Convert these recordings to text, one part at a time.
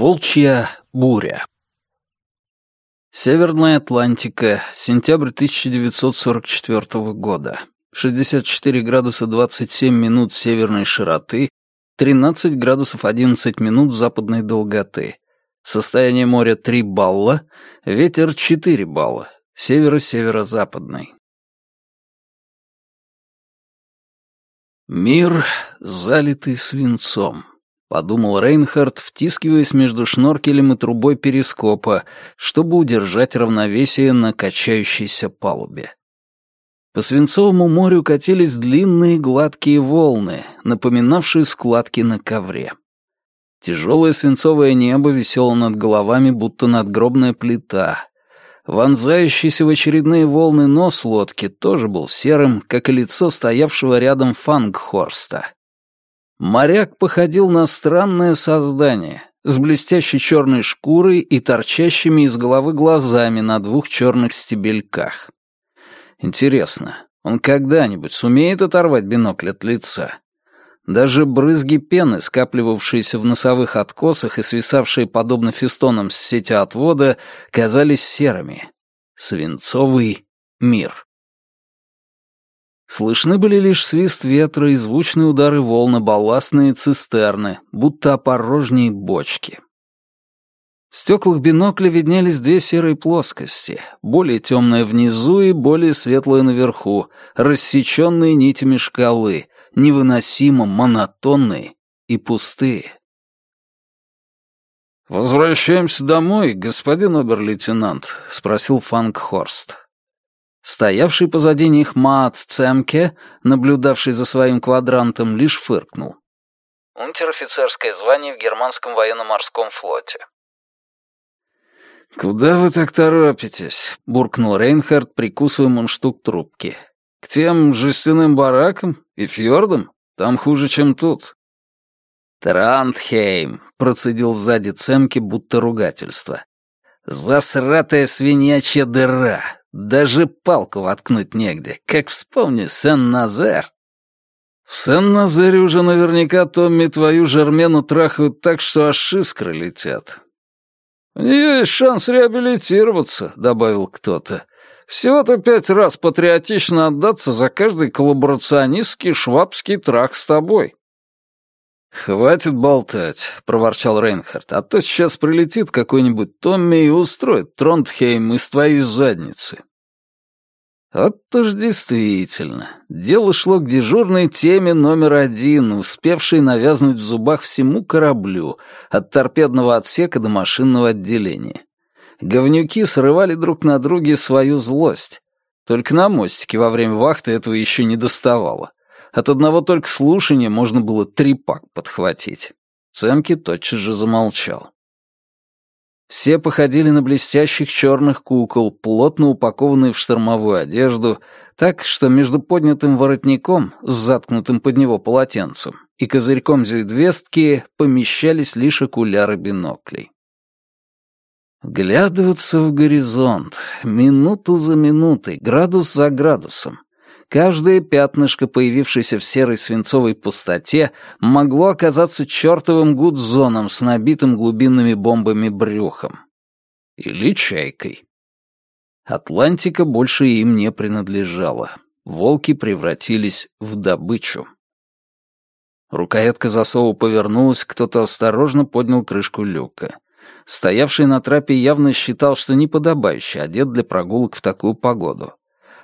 Волчья буря. Северная Атлантика, сентябрь 1944 года. 64 градуса 27 минут северной широты, 13 градусов 11 минут западной долготы. Состояние моря 3 балла, ветер 4 балла, северо-северо-западный. Мир, залитый свинцом подумал Рейнхард, втискиваясь между шноркелем и трубой перископа, чтобы удержать равновесие на качающейся палубе. По свинцовому морю катились длинные гладкие волны, напоминавшие складки на ковре. Тяжелое свинцовое небо висело над головами, будто надгробная плита. Вонзающийся в очередные волны нос лодки тоже был серым, как и лицо стоявшего рядом Фангхорста. Моряк походил на странное создание с блестящей черной шкурой и торчащими из головы глазами на двух черных стебельках. Интересно, он когда-нибудь сумеет оторвать бинокль от лица? Даже брызги пены, скапливавшиеся в носовых откосах и свисавшие подобно фестонам с сети отвода, казались серыми. Свинцовый мир. Слышны были лишь свист ветра и звучные удары волн балластные цистерны, будто опорожние бочки. В стеклах бинокля виднелись две серые плоскости, более темная внизу и более светлая наверху, рассеченные нитями шкалы, невыносимо монотонные и пустые. «Возвращаемся домой, господин обер-лейтенант?» — спросил Фанкхорст. Стоявший позади них Маат Цемке, наблюдавший за своим квадрантом, лишь фыркнул. Унтер-офицерское звание в германском военно-морском флоте. «Куда вы так торопитесь?» — буркнул Рейнхард, прикусывая мундштук трубки. «К тем жестяным баракам и фьордам? Там хуже, чем тут». «Трандхейм», — процедил сзади Цемке, будто ругательство. «Засратая свинячья дыра, даже палку воткнуть негде, как вспомню Сен-Назер. В Сен-Назере уже наверняка Томми твою Жермену трахают так, что аж искры летят. «У нее есть шанс реабилитироваться», — добавил кто-то. «Всего-то пять раз патриотично отдаться за каждый коллаборационистский швабский трах с тобой». «Хватит болтать», — проворчал Рейнхард, «а то сейчас прилетит какой-нибудь Томми и устроит Тронхейм из твоей задницы». Вот уж действительно, дело шло к дежурной теме номер один, успевшей навязнуть в зубах всему кораблю, от торпедного отсека до машинного отделения. Говнюки срывали друг на друге свою злость. Только на мостике во время вахты этого еще не доставало. От одного только слушания можно было три пак подхватить. Цемки тотчас же замолчал. Все походили на блестящих черных кукол, плотно упакованные в штормовую одежду, так что между поднятым воротником с заткнутым под него полотенцем и козырьком зюдвестки помещались лишь окуляры биноклей. Глядываться в горизонт, минуту за минутой, градус за градусом, Каждое пятнышко, появившееся в серой свинцовой пустоте, могло оказаться чертовым гудзоном с набитым глубинными бомбами брюхом. Или чайкой. Атлантика больше им не принадлежала. Волки превратились в добычу. Рукоятка засова повернулась, кто-то осторожно поднял крышку люка. Стоявший на трапе явно считал, что неподобающе одет для прогулок в такую погоду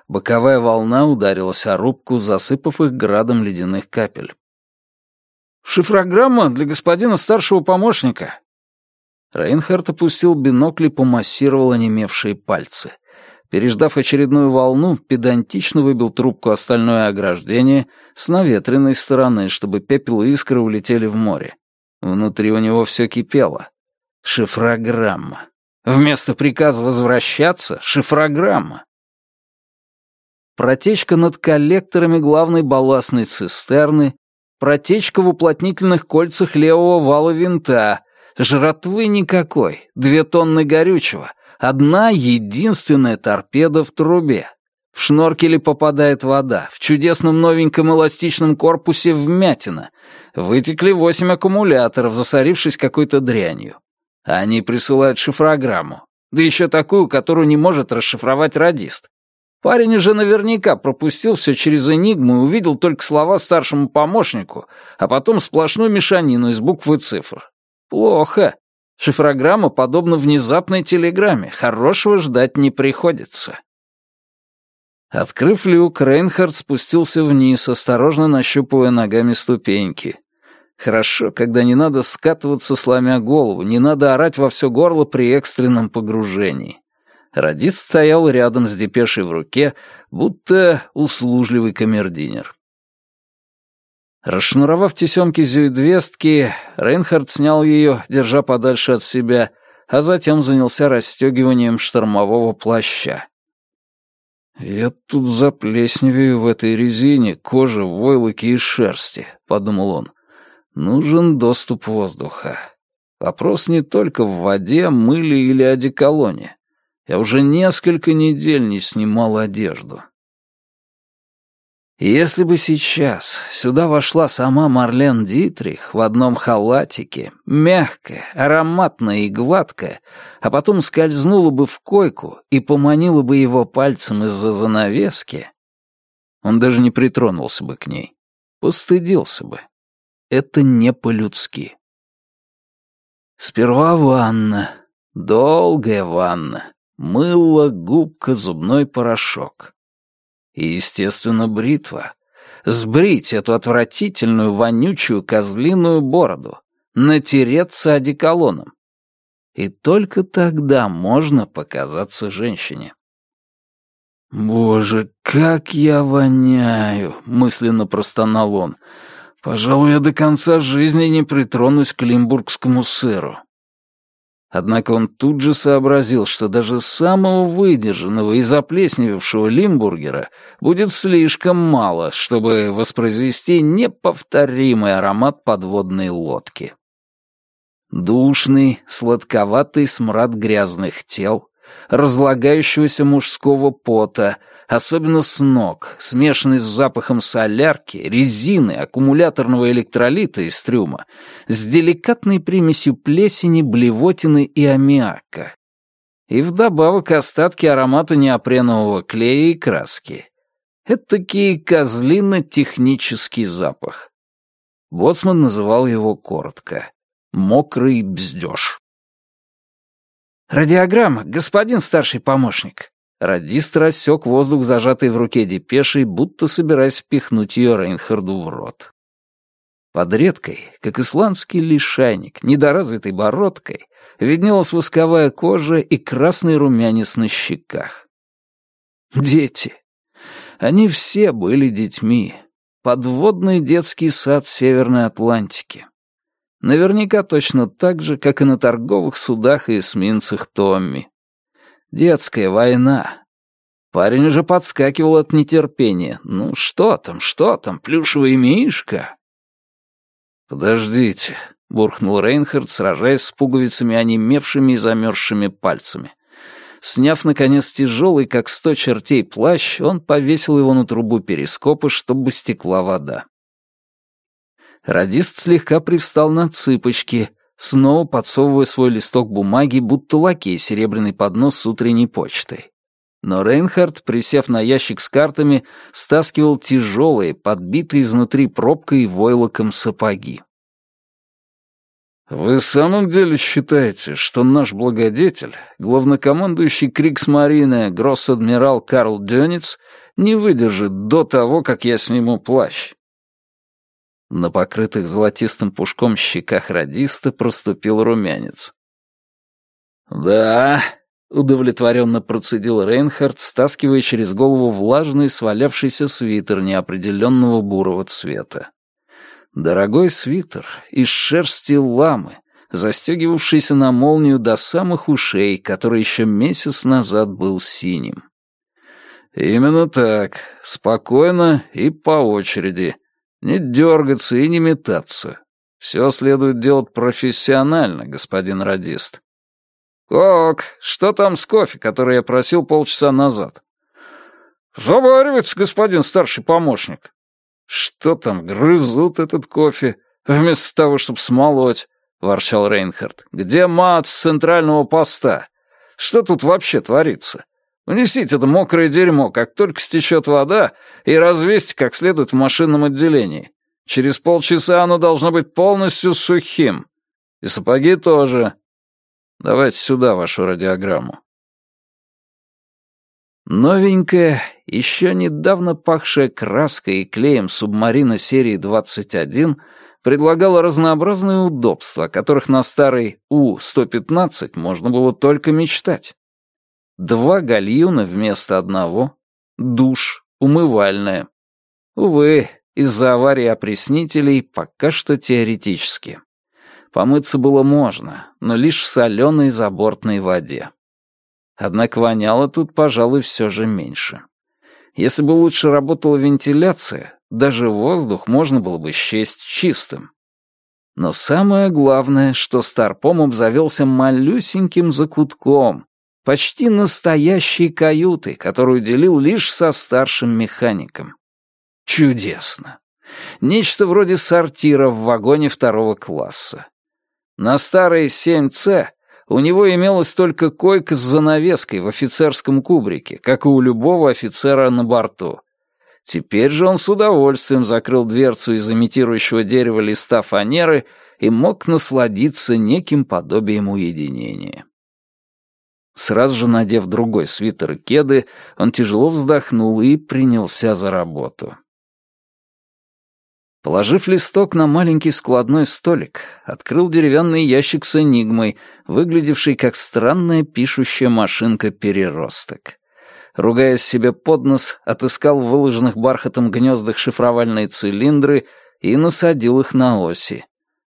боковая волна ударилась о рубку, засыпав их градом ледяных капель. «Шифрограмма для господина старшего помощника». Рейнхард опустил бинокль и помассировал онемевшие пальцы. Переждав очередную волну, педантично выбил трубку остальное ограждение с наветренной стороны, чтобы пепел и искры улетели в море. Внутри у него все кипело. Шифрограмма. Вместо приказа возвращаться — шифрограмма. Протечка над коллекторами главной балластной цистерны, протечка в уплотнительных кольцах левого вала винта, жратвы никакой, две тонны горючего, одна единственная торпеда в трубе. В шноркеле попадает вода, в чудесном новеньком эластичном корпусе вмятина. Вытекли восемь аккумуляторов, засорившись какой-то дрянью. Они присылают шифрограмму. Да еще такую, которую не может расшифровать радист. Парень уже наверняка пропустил все через энигму и увидел только слова старшему помощнику, а потом сплошную мешанину из букв и цифр. Плохо. Шифрограмма подобна внезапной телеграмме. Хорошего ждать не приходится. Открыв люк, Рейнхард спустился вниз, осторожно нащупывая ногами ступеньки. Хорошо, когда не надо скатываться, сломя голову, не надо орать во все горло при экстренном погружении. Радист стоял рядом с депешей в руке, будто услужливый камердинер. Расшнуровав тесемки зюидвестки, Рейнхард снял ее, держа подальше от себя, а затем занялся расстегиванием штормового плаща. «Я тут заплесневею в этой резине, коже, войлоке и шерсти», — подумал он. «Нужен доступ воздуха. Вопрос не только в воде, мыле или одеколоне. Я уже несколько недель не снимал одежду. Если бы сейчас сюда вошла сама Марлен Дитрих в одном халатике, мягкая, ароматная и гладкая, а потом скользнула бы в койку и поманила бы его пальцем из-за занавески, он даже не притронулся бы к ней, постыдился бы. Это не по-людски. Сперва ванна, долгая ванна, мыло, губка, зубной порошок. И, естественно, бритва. Сбрить эту отвратительную, вонючую козлиную бороду. Натереться одеколоном. И только тогда можно показаться женщине. «Боже, как я воняю!» — мысленно простонал он. «Пожалуй, я до конца жизни не притронусь к лимбургскому сыру». Однако он тут же сообразил, что даже самого выдержанного и заплесневевшего лимбургера будет слишком мало, чтобы воспроизвести неповторимый аромат подводной лодки. Душный, сладковатый смрад грязных тел, разлагающегося мужского пота — особенно с ног, смешанный с запахом солярки, резины, аккумуляторного электролита из трюма, с деликатной примесью плесени, блевотины и аммиака. И вдобавок остатки аромата неопренового клея и краски. Этакий козлино-технический запах. Боцман называл его коротко «мокрый бздеж». «Радиограмма, господин старший помощник», Радист рассек воздух, зажатый в руке депешей, будто собираясь впихнуть ее Рейнхарду в рот. Под редкой, как исландский лишайник, недоразвитой бородкой, виднелась восковая кожа и красный румянец на щеках. Дети. Они все были детьми. Подводный детский сад Северной Атлантики. Наверняка точно так же, как и на торговых судах и эсминцах Томми. Детская война. Парень уже подскакивал от нетерпения. Ну что там, что там, плюшевый мишка? Подождите, буркнул Рейнхард, сражаясь с пуговицами, онемевшими и замерзшими пальцами. Сняв, наконец, тяжелый, как сто чертей, плащ, он повесил его на трубу перископа, чтобы стекла вода. Радист слегка привстал на цыпочки, снова подсовывая свой листок бумаги, будто лакей серебряный поднос с утренней почтой. Но Рейнхард, присев на ящик с картами, стаскивал тяжелые, подбитые изнутри пробкой и войлоком сапоги. «Вы в самом деле считаете, что наш благодетель, главнокомандующий Криксмарина гросс-адмирал Карл Дёниц, не выдержит до того, как я сниму плащ?» На покрытых золотистым пушком щеках радиста проступил румянец. «Да», — удовлетворенно процедил Рейнхард, стаскивая через голову влажный свалявшийся свитер неопределенного бурого цвета. Дорогой свитер из шерсти ламы, застегивавшийся на молнию до самых ушей, который еще месяц назад был синим. «Именно так, спокойно и по очереди», не дергаться и не метаться. Все следует делать профессионально, господин радист. «Кок, что там с кофе, который я просил полчаса назад?» «Заваривается, господин старший помощник». «Что там, грызут этот кофе, вместо того, чтобы смолоть? — ворчал Рейнхард. «Где мат с центрального поста? Что тут вообще творится? Унесите это мокрое дерьмо, как только стечет вода, и развесьте как следует в машинном отделении. Через полчаса оно должно быть полностью сухим. И сапоги тоже. Давайте сюда вашу радиограмму». Новенькая, еще недавно пахшая краской и клеем субмарина серии 21 предлагала разнообразные удобства, о которых на старой У-115 можно было только мечтать. Два гальюна вместо одного, душ, умывальная. Увы, из-за аварии опреснителей пока что теоретически. Помыться было можно, но лишь в соленой забортной воде. Однако воняло тут, пожалуй, все же меньше. Если бы лучше работала вентиляция, даже воздух можно было бы счесть чистым. Но самое главное, что Старпом обзавелся малюсеньким закутком, почти настоящей каютой, которую делил лишь со старшим механиком. Чудесно. Нечто вроде сортира в вагоне второго класса. На старой 7С у него имелась только койка с занавеской в офицерском кубрике, как и у любого офицера на борту. Теперь же он с удовольствием закрыл дверцу из имитирующего дерева листа фанеры и мог насладиться неким подобием уединения. Сразу же надев другой свитер и кеды, он тяжело вздохнул и принялся за работу. Положив листок на маленький складной столик, открыл деревянный ящик с энигмой, выглядевший как странная пишущая машинка-переросток. Ругаясь себе под нос, отыскал в выложенных бархатом гнездах шифровальные цилиндры и насадил их на оси.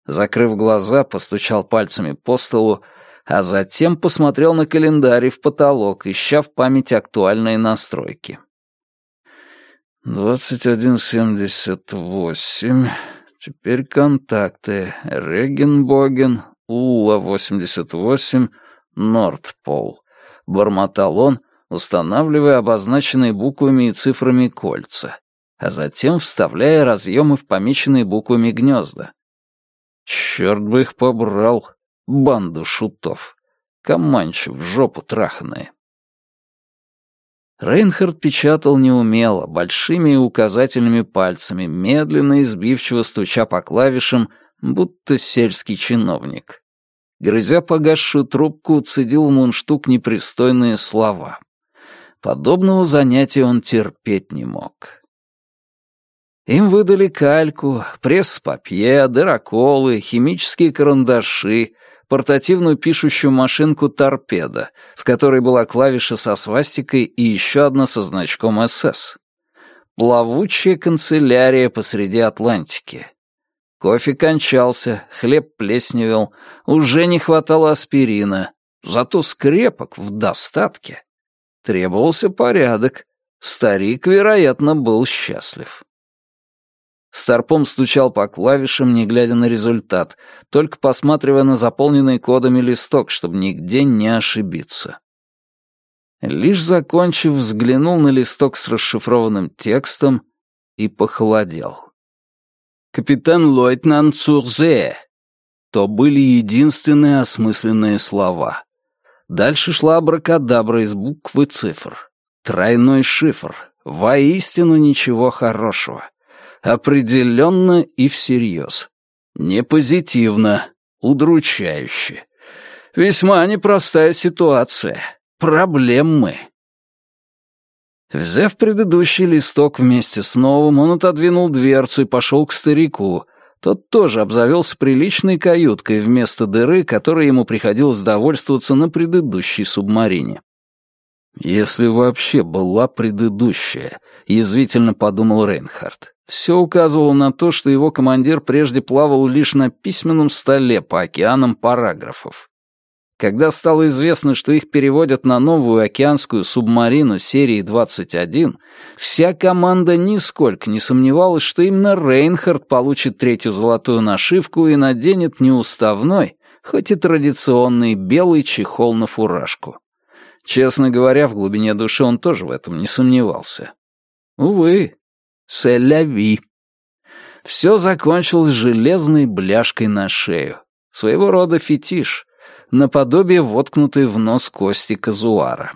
Закрыв глаза, постучал пальцами по столу, а затем посмотрел на календарь в потолок, ища в памяти актуальные настройки. Двадцать один семьдесят восемь. Теперь контакты. Регенбоген, Ула восемьдесят восемь, Нордпол. Бормотал он, устанавливая обозначенные буквами и цифрами кольца, а затем вставляя разъемы в помеченные буквами гнезда. Черт бы их побрал, банду шутов. Команчи в жопу траханные. Рейнхард печатал неумело, большими и указательными пальцами, медленно и сбивчиво стуча по клавишам, будто сельский чиновник. Грызя погасшую трубку, цедил в мундштук непристойные слова. Подобного занятия он терпеть не мог. Им выдали кальку, пресс-папье, дыроколы, химические карандаши, портативную пишущую машинку «Торпеда», в которой была клавиша со свастикой и еще одна со значком «СС». Плавучая канцелярия посреди Атлантики. Кофе кончался, хлеб плесневел, уже не хватало аспирина, зато скрепок в достатке. Требовался порядок. Старик, вероятно, был счастлив. Старпом стучал по клавишам, не глядя на результат, только посматривая на заполненный кодами листок, чтобы нигде не ошибиться. Лишь закончив, взглянул на листок с расшифрованным текстом и похолодел. «Капитан-лейтенант Цурзе!» То были единственные осмысленные слова. Дальше шла абракадабра из букв и цифр. Тройной шифр. Воистину ничего хорошего. Определенно и всерьез. Не позитивно, удручающе. Весьма непростая ситуация. Проблемы. Взяв предыдущий листок вместе с новым, он отодвинул дверцу и пошел к старику. Тот тоже обзавелся приличной каюткой вместо дыры, которой ему приходилось довольствоваться на предыдущей субмарине. «Если вообще была предыдущая», — язвительно подумал Рейнхард. Все указывало на то, что его командир прежде плавал лишь на письменном столе по океанам параграфов. Когда стало известно, что их переводят на новую океанскую субмарину серии 21, вся команда нисколько не сомневалась, что именно Рейнхард получит третью золотую нашивку и наденет неуставной, хоть и традиционный белый чехол на фуражку. Честно говоря, в глубине души он тоже в этом не сомневался. Увы, Селяви. Все закончилось железной бляшкой на шею. своего рода фетиш, наподобие воткнутой в нос кости казуара.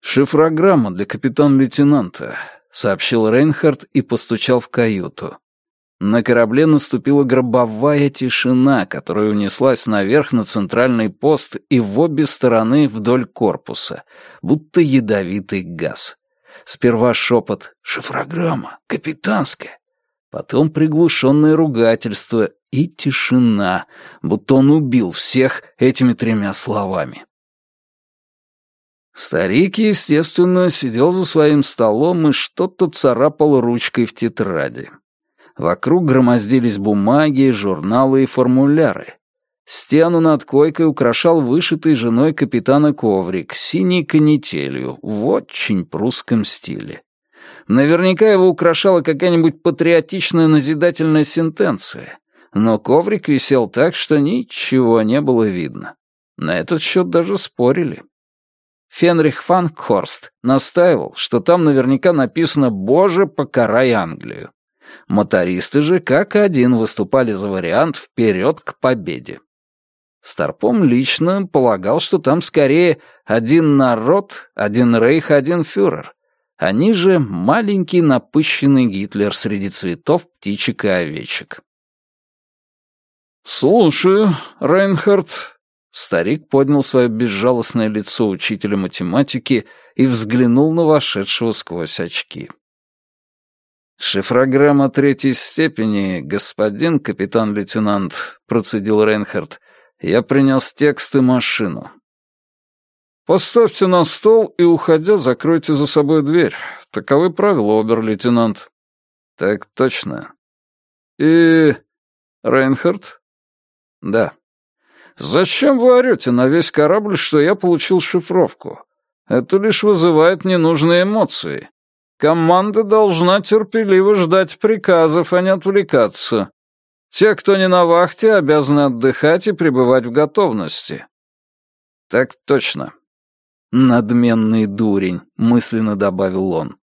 «Шифрограмма для капитан-лейтенанта», — сообщил Рейнхард и постучал в каюту. На корабле наступила гробовая тишина, которая унеслась наверх на центральный пост и в обе стороны вдоль корпуса, будто ядовитый газ. Сперва шепот «Шифрограмма, капитанская», потом приглушенное ругательство и тишина, будто он убил всех этими тремя словами. Старик, естественно, сидел за своим столом и что-то царапал ручкой в тетради. Вокруг громоздились бумаги, журналы и формуляры. Стену над койкой украшал вышитый женой капитана коврик, синей канителью, в очень прусском стиле. Наверняка его украшала какая-нибудь патриотичная назидательная сентенция, но коврик висел так, что ничего не было видно. На этот счет даже спорили. Фенрих Фанкхорст настаивал, что там наверняка написано «Боже, покарай Англию». Мотористы же как один выступали за вариант «Вперед к победе». Старпом лично полагал, что там скорее один народ, один рейх, один фюрер. Они же маленький напыщенный Гитлер среди цветов, птичек и овечек. «Слушаю, Рейнхард». Старик поднял свое безжалостное лицо учителя математики и взглянул на вошедшего сквозь очки. «Шифрограмма третьей степени, господин капитан-лейтенант», — процедил Рейнхард. «Я принес текст и машину». «Поставьте на стол и, уходя, закройте за собой дверь. Таковы правила, обер-лейтенант». «Так точно». «И... Рейнхард?» «Да». «Зачем вы орете на весь корабль, что я получил шифровку? Это лишь вызывает ненужные эмоции. Команда должна терпеливо ждать приказов, а не отвлекаться. Те, кто не на вахте, обязаны отдыхать и пребывать в готовности. Так точно. Надменный дурень, мысленно добавил он.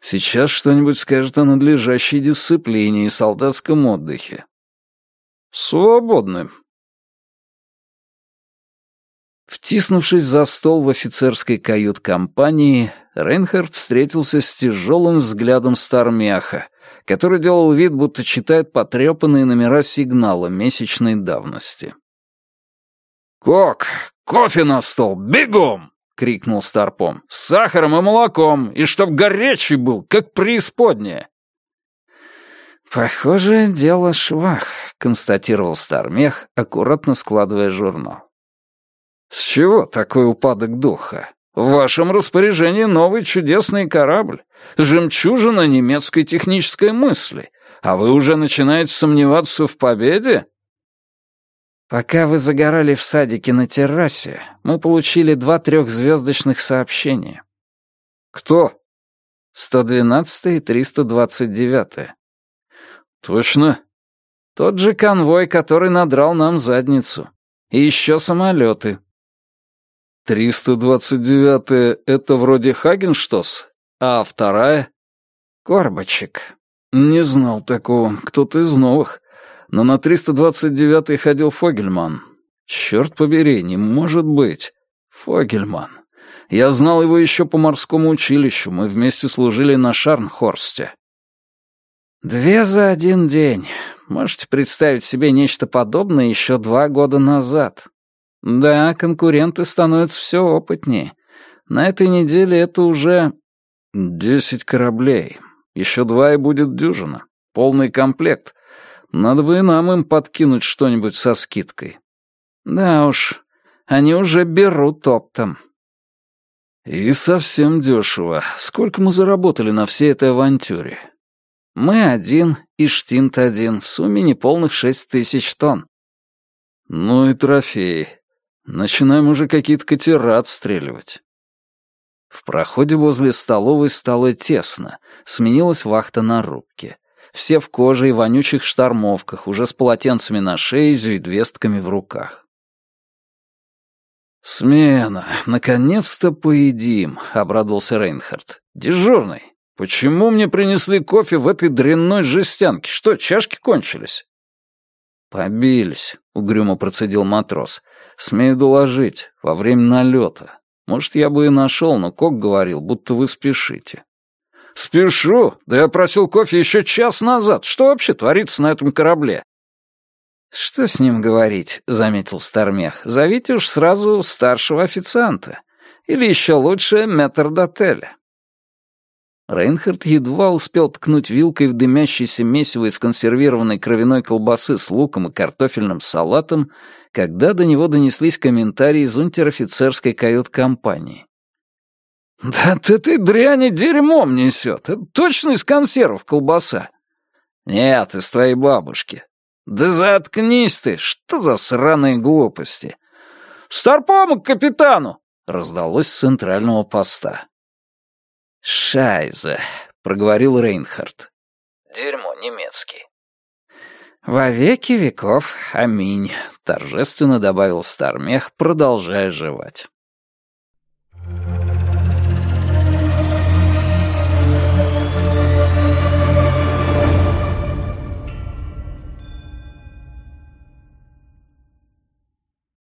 Сейчас что-нибудь скажет о надлежащей дисциплине и солдатском отдыхе. Свободны. Втиснувшись за стол в офицерской кают-компании, Рейнхард встретился с тяжелым взглядом стармяха, который делал вид, будто читает потрепанные номера сигнала месячной давности. «Кок, кофе на стол, бегом!» — крикнул Старпом. «С сахаром и молоком, и чтоб горячий был, как преисподняя!» «Похоже, дело швах», — констатировал Стармех, аккуратно складывая журнал. «С чего такой упадок духа? В вашем распоряжении новый чудесный корабль, жемчужина немецкой технической мысли, а вы уже начинаете сомневаться в победе?» «Пока вы загорали в садике на террасе, мы получили два трехзвездочных сообщения». «Кто?» «112 и 329». «Точно?» «Тот же конвой, который надрал нам задницу. И еще самолеты». 329-я — это вроде Хагенштос, а вторая — Корбачек. Не знал такого, кто-то из новых. Но на 329-й ходил Фогельман. Черт побери, не может быть. Фогельман. Я знал его еще по морскому училищу, мы вместе служили на Шарнхорсте. Две за один день. Можете представить себе нечто подобное еще два года назад. Да, конкуренты становятся все опытнее. На этой неделе это уже... Десять кораблей. Еще два и будет дюжина. Полный комплект. Надо бы и нам им подкинуть что-нибудь со скидкой. Да уж, они уже берут оптом. И совсем дешево. Сколько мы заработали на всей этой авантюре? Мы один, и Штинт один, в сумме неполных шесть тысяч тонн. Ну и трофеи. Начинаем уже какие-то катера отстреливать. В проходе возле столовой стало тесно. Сменилась вахта на рубке. Все в коже и вонючих штормовках, уже с полотенцами на шее и зюйдвестками в руках. «Смена! Наконец-то поедим!» — обрадовался Рейнхард. «Дежурный, почему мне принесли кофе в этой дрянной жестянке? Что, чашки кончились?» «Побились», — угрюмо процедил матрос. «Смею доложить, во время налета. Может, я бы и нашел, но Кок говорил, будто вы спешите». «Спешу? Да я просил кофе еще час назад. Что вообще творится на этом корабле?» «Что с ним говорить?» — заметил Стармех. «Зовите уж сразу старшего официанта. Или еще лучше метрдотеля». Рейнхард едва успел ткнуть вилкой в дымящееся месиво из консервированной кровяной колбасы с луком и картофельным салатом, когда до него донеслись комментарии из унтер-офицерской кают-компании. «Да ты ты дряни дерьмом несет! Это точно из консервов колбаса!» «Нет, из твоей бабушки!» «Да заткнись ты! Что за сраные глупости!» «Старпома к капитану!» — раздалось с центрального поста. «Шайзе», — проговорил Рейнхард. «Дерьмо немецкий». «Во веки веков, аминь», — торжественно добавил Стармех, продолжая жевать.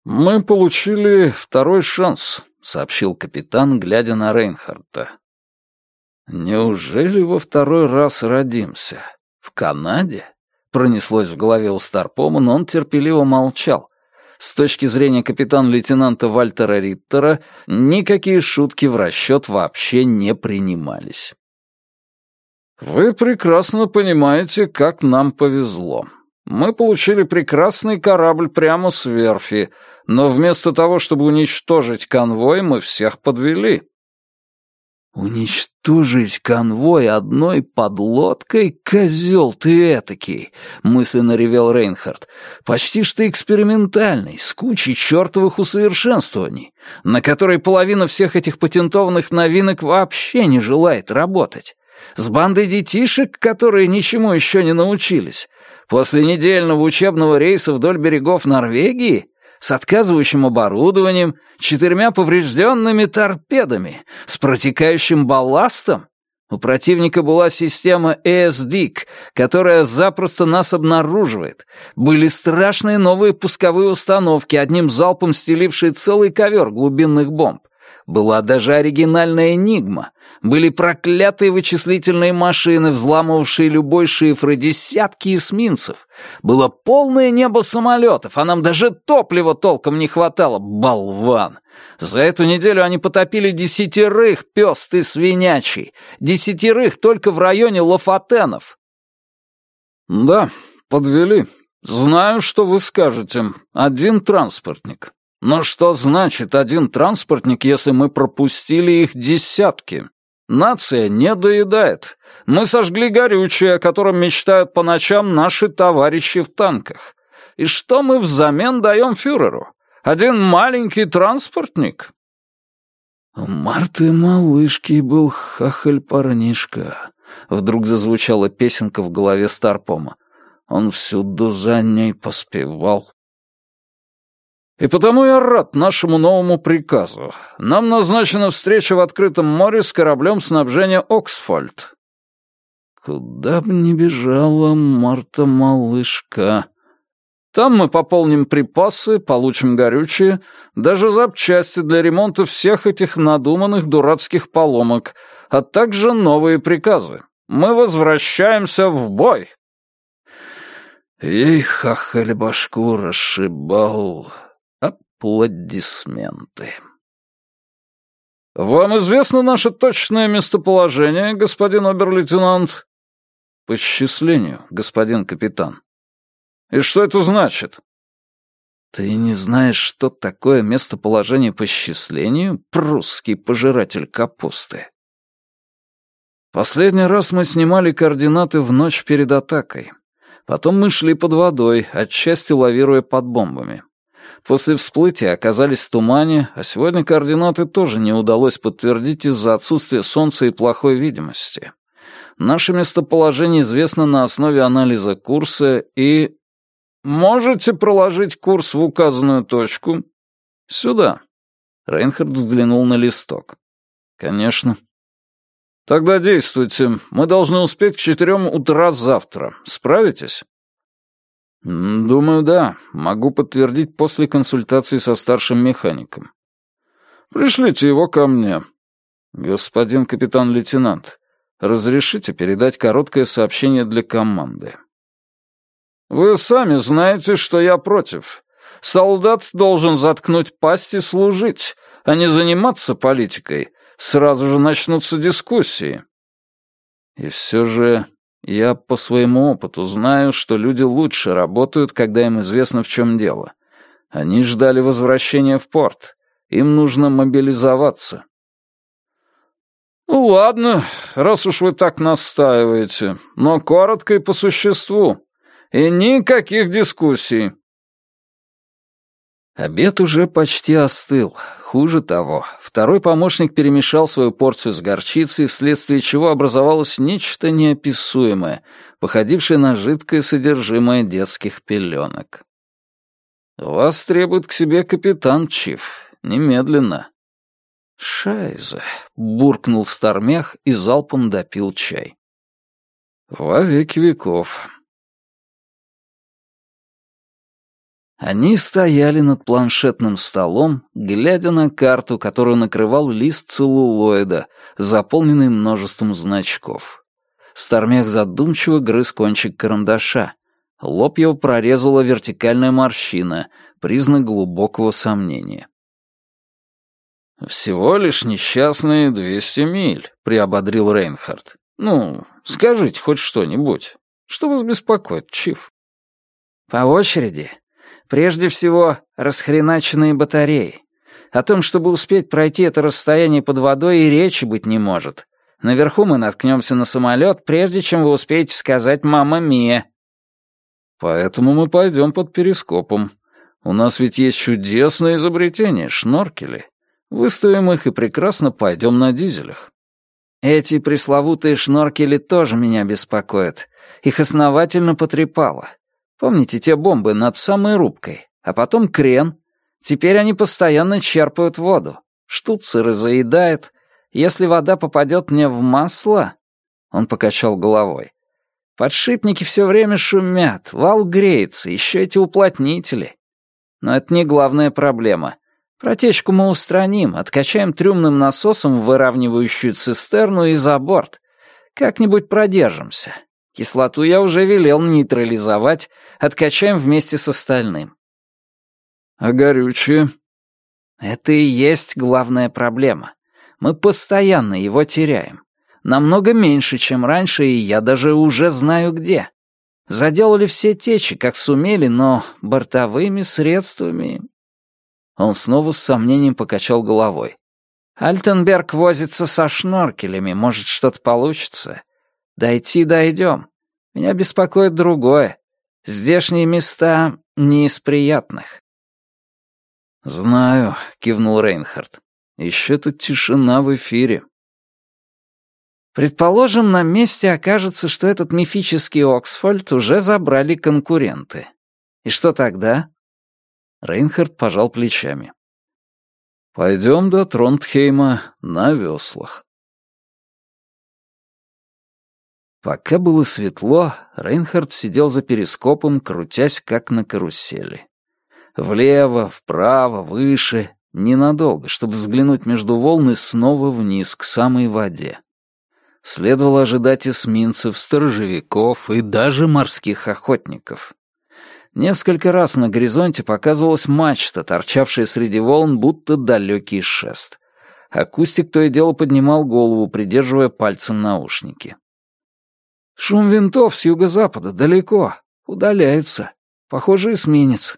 «Мы получили второй шанс», — сообщил капитан, глядя на Рейнхарда. «Неужели во второй раз родимся? В Канаде?» Пронеслось в голове у Старпома, но он терпеливо молчал. С точки зрения капитан-лейтенанта Вальтера Риттера, никакие шутки в расчет вообще не принимались. «Вы прекрасно понимаете, как нам повезло. Мы получили прекрасный корабль прямо с верфи, но вместо того, чтобы уничтожить конвой, мы всех подвели. «Уничтожить конвой одной подлодкой? Козел ты этакий!» — мысленно ревел Рейнхард. «Почти что экспериментальный, с кучей чертовых усовершенствований, на которой половина всех этих патентованных новинок вообще не желает работать. С бандой детишек, которые ничему еще не научились. После недельного учебного рейса вдоль берегов Норвегии с отказывающим оборудованием, четырьмя поврежденными торпедами, с протекающим балластом? У противника была система ESDIC, которая запросто нас обнаруживает. Были страшные новые пусковые установки, одним залпом стелившие целый ковер глубинных бомб. Была даже оригинальная «Энигма», были проклятые вычислительные машины, взламывавшие любой шифр, и десятки эсминцев. Было полное небо самолетов, а нам даже топлива толком не хватало, болван. За эту неделю они потопили десятерых, пёст и свинячий. Десятерых только в районе Лафатенов. «Да, подвели. Знаю, что вы скажете. Один транспортник. Но что значит один транспортник, если мы пропустили их десятки? Нация не доедает. Мы сожгли горючее, о котором мечтают по ночам наши товарищи в танках. И что мы взамен даем фюреру? Один маленький транспортник?» «У Марты малышки был хахаль-парнишка», — вдруг зазвучала песенка в голове Старпома. «Он всюду за ней поспевал». И потому я рад нашему новому приказу. Нам назначена встреча в открытом море с кораблем снабжения «Оксфольд». Куда бы ни бежала Марта-малышка. Там мы пополним припасы, получим горючее, даже запчасти для ремонта всех этих надуманных дурацких поломок, а также новые приказы. Мы возвращаемся в бой. Ей хахаль башку расшибал, аплодисменты. «Вам известно наше точное местоположение, господин обер-лейтенант?» «По счислению, господин капитан». «И что это значит?» «Ты не знаешь, что такое местоположение по счислению, прусский пожиратель капусты?» Последний раз мы снимали координаты в ночь перед атакой. Потом мы шли под водой, отчасти лавируя под бомбами. После всплытия оказались в тумане, а сегодня координаты тоже не удалось подтвердить из-за отсутствия солнца и плохой видимости. Наше местоположение известно на основе анализа курса и... Можете проложить курс в указанную точку? Сюда. Рейнхард взглянул на листок. Конечно. Тогда действуйте. Мы должны успеть к четырем утра завтра. Справитесь? «Думаю, да. Могу подтвердить после консультации со старшим механиком. Пришлите его ко мне. Господин капитан-лейтенант, разрешите передать короткое сообщение для команды. Вы сами знаете, что я против. Солдат должен заткнуть пасть и служить, а не заниматься политикой. Сразу же начнутся дискуссии. И все же я по своему опыту знаю, что люди лучше работают, когда им известно, в чем дело. Они ждали возвращения в порт. Им нужно мобилизоваться. «Ну ладно, раз уж вы так настаиваете, но коротко и по существу. И никаких дискуссий». Обед уже почти остыл. Хуже того, второй помощник перемешал свою порцию с горчицей, вследствие чего образовалось нечто неописуемое, походившее на жидкое содержимое детских пеленок. «Вас требует к себе капитан Чиф. Немедленно». «Шайзе», — буркнул Стармех и залпом допил чай. «Во веки веков», Они стояли над планшетным столом, глядя на карту, которую накрывал лист целлулоида, заполненный множеством значков. Стармех задумчиво грыз кончик карандаша. Лоб его прорезала вертикальная морщина, признак глубокого сомнения. «Всего лишь несчастные двести миль», — приободрил Рейнхард. «Ну, скажите хоть что-нибудь. Что вас беспокоит, Чиф?» «По очереди. Прежде всего, расхреначенные батареи. О том, чтобы успеть пройти это расстояние под водой, и речи быть не может. Наверху мы наткнемся на самолет, прежде чем вы успеете сказать «мама Мия». Поэтому мы пойдем под перископом. У нас ведь есть чудесное изобретение — шноркели. Выставим их и прекрасно пойдем на дизелях. Эти пресловутые шноркели тоже меня беспокоят. Их основательно потрепало. Помните те бомбы над самой рубкой? А потом крен. Теперь они постоянно черпают воду. Штуцеры заедает. Если вода попадет мне в масло...» Он покачал головой. «Подшипники все время шумят, вал греется, еще эти уплотнители. Но это не главная проблема. Протечку мы устраним, откачаем трюмным насосом выравнивающую цистерну и за борт. Как-нибудь продержимся. Кислоту я уже велел нейтрализовать, откачаем вместе с остальным. А горючее? Это и есть главная проблема. Мы постоянно его теряем. Намного меньше, чем раньше, и я даже уже знаю где. Заделали все течи, как сумели, но бортовыми средствами... Он снова с сомнением покачал головой. Альтенберг возится со шноркелями, может, что-то получится. Дойти дойдем. Меня беспокоит другое. Здешние места не из приятных. «Знаю», — кивнул Рейнхард. «Еще тут тишина в эфире». Предположим, на месте окажется, что этот мифический Оксфорд уже забрали конкуренты. И что тогда? Рейнхард пожал плечами. «Пойдем до Тронтхейма на веслах». Пока было светло, Рейнхард сидел за перископом, крутясь как на карусели. Влево, вправо, выше, ненадолго, чтобы взглянуть между волн и снова вниз, к самой воде. Следовало ожидать эсминцев, сторожевиков и даже морских охотников. Несколько раз на горизонте показывалась мачта, торчавшая среди волн, будто далекий шест. Акустик то и дело поднимал голову, придерживая пальцем наушники. Шум винтов с юго-запада, далеко. Удаляется. Похоже, эсминец.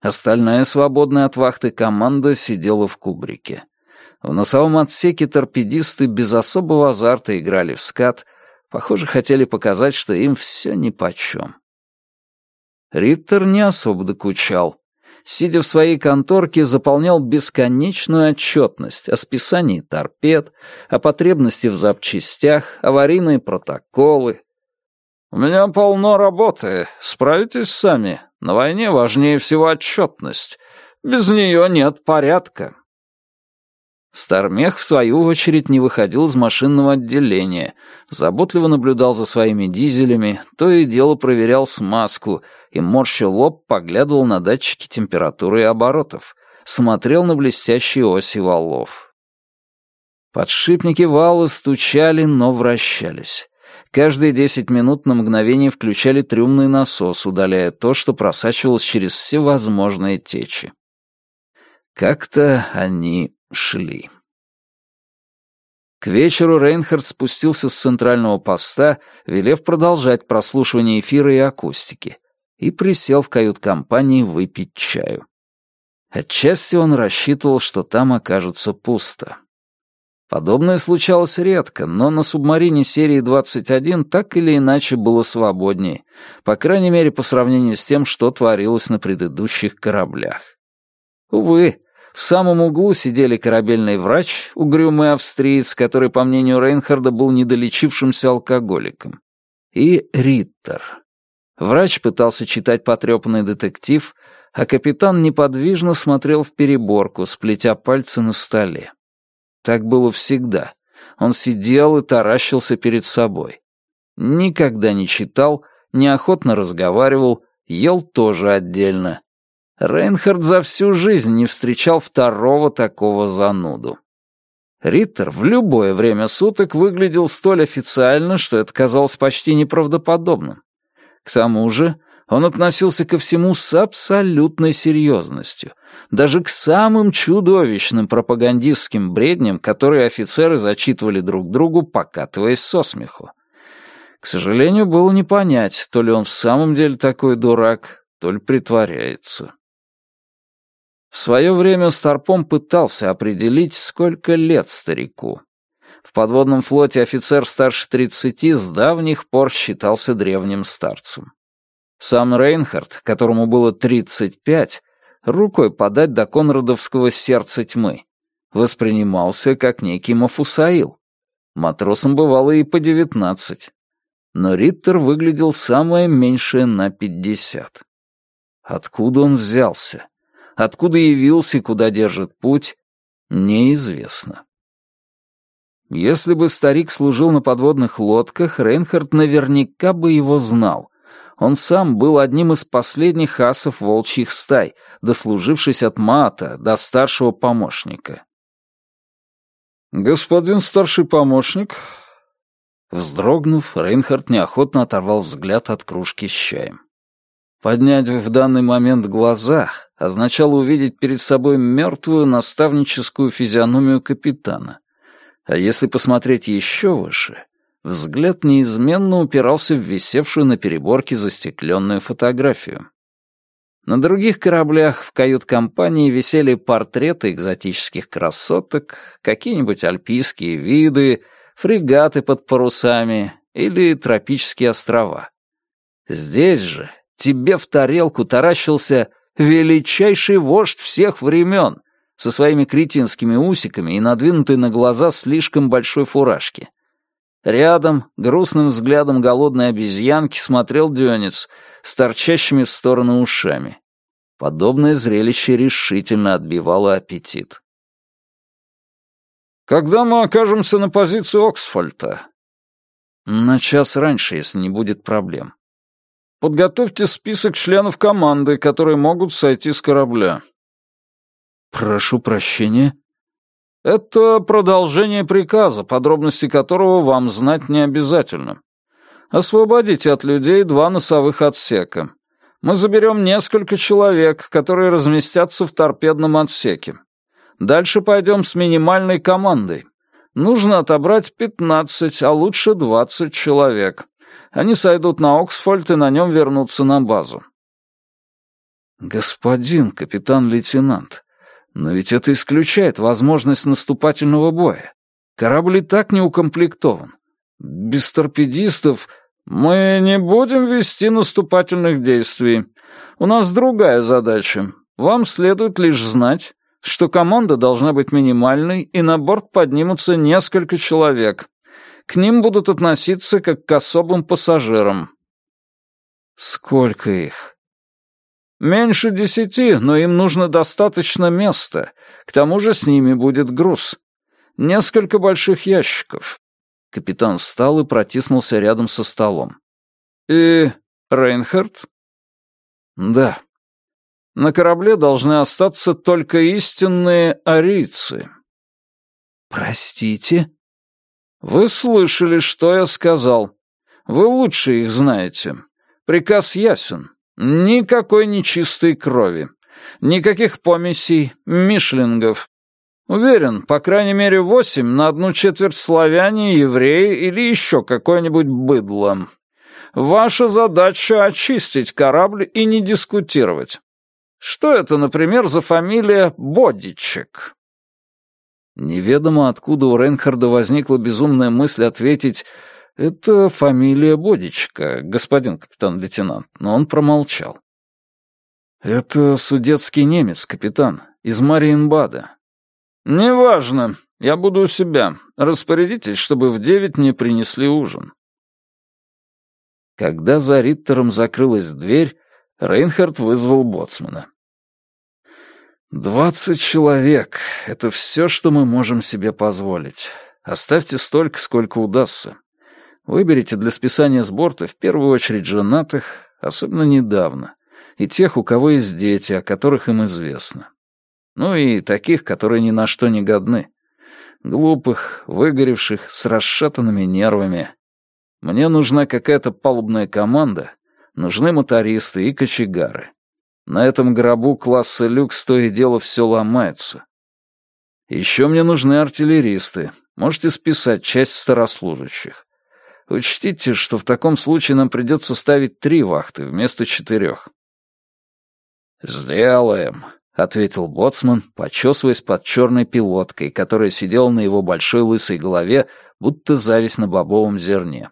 Остальная свободная от вахты команда сидела в кубрике. В носовом отсеке торпедисты без особого азарта играли в скат, похоже, хотели показать, что им все нипочем. Риттер не особо докучал сидя в своей конторке, заполнял бесконечную отчетность о списании торпед, о потребности в запчастях, аварийные протоколы. «У меня полно работы, справитесь сами. На войне важнее всего отчетность. Без нее нет порядка». Стармех, в свою очередь, не выходил из машинного отделения, заботливо наблюдал за своими дизелями, то и дело проверял смазку и, морща лоб, поглядывал на датчики температуры и оборотов, смотрел на блестящие оси валов. Подшипники вала стучали, но вращались. Каждые десять минут на мгновение включали трюмный насос, удаляя то, что просачивалось через всевозможные течи. Как-то они шли. К вечеру Рейнхард спустился с центрального поста, велев продолжать прослушивание эфира и акустики, и присел в кают-компании выпить чаю. Отчасти он рассчитывал, что там окажется пусто. Подобное случалось редко, но на субмарине серии 21 так или иначе было свободнее, по крайней мере по сравнению с тем, что творилось на предыдущих кораблях. Увы, в самом углу сидели корабельный врач, угрюмый австриец, который, по мнению Рейнхарда, был недолечившимся алкоголиком, и Риттер. Врач пытался читать потрепанный детектив, а капитан неподвижно смотрел в переборку, сплетя пальцы на столе. Так было всегда. Он сидел и таращился перед собой. Никогда не читал, неохотно разговаривал, ел тоже отдельно. Рейнхард за всю жизнь не встречал второго такого зануду. Риттер в любое время суток выглядел столь официально, что это казалось почти неправдоподобным. К тому же он относился ко всему с абсолютной серьезностью, даже к самым чудовищным пропагандистским бредням, которые офицеры зачитывали друг другу, покатываясь со смеху. К сожалению, было не понять, то ли он в самом деле такой дурак, то ли притворяется. В свое время Старпом пытался определить, сколько лет старику. В подводном флоте офицер старше 30 с давних пор считался древним старцем. Сам Рейнхард, которому было 35, рукой подать до конрадовского сердца тьмы, воспринимался как некий Мафусаил. Матросам бывало и по 19. Но Риттер выглядел самое меньшее на 50. Откуда он взялся? Откуда явился и куда держит путь, неизвестно. Если бы старик служил на подводных лодках, Рейнхард наверняка бы его знал. Он сам был одним из последних асов волчьих стай, дослужившись от мата до старшего помощника. «Господин старший помощник...» Вздрогнув, Рейнхард неохотно оторвал взгляд от кружки с чаем. Поднять в данный момент глаза означало увидеть перед собой мертвую наставническую физиономию капитана. А если посмотреть еще выше, взгляд неизменно упирался в висевшую на переборке застекленную фотографию. На других кораблях в кают-компании висели портреты экзотических красоток, какие-нибудь альпийские виды, фрегаты под парусами или тропические острова. Здесь же тебе в тарелку таращился величайший вождь всех времен со своими кретинскими усиками и надвинутой на глаза слишком большой фуражки. Рядом, грустным взглядом голодной обезьянки, смотрел Дёнец с торчащими в сторону ушами. Подобное зрелище решительно отбивало аппетит. «Когда мы окажемся на позиции Оксфольта?» «На час раньше, если не будет проблем. Подготовьте список членов команды, которые могут сойти с корабля». «Прошу прощения». «Это продолжение приказа, подробности которого вам знать не обязательно. Освободите от людей два носовых отсека. Мы заберем несколько человек, которые разместятся в торпедном отсеке. Дальше пойдем с минимальной командой. Нужно отобрать 15, а лучше 20 человек. Они сойдут на Оксфольд и на нем вернутся на базу. Господин капитан-лейтенант, но ведь это исключает возможность наступательного боя. Корабль и так не укомплектован. Без торпедистов мы не будем вести наступательных действий. У нас другая задача. Вам следует лишь знать, что команда должна быть минимальной, и на борт поднимутся несколько человек. К ним будут относиться как к особым пассажирам. Сколько их? Меньше десяти, но им нужно достаточно места. К тому же с ними будет груз. Несколько больших ящиков». Капитан встал и протиснулся рядом со столом. «И Рейнхард?» «Да. На корабле должны остаться только истинные арийцы». «Простите?» «Вы слышали, что я сказал. Вы лучше их знаете. Приказ ясен. Никакой нечистой крови. Никаких помесей, мишлингов. Уверен, по крайней мере, восемь на одну четверть славяне, евреи или еще какое-нибудь быдло. Ваша задача — очистить корабль и не дискутировать. Что это, например, за фамилия Бодичек? Неведомо откуда у Рейнхарда возникла безумная мысль ответить «Это фамилия Бодичка, господин капитан-лейтенант», но он промолчал. «Это судетский немец, капитан, из Мариенбада». «Неважно, я буду у себя. Распорядитесь, чтобы в девять мне принесли ужин». Когда за Риттером закрылась дверь, Рейнхард вызвал боцмана. «Двадцать человек — это все, что мы можем себе позволить. Оставьте столько, сколько удастся. Выберите для списания с борта в первую очередь женатых, особенно недавно, и тех, у кого есть дети, о которых им известно. Ну и таких, которые ни на что не годны. Глупых, выгоревших, с расшатанными нервами. Мне нужна какая-то палубная команда, нужны мотористы и кочегары. На этом гробу класса люкс то и дело все ломается. Еще мне нужны артиллеристы. Можете списать часть старослужащих. Учтите, что в таком случае нам придется ставить три вахты вместо четырех». «Сделаем», — ответил Боцман, почесываясь под черной пилоткой, которая сидела на его большой лысой голове, будто зависть на бобовом зерне.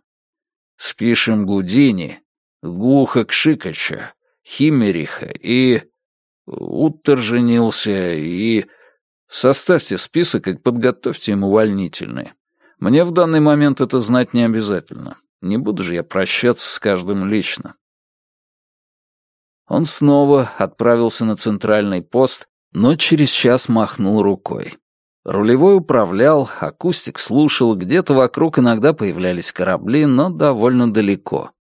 «Спишем Гудини, Глухо Кшикача, Химериха и... Уттер женился и... Составьте список и подготовьте им увольнительные. Мне в данный момент это знать не обязательно. Не буду же я прощаться с каждым лично. Он снова отправился на центральный пост, но через час махнул рукой. Рулевой управлял, акустик слушал, где-то вокруг иногда появлялись корабли, но довольно далеко.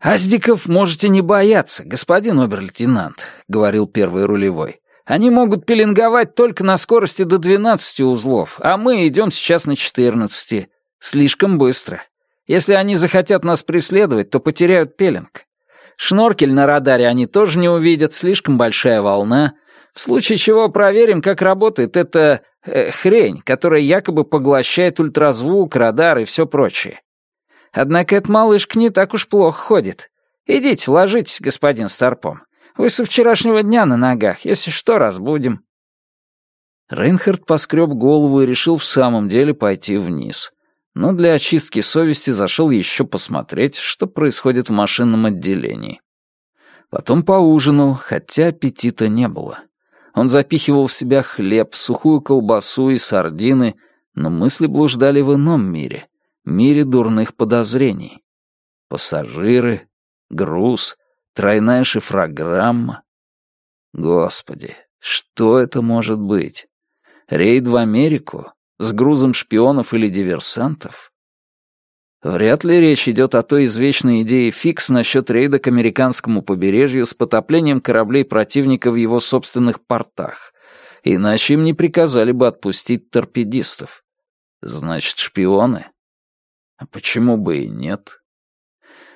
«Аздиков можете не бояться, господин обер-лейтенант», — говорил первый рулевой. Они могут пеленговать только на скорости до 12 узлов, а мы идем сейчас на 14. Слишком быстро. Если они захотят нас преследовать, то потеряют пеленг. Шноркель на радаре они тоже не увидят, слишком большая волна. В случае чего проверим, как работает эта э, хрень, которая якобы поглощает ультразвук, радар и все прочее. Однако эта малышка не так уж плохо ходит. Идите, ложитесь, господин Старпом. Вы со вчерашнего дня на ногах, если что, разбудим». Рейнхард поскреб голову и решил в самом деле пойти вниз. Но для очистки совести зашел еще посмотреть, что происходит в машинном отделении. Потом поужинал, хотя аппетита не было. Он запихивал в себя хлеб, сухую колбасу и сардины, но мысли блуждали в ином мире, мире дурных подозрений. Пассажиры, груз, Тройная шифрограмма. Господи, что это может быть? Рейд в Америку? С грузом шпионов или диверсантов? Вряд ли речь идет о той извечной идее Фикс насчет рейда к американскому побережью с потоплением кораблей противника в его собственных портах. Иначе им не приказали бы отпустить торпедистов. Значит, шпионы? А почему бы и нет?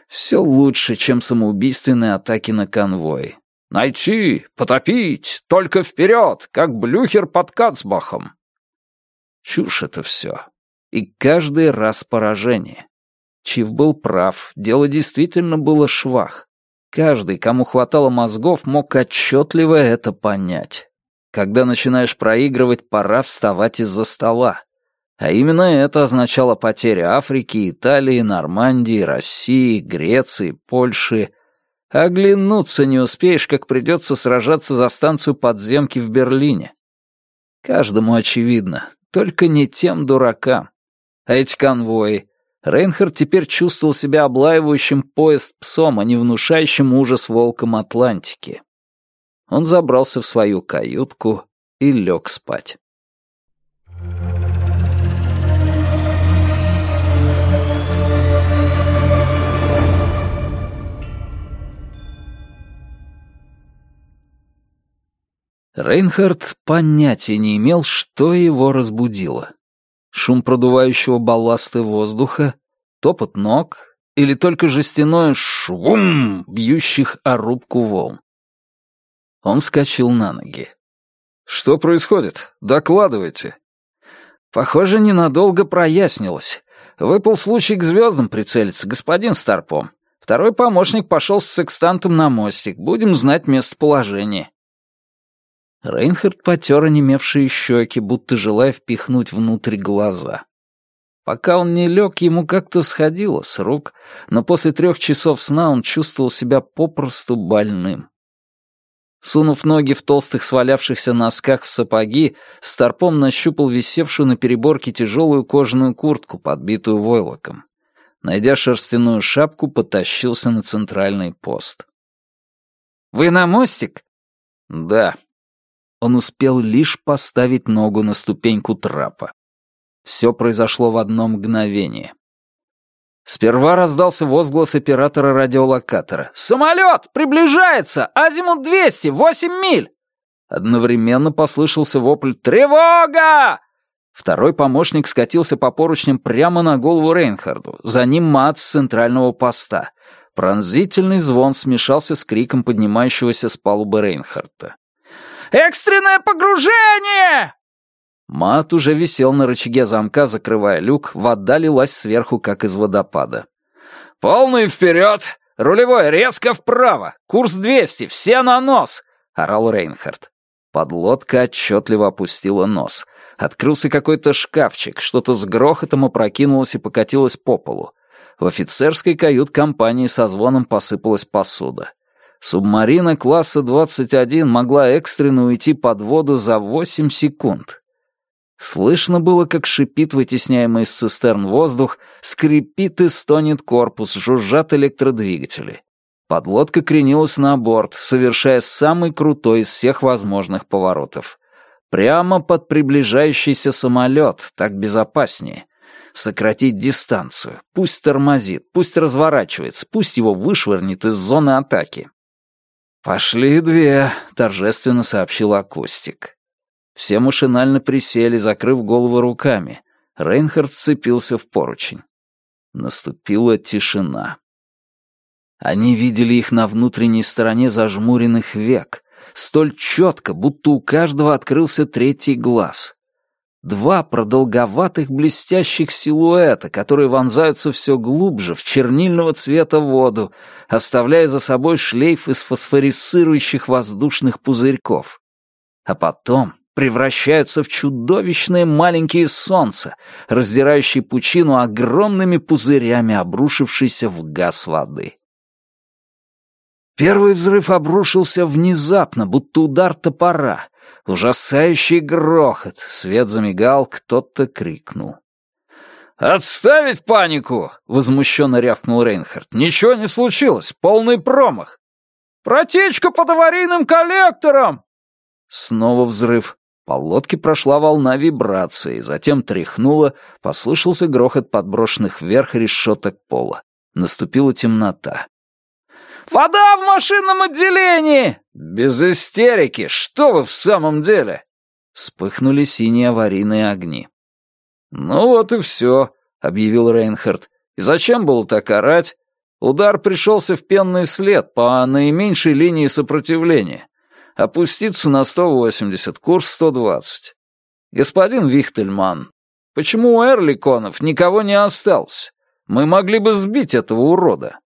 Все лучше, чем самоубийственные атаки на конвой. «Найти! Потопить! Только вперед! Как блюхер под Кацбахом!» Чушь это все. И каждый раз поражение. Чив был прав, дело действительно было швах. Каждый, кому хватало мозгов, мог отчетливо это понять. Когда начинаешь проигрывать, пора вставать из-за стола. А именно это означало потери Африки, Италии, Нормандии, России, Греции, Польши. Оглянуться не успеешь, как придется сражаться за станцию подземки в Берлине. Каждому очевидно, только не тем дуракам. А эти конвои... Рейнхард теперь чувствовал себя облаивающим поезд псом, а не внушающим ужас волком Атлантики. Он забрался в свою каютку и лег спать. Рейнхард понятия не имел, что его разбудило. Шум продувающего балласты воздуха, топот ног или только жестяное шум бьющих о рубку волн. Он вскочил на ноги. «Что происходит? Докладывайте». «Похоже, ненадолго прояснилось. Выпал случай к звездам прицелиться, господин Старпом. Второй помощник пошел с секстантом на мостик. Будем знать местоположение». Рейнхард потер онемевшие щеки, будто желая впихнуть внутрь глаза. Пока он не лег, ему как-то сходило с рук, но после трех часов сна он чувствовал себя попросту больным. Сунув ноги в толстых свалявшихся носках в сапоги, Старпом нащупал висевшую на переборке тяжелую кожаную куртку, подбитую войлоком. Найдя шерстяную шапку, потащился на центральный пост. «Вы на мостик?» «Да», он успел лишь поставить ногу на ступеньку трапа. Все произошло в одно мгновение. Сперва раздался возглас оператора радиолокатора. «Самолет! Приближается! Азимут 200! 8 миль!» Одновременно послышался вопль «Тревога!» Второй помощник скатился по поручням прямо на голову Рейнхарду. За ним мат с центрального поста. Пронзительный звон смешался с криком поднимающегося с палубы Рейнхарда. «Экстренное погружение!» Мат уже висел на рычаге замка, закрывая люк, вода лилась сверху, как из водопада. «Полный вперед! Рулевой резко вправо! Курс 200! Все на нос!» — орал Рейнхард. Подлодка отчетливо опустила нос. Открылся какой-то шкафчик, что-то с грохотом опрокинулось и покатилось по полу. В офицерской кают-компании со звоном посыпалась посуда. Субмарина класса 21 могла экстренно уйти под воду за 8 секунд. Слышно было, как шипит вытесняемый из цистерн воздух, скрипит и стонет корпус, жужжат электродвигатели. Подлодка кренилась на борт, совершая самый крутой из всех возможных поворотов. Прямо под приближающийся самолет, так безопаснее. Сократить дистанцию, пусть тормозит, пусть разворачивается, пусть его вышвырнет из зоны атаки. «Пошли две», — торжественно сообщил акустик. Все машинально присели, закрыв голову руками. Рейнхард вцепился в поручень. Наступила тишина. Они видели их на внутренней стороне зажмуренных век, столь четко, будто у каждого открылся третий глаз. Два продолговатых блестящих силуэта, которые вонзаются все глубже в чернильного цвета воду, оставляя за собой шлейф из фосфорисцирующих воздушных пузырьков. А потом превращаются в чудовищные маленькие солнца, раздирающие пучину огромными пузырями, обрушившейся в газ воды. Первый взрыв обрушился внезапно, будто удар топора, Ужасающий грохот. Свет замигал, кто-то крикнул. «Отставить панику!» — возмущенно рявкнул Рейнхард. «Ничего не случилось. Полный промах!» «Протечка под аварийным коллектором!» Снова взрыв. По лодке прошла волна вибрации, затем тряхнула, послышался грохот подброшенных вверх решеток пола. Наступила темнота. «Вода в машинном отделении!» «Без истерики! Что вы в самом деле?» Вспыхнули синие аварийные огни. «Ну вот и все», — объявил Рейнхард. «И зачем было так орать? Удар пришелся в пенный след по наименьшей линии сопротивления. Опуститься на 180, курс 120. Господин Вихтельман, почему у Эрликонов никого не осталось? Мы могли бы сбить этого урода».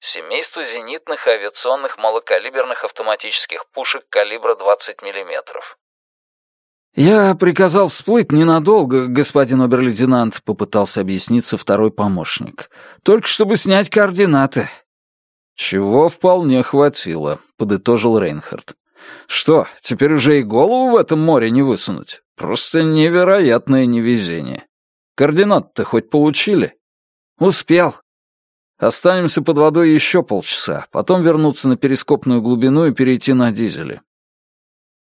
Семейство зенитных авиационных малокалиберных автоматических пушек калибра 20 мм. «Я приказал всплыть ненадолго, господин обер-лейтенант», — попытался объясниться второй помощник. «Только чтобы снять координаты». «Чего вполне хватило», — подытожил Рейнхард. «Что, теперь уже и голову в этом море не высунуть? Просто невероятное невезение. Координаты-то хоть получили?» «Успел. Останемся под водой еще полчаса, потом вернуться на перископную глубину и перейти на дизели.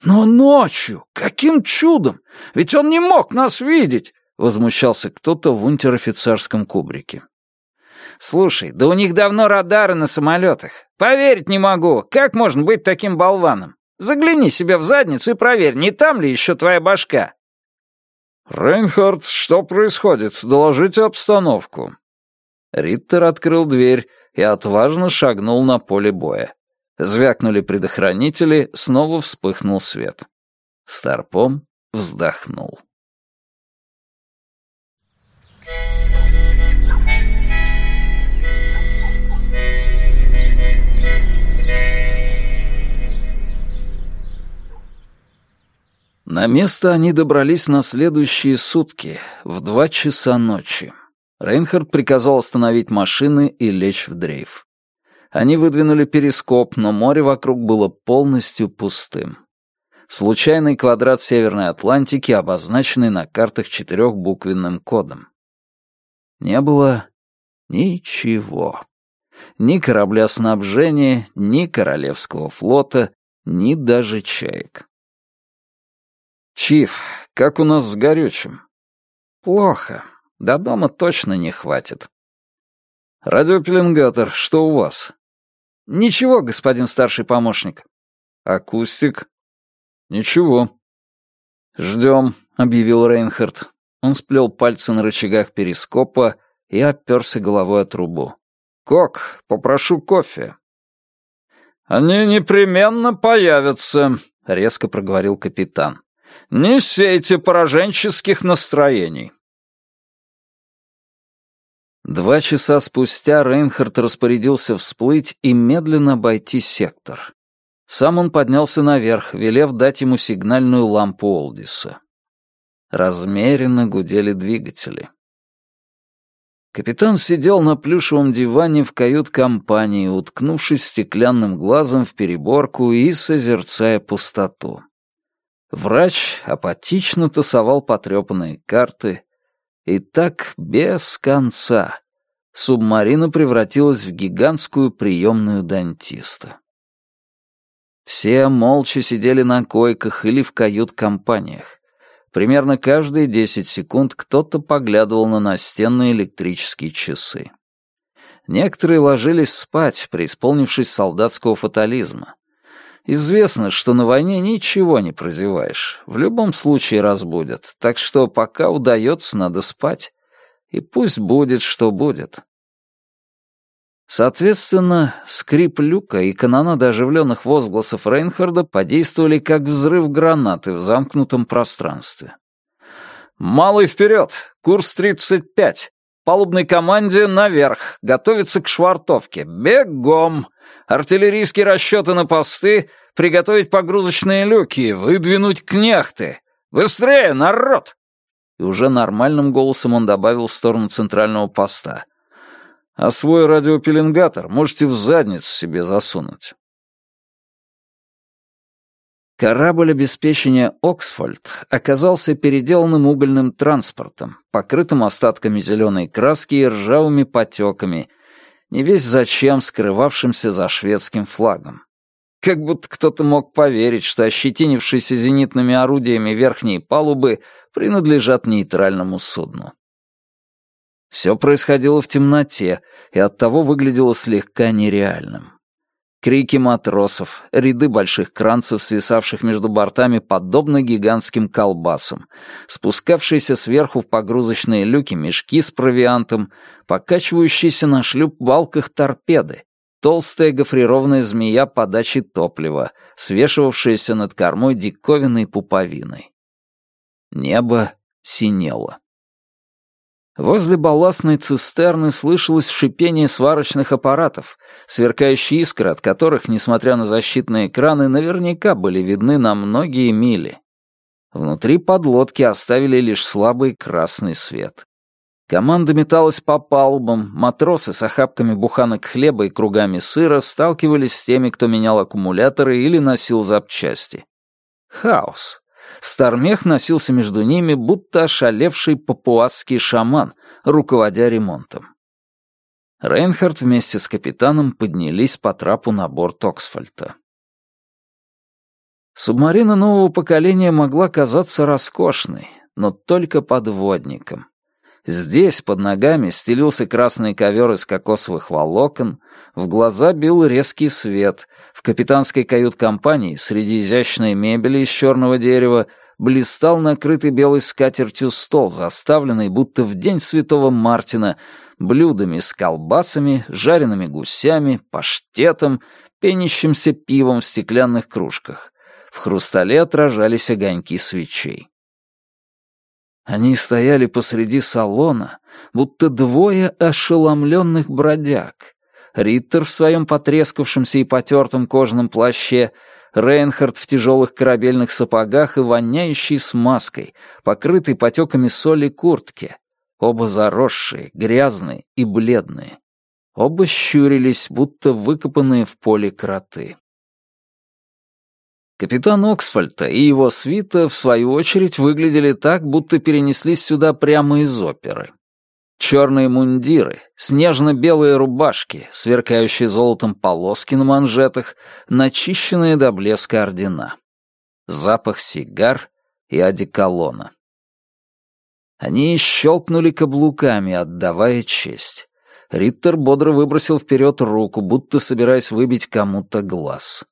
«Но ночью! Каким чудом! Ведь он не мог нас видеть!» — возмущался кто-то в унтер-офицерском кубрике. «Слушай, да у них давно радары на самолетах. Поверить не могу. Как можно быть таким болваном? Загляни себе в задницу и проверь, не там ли еще твоя башка». «Рейнхард, что происходит? Доложите обстановку». Риттер открыл дверь и отважно шагнул на поле боя. Звякнули предохранители, снова вспыхнул свет. Старпом вздохнул. На место они добрались на следующие сутки, в два часа ночи. Рейнхард приказал остановить машины и лечь в дрейф. Они выдвинули перископ, но море вокруг было полностью пустым. Случайный квадрат Северной Атлантики, обозначенный на картах четырехбуквенным кодом. Не было ничего. Ни корабля снабжения, ни Королевского флота, ни даже чаек. «Чиф, как у нас с горючим?» «Плохо. До дома точно не хватит». «Радиопеленгатор, что у вас?» «Ничего, господин старший помощник». «Акустик?» «Ничего». «Ждем», — объявил Рейнхард. Он сплел пальцы на рычагах перископа и оперся головой о трубу. «Кок, попрошу кофе». «Они непременно появятся», — резко проговорил капитан. Не сейте пораженческих настроений. Два часа спустя Рейнхард распорядился всплыть и медленно обойти сектор. Сам он поднялся наверх, велев дать ему сигнальную лампу Олдиса. Размеренно гудели двигатели. Капитан сидел на плюшевом диване в кают-компании, уткнувшись стеклянным глазом в переборку и созерцая пустоту. Врач апатично тасовал потрепанные карты. И так без конца. Субмарина превратилась в гигантскую приемную дантиста. Все молча сидели на койках или в кают-компаниях. Примерно каждые десять секунд кто-то поглядывал на настенные электрические часы. Некоторые ложились спать, преисполнившись солдатского фатализма. Известно, что на войне ничего не прозеваешь. В любом случае разбудят. Так что пока удается, надо спать. И пусть будет, что будет. Соответственно, скрип люка и канонада оживленных возгласов Рейнхарда подействовали как взрыв гранаты в замкнутом пространстве. «Малый вперед! Курс 35! Палубной команде наверх! Готовиться к швартовке! Бегом! Артиллерийские расчеты на посты, приготовить погрузочные люки, выдвинуть княхты. Быстрее, народ!» И уже нормальным голосом он добавил в сторону центрального поста. «А свой радиопеленгатор можете в задницу себе засунуть». Корабль обеспечения «Оксфорд» оказался переделанным угольным транспортом, покрытым остатками зеленой краски и ржавыми потеками — не весь зачем скрывавшимся за шведским флагом. Как будто кто-то мог поверить, что ощетинившиеся зенитными орудиями верхние палубы принадлежат нейтральному судну. Все происходило в темноте и оттого выглядело слегка нереальным. Крики матросов, ряды больших кранцев, свисавших между бортами подобно гигантским колбасам, спускавшиеся сверху в погрузочные люки мешки с провиантом, покачивающиеся на шлюп балках торпеды, толстая гофрированная змея подачи топлива, свешивавшаяся над кормой диковинной пуповиной. Небо синело. Возле балластной цистерны слышалось шипение сварочных аппаратов, сверкающие искры от которых, несмотря на защитные экраны, наверняка были видны на многие мили. Внутри подлодки оставили лишь слабый красный свет. Команда металась по палубам, матросы с охапками буханок хлеба и кругами сыра сталкивались с теми, кто менял аккумуляторы или носил запчасти. Хаос. Стармех носился между ними, будто ошалевший папуасский шаман, руководя ремонтом. Рейнхард вместе с капитаном поднялись по трапу на борт Оксфальта. Субмарина нового поколения могла казаться роскошной, но только подводником. Здесь под ногами стелился красный ковер из кокосовых волокон, в глаза бил резкий свет, в капитанской кают-компании среди изящной мебели из черного дерева блистал накрытый белой скатертью стол, заставленный, будто в день Святого Мартина, блюдами с колбасами, жареными гусями, паштетом, пенящимся пивом в стеклянных кружках. В хрустале отражались огоньки свечей. Они стояли посреди салона, будто двое ошеломленных бродяг. Риттер в своем потрескавшемся и потертом кожаном плаще, Рейнхард в тяжелых корабельных сапогах и воняющей смазкой, покрытой потеками соли куртке. Оба заросшие, грязные и бледные. Оба щурились, будто выкопанные в поле кроты. Капитан Оксфальта и его свита, в свою очередь, выглядели так, будто перенеслись сюда прямо из оперы. Черные мундиры, снежно-белые рубашки, сверкающие золотом полоски на манжетах, начищенные до блеска ордена. Запах сигар и одеколона. Они щелкнули каблуками, отдавая честь. Риттер бодро выбросил вперед руку, будто собираясь выбить кому-то глаз.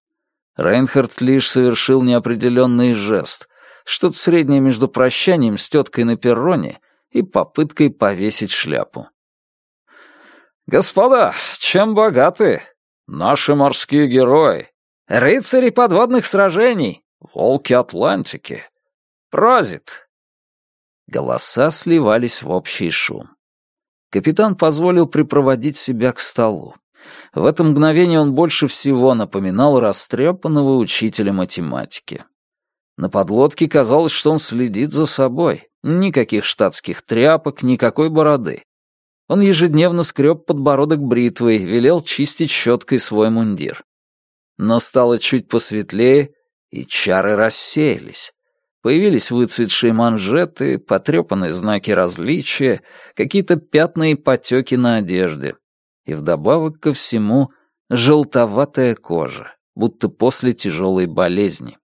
Рейнхард лишь совершил неопределенный жест, что-то среднее между прощанием с теткой на перроне и попыткой повесить шляпу. «Господа, чем богаты? Наши морские герои, рыцари подводных сражений, волки Атлантики. Прозит!» Голоса сливались в общий шум. Капитан позволил припроводить себя к столу. В это мгновение он больше всего напоминал растрепанного учителя математики. На подлодке казалось, что он следит за собой. Никаких штатских тряпок, никакой бороды. Он ежедневно скреб подбородок бритвой, велел чистить щеткой свой мундир. Но стало чуть посветлее, и чары рассеялись. Появились выцветшие манжеты, потрепанные знаки различия, какие-то пятна и потеки на одежде и вдобавок ко всему желтоватая кожа, будто после тяжелой болезни.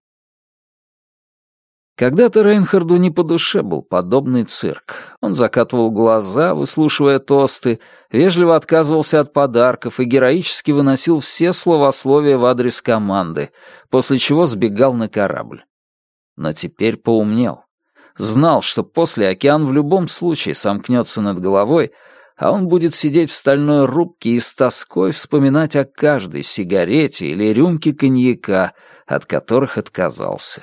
Когда-то Рейнхарду не по душе был подобный цирк. Он закатывал глаза, выслушивая тосты, вежливо отказывался от подарков и героически выносил все словословия в адрес команды, после чего сбегал на корабль. Но теперь поумнел. Знал, что после океан в любом случае сомкнется над головой, а он будет сидеть в стальной рубке и с тоской вспоминать о каждой сигарете или рюмке коньяка, от которых отказался.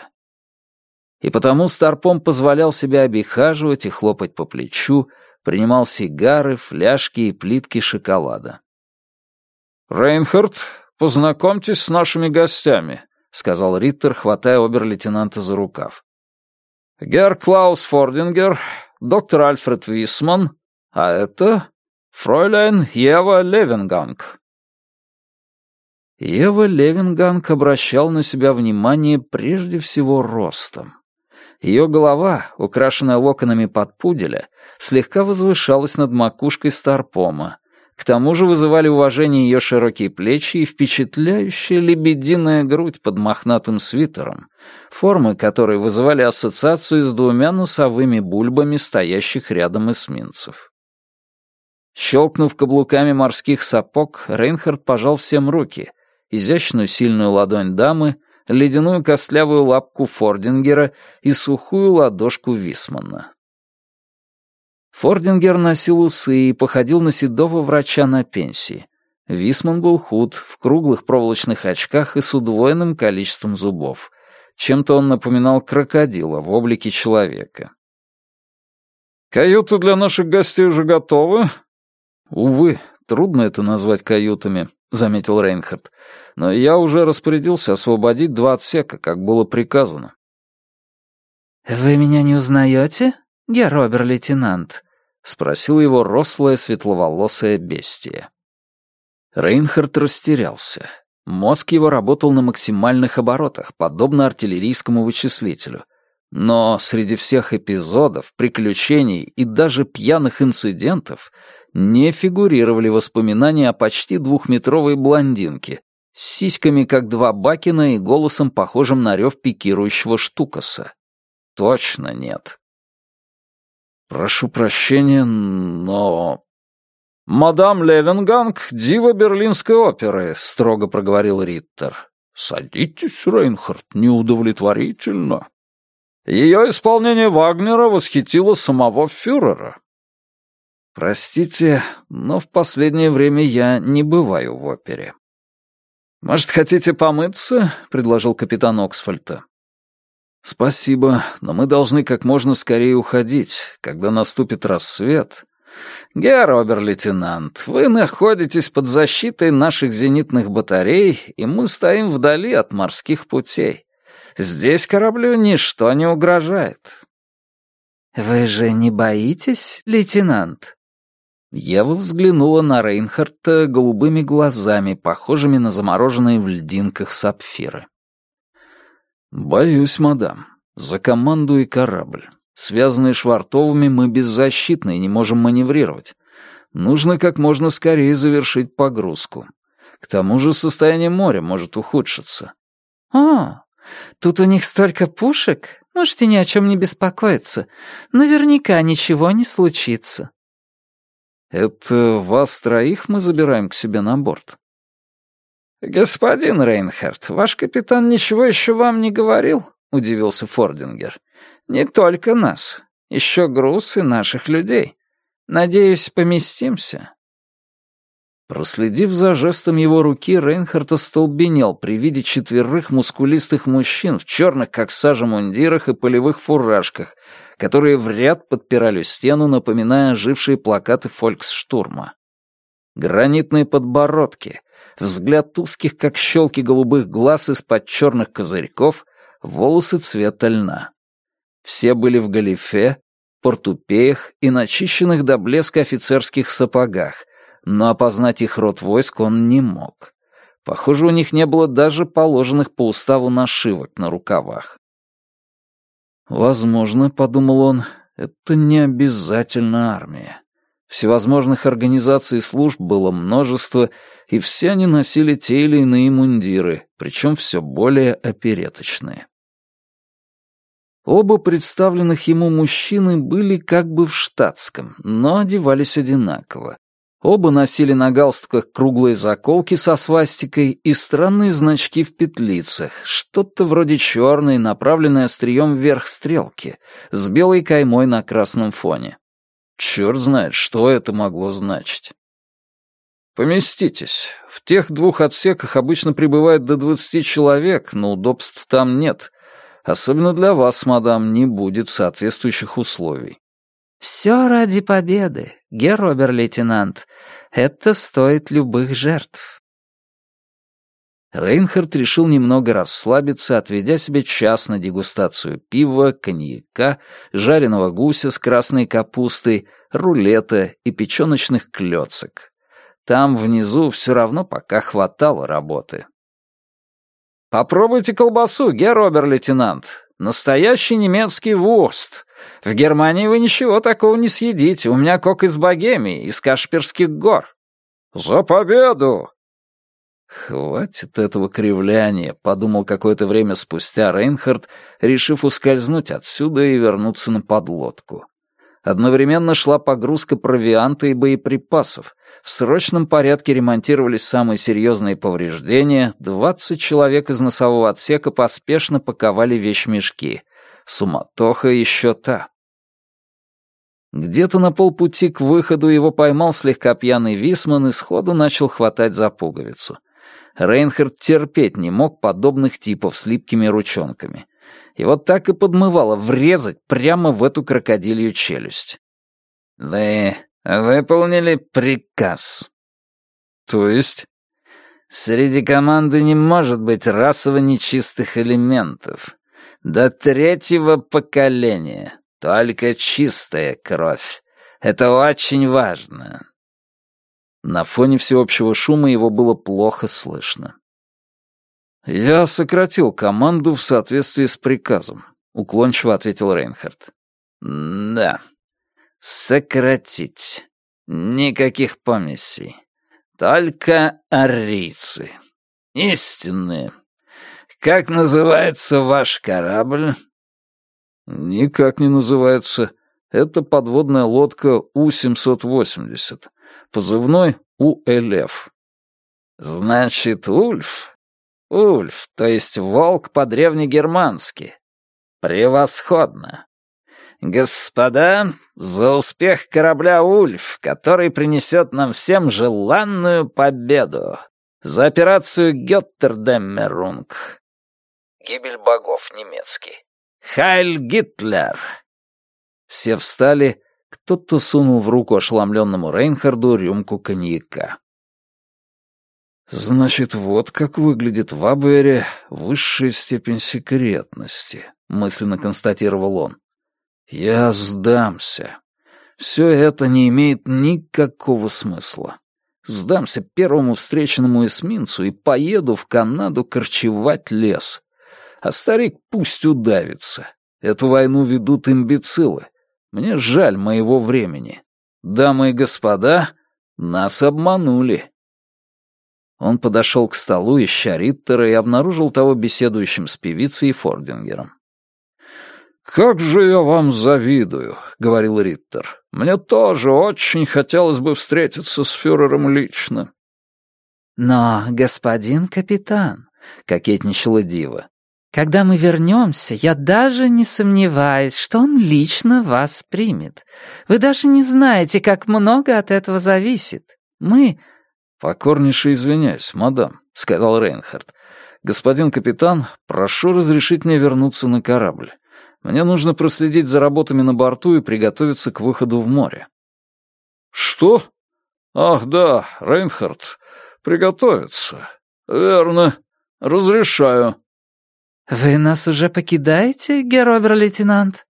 И потому Старпом позволял себя обихаживать и хлопать по плечу, принимал сигары, фляжки и плитки шоколада. «Рейнхард, познакомьтесь с нашими гостями», — сказал Риттер, хватая обер-лейтенанта за рукав. «Герр Клаус Фордингер, доктор Альфред Висман, а это фройляйн Ева Левенганг. Ева Левенганг обращал на себя внимание прежде всего ростом. Ее голова, украшенная локонами под пуделя, слегка возвышалась над макушкой Старпома. К тому же вызывали уважение ее широкие плечи и впечатляющая лебединая грудь под мохнатым свитером, формы которой вызывали ассоциацию с двумя носовыми бульбами стоящих рядом эсминцев. Щелкнув каблуками морских сапог, Рейнхард пожал всем руки, изящную сильную ладонь дамы, ледяную костлявую лапку Фордингера и сухую ладошку Висмана. Фордингер носил усы и походил на седого врача на пенсии. Висман был худ, в круглых проволочных очках и с удвоенным количеством зубов. Чем-то он напоминал крокодила в облике человека. «Каюты для наших гостей уже готовы?» «Увы, трудно это назвать каютами», — заметил Рейнхард. «Но я уже распорядился освободить два отсека, как было приказано». «Вы меня не узнаете, герр обер-лейтенант?» — спросил его рослое светловолосое бестие. Рейнхард растерялся. Мозг его работал на максимальных оборотах, подобно артиллерийскому вычислителю. Но среди всех эпизодов, приключений и даже пьяных инцидентов не фигурировали воспоминания о почти двухметровой блондинке с сиськами, как два бакина, и голосом, похожим на рев пикирующего штукаса. Точно нет. «Прошу прощения, но...» «Мадам Левенганг — дива берлинской оперы», — строго проговорил Риттер. «Садитесь, Рейнхард, неудовлетворительно. Ее исполнение Вагнера восхитило самого фюрера». «Простите, но в последнее время я не бываю в опере». «Может, хотите помыться?» — предложил капитан Оксфальта. «Спасибо, но мы должны как можно скорее уходить. Когда наступит рассвет, «Герр обер-лейтенант, вы находитесь под защитой наших зенитных батарей, и мы стоим вдали от морских путей. Здесь кораблю ничто не угрожает». «Вы же не боитесь, лейтенант?» Ева взглянула на Рейнхарта голубыми глазами, похожими на замороженные в льдинках сапфиры. «Боюсь, мадам. За команду и корабль. Связанные швартовыми, мы беззащитны и не можем маневрировать. Нужно как можно скорее завершить погрузку. К тому же состояние моря может ухудшиться. «О, тут у них столько пушек. Можете ни о чем не беспокоиться. Наверняка ничего не случится». «Это вас троих мы забираем к себе на борт?» «Господин Рейнхард, ваш капитан ничего еще вам не говорил?» — удивился Фордингер. Не только нас. Еще груз и наших людей. Надеюсь, поместимся». Проследив за жестом его руки, Рейнхард остолбенел при виде четверых мускулистых мужчин в черных, как сажа, мундирах и полевых фуражках, которые в ряд подпирали стену, напоминая ожившие плакаты фольксштурма. Гранитные подбородки, взгляд узких, как щелки голубых глаз из-под черных козырьков, волосы цвета льна. Все были в галифе, портупеях и начищенных до блеска офицерских сапогах, но опознать их род войск он не мог. Похоже, у них не было даже положенных по уставу нашивок на рукавах. «Возможно, — подумал он, — это не обязательно армия. Всевозможных организаций и служб было множество, и все они носили те или иные мундиры, причем все более опереточные. Оба представленных ему мужчины были как бы в штатском, но одевались одинаково. Оба носили на галстуках круглые заколки со свастикой и странные значки в петлицах, что-то вроде черной, направленной острием вверх стрелки, с белой каймой на красном фоне. Черт знает, что это могло значить. «Поместитесь. В тех двух отсеках обычно прибывает до двадцати человек, но удобств там нет. Особенно для вас, мадам, не будет соответствующих условий. Все ради победы, герр-обер-лейтенант. Это стоит любых жертв. Рейнхард решил немного расслабиться, отведя себе час на дегустацию пива, коньяка, жареного гуся с красной капустой, рулета и печеночных клёцок. Там внизу все равно пока хватало работы. «Попробуйте колбасу, герр обер-лейтенант. Настоящий немецкий вурст. В Германии вы ничего такого не съедите. У меня кок из Богемии, из Кашперских гор». «За победу!» «Хватит этого кривляния», — подумал какое-то время спустя Рейнхард, решив ускользнуть отсюда и вернуться на подлодку. Одновременно шла погрузка провианта и боеприпасов, в срочном порядке ремонтировались самые серьезные повреждения, 20 человек из носового отсека поспешно паковали вещмешки. Суматоха еще та. Где-то на полпути к выходу его поймал слегка пьяный Висман и сходу начал хватать за пуговицу. Рейнхард терпеть не мог подобных типов с липкими ручонками. И вот так и подмывало врезать прямо в эту крокодилью челюсть. «Вы «Выполнили приказ». «То есть?» «Среди команды не может быть расово нечистых элементов. До третьего поколения. Только чистая кровь. Это очень важно». На фоне всеобщего шума его было плохо слышно. «Я сократил команду в соответствии с приказом», — уклончиво ответил Рейнхард. «Да», Сократить. Никаких помесей. Только арийцы. Истинные. Как называется ваш корабль? Никак не называется. Это подводная лодка У-780, позывной УЛФ. Значит, Ульф? Ульф, то есть волк по-древнегермански. Превосходно. Господа, за успех корабля «Ульф», который принесет нам всем желанную победу. За операцию «Геттердеммерунг». Гибель богов немецкий. «Хайль Гитлер!» Все встали, кто-то сунул в руку ошеломленному Рейнхарду рюмку коньяка. «Значит, вот как выглядит в Абвере высшая степень секретности», — мысленно констатировал он. «Я сдамся. Все это не имеет никакого смысла. Сдамся первому встреченному эсминцу и поеду в Канаду корчевать лес. А старик пусть удавится. Эту войну ведут имбецилы. Мне жаль моего времени. Дамы и господа, нас обманули». Он подошел к столу, ища Риттера, и обнаружил того беседующим с певицей и Фордингером. «Как же я вам завидую», — говорил Риттер. «Мне тоже очень хотелось бы встретиться с фюрером лично». «Но, господин капитан», — кокетничала Дива, «когда мы вернемся, я даже не сомневаюсь, что он лично вас примет. Вы даже не знаете, как много от этого зависит. Мы...» «Покорнейше извиняюсь, мадам», — сказал Рейнхард. «Господин капитан, прошу разрешить мне вернуться на корабль. Мне нужно проследить за работами на борту и приготовиться к выходу в море». «Что? Ах, да, Рейнхард, приготовиться. Верно. Разрешаю». «Вы нас уже покидаете, герр-обер-лейтенант?»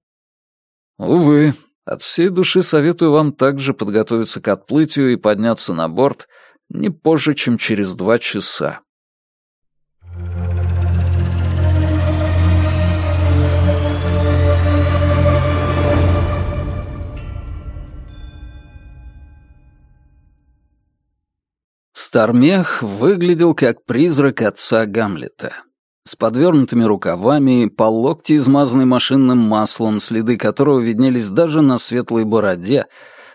«Увы. От всей души советую вам также подготовиться к отплытию и подняться на борт не позже, чем через два часа. Стармех выглядел как призрак отца Гамлета. С подвернутыми рукавами, по локти измазанный машинным маслом, следы которого виднелись даже на светлой бороде,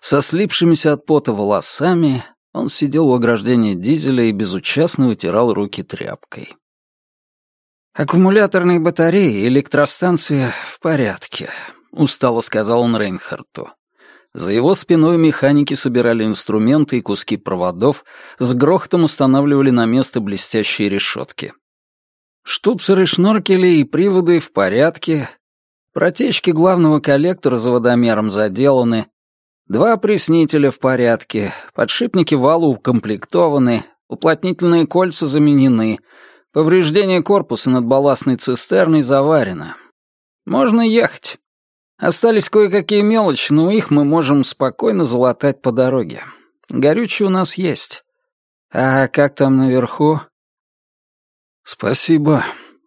со слипшимися от пота волосами, он сидел у ограждения дизеля и безучастно утирал руки тряпкой. «Аккумуляторные батареи, электростанция в порядке», — устало сказал он Рейнхарту. За его спиной механики собирали инструменты и куски проводов, с грохотом устанавливали на место блестящие решетки. Штуцеры, шноркели и приводы в порядке. Протечки главного коллектора за водомером заделаны. Два опреснителя в порядке. Подшипники вала укомплектованы. Уплотнительные кольца заменены. Повреждение корпуса над балластной цистерной заварено. Можно ехать. Остались кое-какие мелочи, но их мы можем спокойно залатать по дороге. Горючее у нас есть. А как там наверху? Спасибо.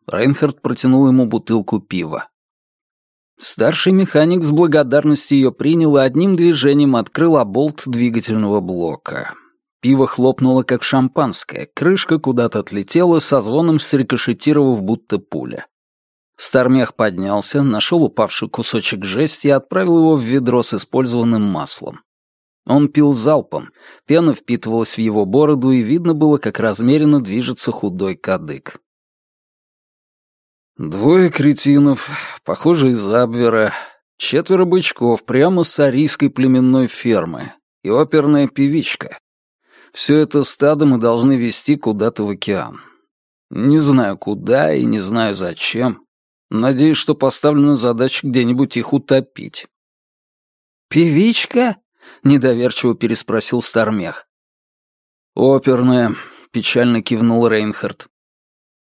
Рейнхард протянул ему бутылку пива. Старший механик с благодарностью ее принял и одним движением открыл оболт двигательного блока. Пиво хлопнуло, как шампанское, крышка куда-то отлетела, со звоном срикошетировав, будто пуля. Стармех поднялся, нашел упавший кусочек жести и отправил его в ведро с использованным маслом. Он пил залпом, пена впитывалась в его бороду, и видно было, как размеренно движется худой кадык. Двое кретинов, похоже, из Абвера, четверо бычков прямо с арийской племенной фермы и оперная певичка. Все это стадо мы должны вести куда-то в океан. Не знаю куда и не знаю зачем, Надеюсь, что поставлена задача где-нибудь их утопить. «Певичка?» — недоверчиво переспросил Стармех. «Оперная», — печально кивнул Рейнхард.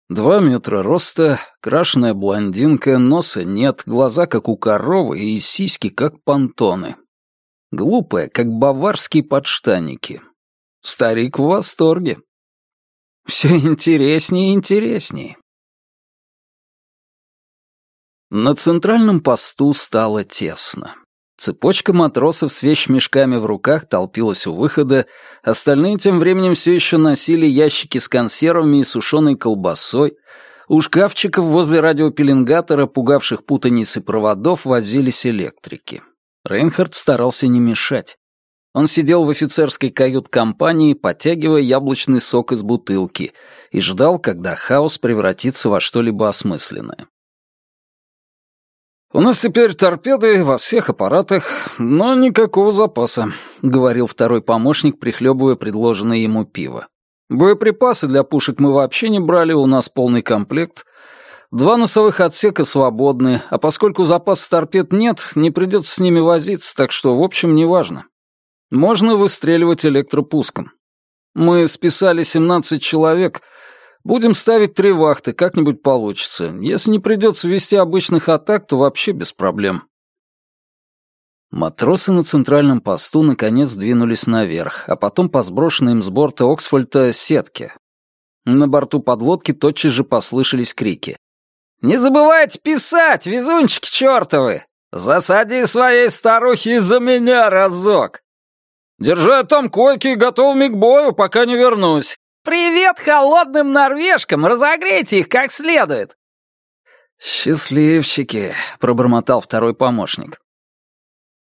«Два метра роста, крашеная блондинка, носа нет, глаза как у коровы и сиськи как понтоны. Глупая, как баварские подштанники. Старик в восторге. Все интереснее и интереснее. На центральном посту стало тесно. Цепочка матросов с вещмешками в руках толпилась у выхода, остальные тем временем все еще носили ящики с консервами и сушеной колбасой, у шкафчиков возле радиопеленгатора, пугавших путаницы проводов, возились электрики. Рейнхард старался не мешать. Он сидел в офицерской кают-компании, подтягивая яблочный сок из бутылки, и ждал, когда хаос превратится во что-либо осмысленное. «У нас теперь торпеды во всех аппаратах, но никакого запаса», — говорил второй помощник, прихлебывая предложенное ему пиво. «Боеприпасы для пушек мы вообще не брали, у нас полный комплект. Два носовых отсека свободны, а поскольку запаса торпед нет, не придется с ними возиться, так что, в общем, неважно. Можно выстреливать электропуском. Мы списали 17 человек. Будем ставить три вахты, как-нибудь получится. Если не придется вести обычных атак, то вообще без проблем. Матросы на центральном посту наконец двинулись наверх, а потом по сброшенной им с борта Оксфольта сетке. На борту подлодки тотчас же послышались крики. «Не забывайте писать, везунчики чертовы! Засади своей старухи за меня разок!» Держать там койки готовыми к бою, пока не вернусь. Привет холодным норвежкам, разогрейте их как следует. Счастливчики, пробормотал второй помощник.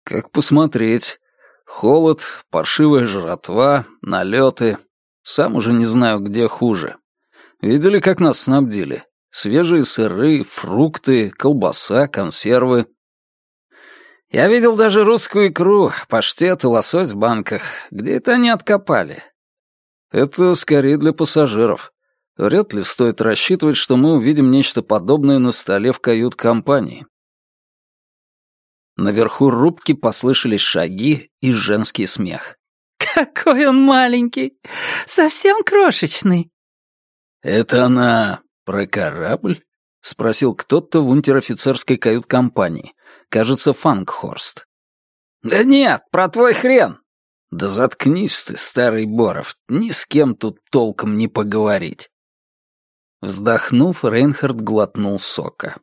Как посмотреть? Холод, паршивая жратва, налеты. Сам уже не знаю, где хуже. Видели, как нас снабдили? Свежие сыры, фрукты, колбаса, консервы. Я видел даже русскую икру, паштет и лосось в банках. Где это они откопали? Это скорее для пассажиров. Вряд ли стоит рассчитывать, что мы увидим нечто подобное на столе в кают-компании. Наверху рубки послышались шаги и женский смех. «Какой он маленький! Совсем крошечный!» «Это она про корабль?» — спросил кто-то в унтер-офицерской кают-компании кажется, Фанкхорст. «Да нет, про твой хрен!» «Да заткнись ты, старый Боров, ни с кем тут толком не поговорить». Вздохнув, Рейнхард глотнул сока.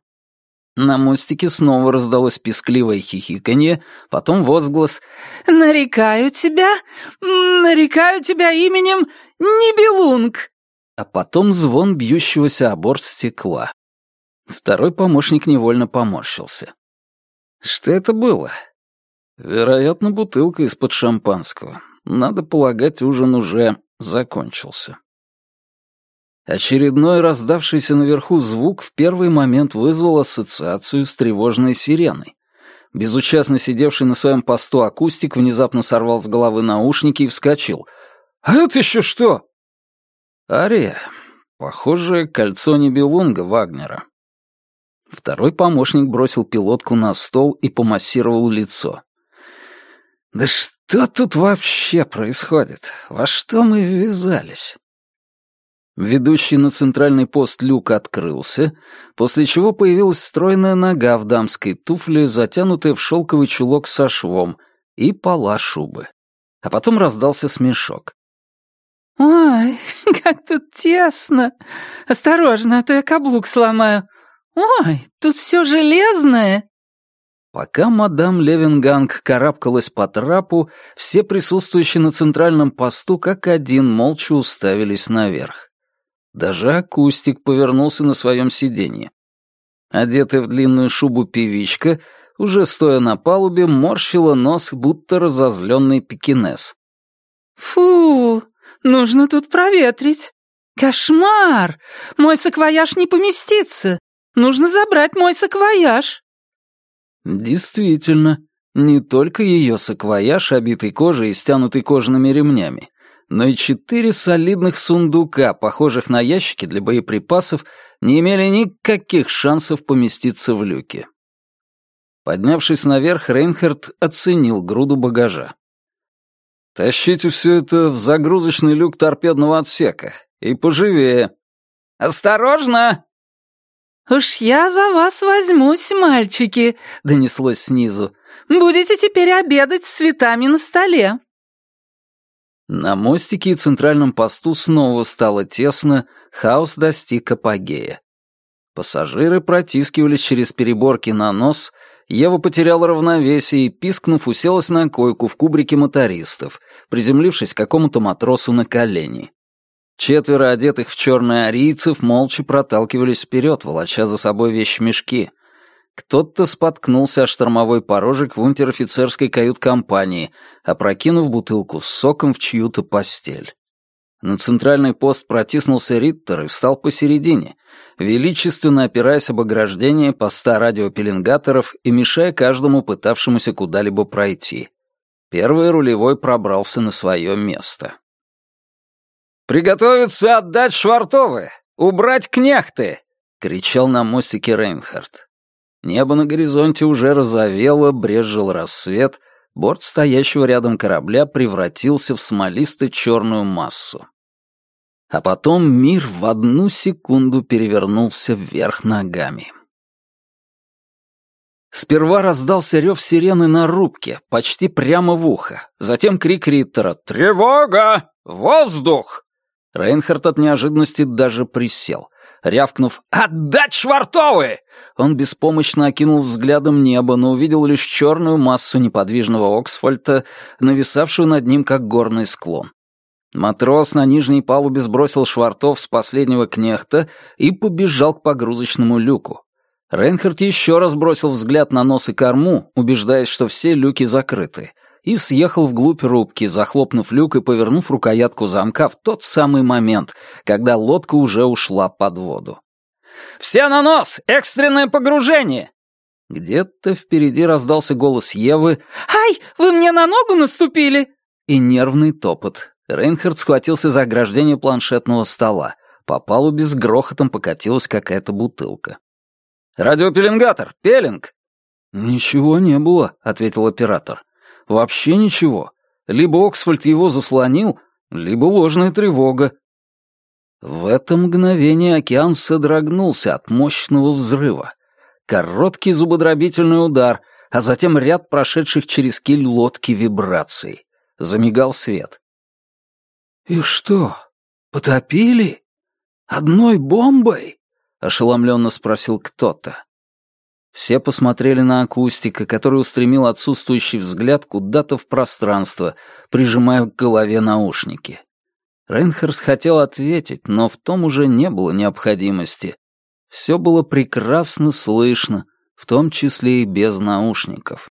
На мостике снова раздалось пескливое хихиканье, потом возглас «Нарекаю тебя, нарекаю тебя именем Нибелунг!» А потом звон бьющегося о борт стекла. Второй помощник невольно поморщился. Что это было? Вероятно, бутылка из-под шампанского. Надо полагать, ужин уже закончился. Очередной раздавшийся наверху звук в первый момент вызвал ассоциацию с тревожной сиреной. Безучастно сидевший на своем посту акустик внезапно сорвал с головы наушники и вскочил. «А это еще что?» «Ария. Похоже, кольцо Нибелунга Вагнера». Второй помощник бросил пилотку на стол и помассировал лицо. «Да что тут вообще происходит? Во что мы ввязались?» Ведущий на центральный пост люк открылся, после чего появилась стройная нога в дамской туфле, затянутая в шелковый чулок со швом, и пола шубы. А потом раздался смешок. «Ой, как тут тесно! Осторожно, а то я каблук сломаю. «Ой, тут все железное!» Пока мадам Левинганг карабкалась по трапу, все присутствующие на центральном посту как один молча уставились наверх. Даже акустик повернулся на своем сиденье. Одетая в длинную шубу певичка, уже стоя на палубе, морщила нос, будто разозленный пекинес. «Фу, нужно тут проветрить. Кошмар! Мой саквояж не поместится. Нужно забрать мой саквояж». Действительно, не только ее саквояж, обитый кожей и стянутый кожаными ремнями, но и четыре солидных сундука, похожих на ящики для боеприпасов, не имели никаких шансов поместиться в люке. Поднявшись наверх, Рейнхард оценил груду багажа. «Тащите все это в загрузочный люк торпедного отсека. И поживее». «Осторожно!» «Уж я за вас возьмусь, мальчики», — донеслось снизу. «Будете теперь обедать с цветами на столе». На мостике и центральном посту снова стало тесно, хаос достиг апогея. Пассажиры протискивались через переборки на нос, Ева потеряла равновесие и, пискнув, уселась на койку в кубрике мотористов, приземлившись какому-то матросу на колени. Четверо одетых в черное арийцев молча проталкивались вперед, волоча за собой вещмешки. Кто-то споткнулся о штормовой порожек в унтер-офицерской кают-компании, опрокинув бутылку с соком в чью-то постель. На центральный пост протиснулся Риттер и встал посередине, величественно опираясь об ограждение поста радиопеленгаторов и мешая каждому пытавшемуся куда-либо пройти. Первый рулевой пробрался на свое место. «Приготовиться отдать швартовы! Убрать кнехты!» — кричал на мостике Рейнхард. Небо на горизонте уже розовело, брезжил рассвет, борт стоящего рядом корабля превратился в смолисто-черную массу. А потом мир в одну секунду перевернулся вверх ногами. Сперва раздался рев сирены на рубке, почти прямо в ухо. Затем крик Риттера «Тревога! Воздух!» Рейнхард от неожиданности даже присел. Рявкнув «Отдать швартовы!» Он беспомощно окинул взглядом небо, но увидел лишь черную массу неподвижного Оксфольта, нависавшую над ним как горный склон. Матрос на нижней палубе сбросил швартов с последнего кнехта и побежал к погрузочному люку. Рейнхард еще раз бросил взгляд на нос и корму, убеждаясь, что все люки закрыты, и съехал вглубь рубки, захлопнув люк и повернув рукоятку замка в тот самый момент, когда лодка уже ушла под воду. «Все на нос! Экстренное погружение!» Где-то впереди раздался голос Евы «Ай, вы мне на ногу наступили!» и нервный топот. Рейнхард схватился за ограждение планшетного стола. По палубе с грохотом покатилась какая-то бутылка. «Радиопеленгатор! Пелинг!» «Ничего не было», — ответил оператор. Вообще ничего. Либо Оксфольд его заслонил, либо ложная тревога. В это мгновение океан содрогнулся от мощного взрыва. Короткий зубодробительный удар, а затем ряд прошедших через киль лодки вибраций. Замигал свет. «И что, потопили? Одной бомбой?» — ошеломленно спросил кто-то. Все посмотрели на акустика, который устремил отсутствующий взгляд куда-то в пространство, прижимая к голове наушники. Рейнхард хотел ответить, но в том уже не было необходимости. Все было прекрасно слышно, в том числе и без наушников.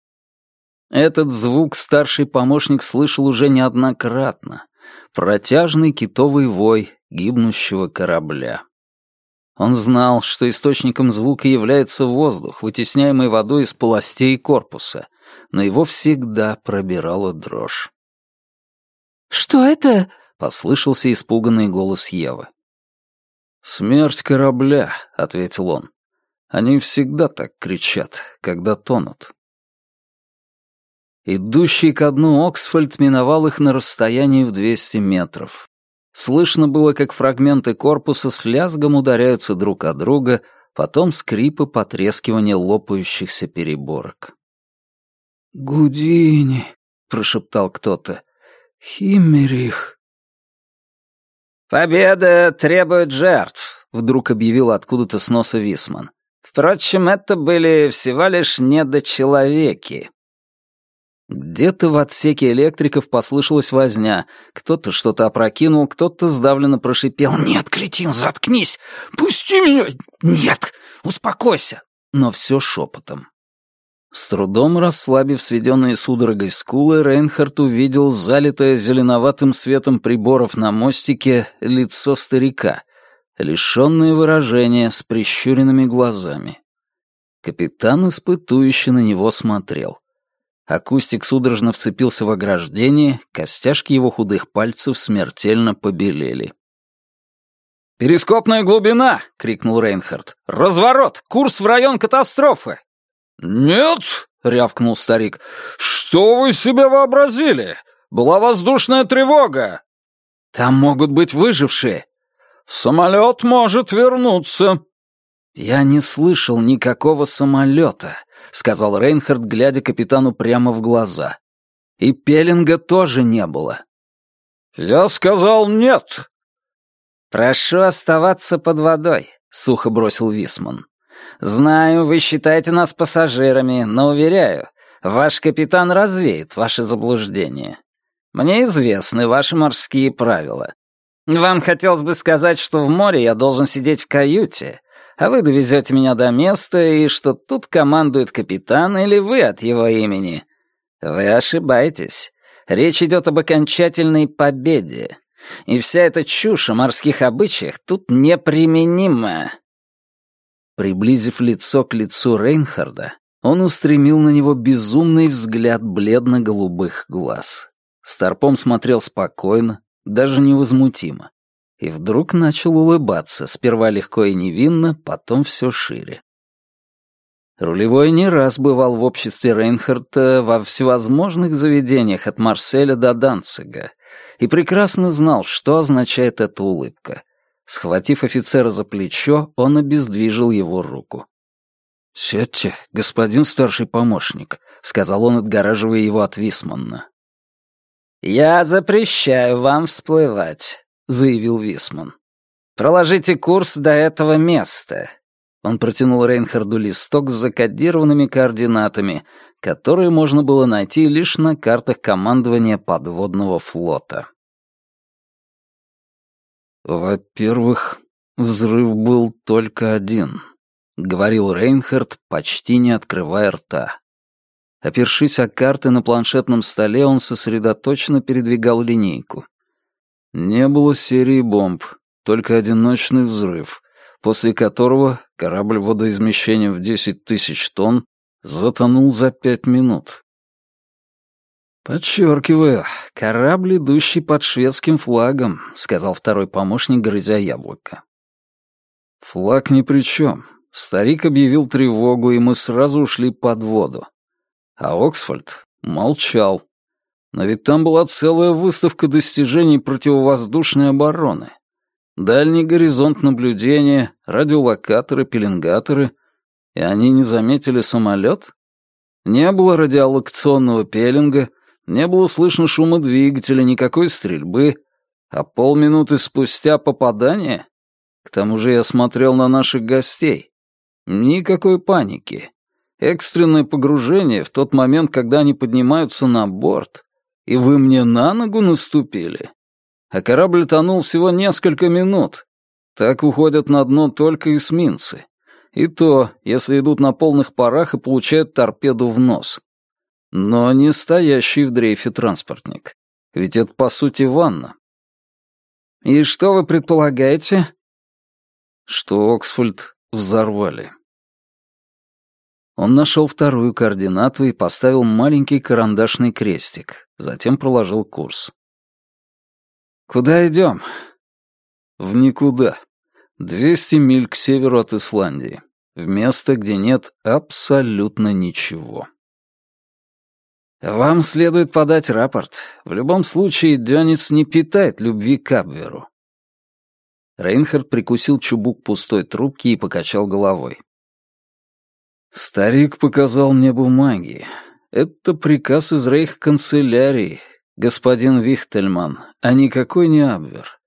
Этот звук старший помощник слышал уже неоднократно. Протяжный китовый вой гибнущего корабля. Он знал, что источником звука является воздух, вытесняемый водой из полостей корпуса, но его всегда пробирала дрожь. «Что это?» — послышался испуганный голос Евы. «Смерть корабля», — ответил он. «Они всегда так кричат, когда тонут». Идущий ко дну Оксфольд миновал их на расстоянии в 200 метров. Слышно было, как фрагменты корпуса с лязгом ударяются друг о друга, потом скрип и потрескивание лопающихся переборок. «Гудини», — прошептал кто-то, — «Химмерих». «Победа требует жертв», — вдруг объявил откуда-то с носа Висман. «Впрочем, это были всего лишь недочеловеки». Где-то в отсеке электриков послышалась возня. Кто-то что-то опрокинул, кто-то сдавленно прошипел. «Нет, кретин, заткнись! Пусти меня! Нет! Успокойся!» Но все шепотом. С трудом расслабив сведенные судорогой скулы, Рейнхард увидел залитое зеленоватым светом приборов на мостике лицо старика, лишенное выражения, с прищуренными глазами. Капитан испытующе на него смотрел. Акустик судорожно вцепился в ограждение, костяшки его худых пальцев смертельно побелели. «Перископная глубина!» — крикнул Рейнхард. «Разворот! Курс в район катастрофы!» «Нет!» — рявкнул старик. «Что вы себе вообразили? Была воздушная тревога!» «Там могут быть выжившие!» «Самолет может вернуться!» «Я не слышал никакого самолета сказал Рейнхард, глядя капитану прямо в глаза. И Пеллинга тоже не было. «Я сказал нет!» «Прошу оставаться под водой», — сухо бросил Висман. «Знаю, вы считаете нас пассажирами, но, уверяю, ваш капитан развеет ваши заблуждения. Мне известны ваши морские правила. Вам хотелось бы сказать, что в море я должен сидеть в каюте, а вы довезете меня до места, и что тут командует капитан или вы от его имени. Вы ошибаетесь. Речь идет об окончательной победе. И вся эта чушь о морских обычаях тут неприменима. Приблизив лицо к лицу Рейнхарда, он устремил на него безумный взгляд бледно-голубых глаз. Старпом смотрел спокойно, даже невозмутимо. И вдруг начал улыбаться, сперва легко и невинно, потом все шире. Рулевой не раз бывал в обществе Рейнхарта во всевозможных заведениях от Марселя до Данцига и прекрасно знал, что означает эта улыбка. Схватив офицера за плечо, он обездвижил его руку. «Сядьте, господин старший помощник», — сказал он, отгораживая его от Висманна. «Я запрещаю вам всплывать», — заявил Висман. «Проложите курс до этого места. Он протянул Рейнхарду листок с закодированными координатами, которые можно было найти лишь на картах командования подводного флота. «Во-первых, взрыв был только один», — говорил Рейнхард, почти не открывая рта. Опершись о карты на планшетном столе, он сосредоточенно передвигал линейку. Не было серии бомб, только одиночный взрыв, после которого корабль водоизмещением в 10 тысяч тонн затонул за пять минут. «Подчеркиваю, корабль, идущий под шведским флагом», — сказал второй помощник, грызя яблоко. «Флаг ни при чем. Старик объявил тревогу, и мы сразу ушли под воду. А Оксфорд молчал. Но ведь там была целая выставка достижений противовоздушной обороны. Дальний горизонт наблюдения, радиолокаторы, пеленгаторы. И они не заметили самолет? Не было радиолокационного пеленга, не было слышно шума двигателя, никакой стрельбы. А полминуты спустя попадание? К тому же я смотрел на наших гостей. Никакой паники. Экстренное погружение в тот момент, когда они поднимаются на борт. И вы мне на ногу наступили а корабль тонул всего несколько минут. Так уходят на дно только эсминцы. И то, если идут на полных парах и получают торпеду в нос. Но не стоящий в дрейфе транспортник. Ведь это, по сути, ванна. «И что вы предполагаете?» Что Оксфорд взорвали. Он нашел вторую координату и поставил маленький карандашный крестик, затем проложил курс. «Куда идем?» «В никуда. Двести миль к северу от Исландии. В место, где нет абсолютно ничего». «Вам следует подать рапорт. В любом случае, Дёнец не питает любви к Абверу». Рейнхард прикусил чубук пустой трубки и покачал головой. «Старик показал мне бумаги. Это приказ из рейх-канцелярии, господин Вихтельман, а никакой не Абвер.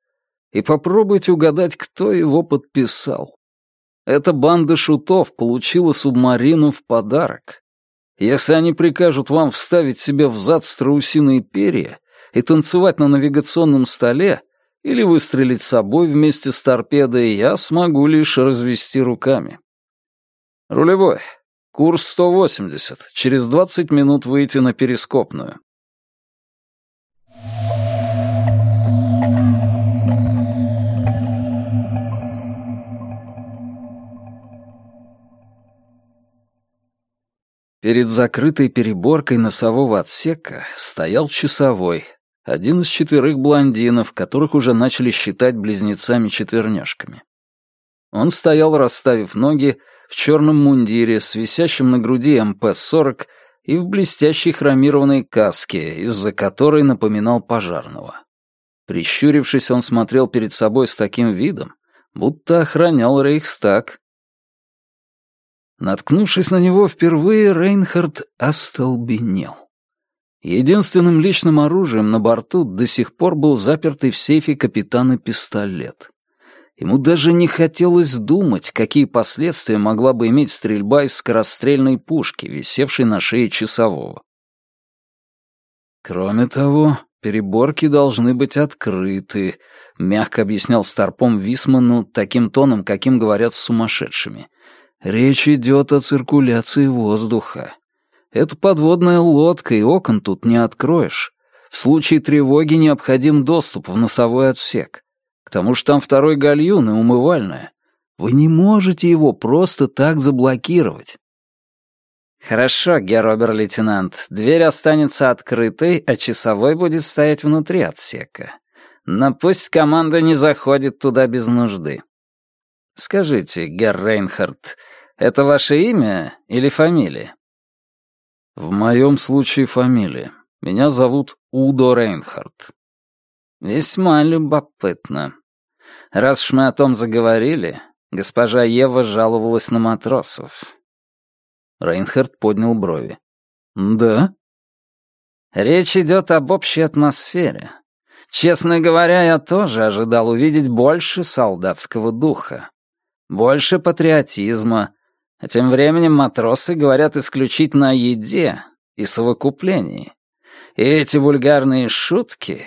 И попробуйте угадать, кто его подписал. Эта банда шутов получила субмарину в подарок. Если они прикажут вам вставить себе в зад страусиные перья и танцевать на навигационном столе, или выстрелить собой вместе с торпедой, я смогу лишь развести руками. Рулевой, курс 180, через 20 минут выйти на перископную. Перед закрытой переборкой носового отсека стоял часовой, один из четверых блондинов, которых уже начали считать близнецами-четверняшками. Он стоял, расставив ноги, в черном мундире с висящим на груди МП-40 и в блестящей хромированной каске, из-за которой напоминал пожарного. Прищурившись, он смотрел перед собой с таким видом, будто охранял Рейхстаг, Наткнувшись на него впервые, Рейнхард остолбенел. Единственным личным оружием на борту до сих пор был запертый в сейфе капитана пистолет. Ему даже не хотелось думать, какие последствия могла бы иметь стрельба из скорострельной пушки, висевшей на шее часового. Кроме того, переборки должны быть открыты», — мягко объяснял Старпом Висману таким тоном, каким говорят с сумасшедшими. «Речь идет о циркуляции воздуха. Это подводная лодка, и окон тут не откроешь. В случае тревоги необходим доступ в носовой отсек. К тому же там второй гальюн и умывальная. Вы не можете его просто так заблокировать. «Хорошо, герр-обер-лейтенант, дверь останется открытой, а часовой будет стоять внутри отсека. Но пусть команда не заходит туда без нужды. Скажите, герр Рейнхард, это ваше имя или фамилия?» «В моем случае фамилия. Меня зовут Удо Рейнхард». «Весьма любопытно. Раз уж мы о том заговорили, госпожа Ева жаловалась на матросов». Рейнхард поднял брови. «Да?» «Речь идет об общей атмосфере. Честно говоря, я тоже ожидал увидеть больше солдатского духа, больше патриотизма, а тем временем матросы говорят исключительно о еде и совокуплении. И эти вульгарные шутки...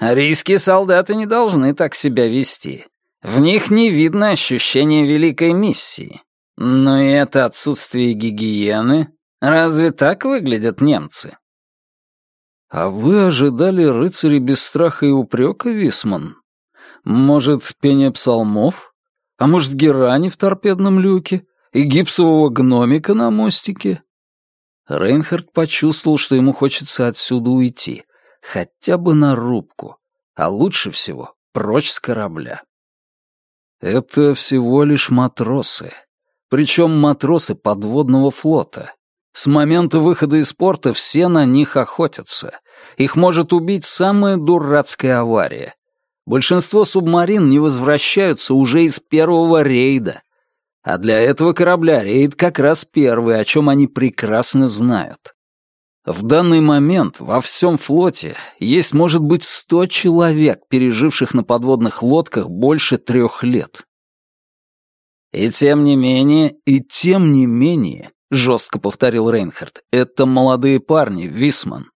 Арийские солдаты не должны так себя вести. В них не видно ощущения великой миссии. Но и это отсутствие гигиены. Разве так выглядят немцы? А вы ожидали рыцарей без страха и упрека, Висман? Может, пение псалмов? А может, герани в торпедном люке? И гипсового гномика на мостике? Рейнхард почувствовал, что ему хочется отсюда уйти. Хотя бы на рубку. А лучше всего прочь с корабля. Это всего лишь матросы причем матросы подводного флота. С момента выхода из порта все на них охотятся. Их может убить самая дурацкая авария. Большинство субмарин не возвращаются уже из первого рейда. А для этого корабля рейд как раз первый, о чем они прекрасно знают. В данный момент во всем флоте есть, может быть, сто человек, переживших на подводных лодках больше трех лет. «И тем не менее...» «И тем не менее...» — жестко повторил Рейнхард. «Это молодые парни, Висман.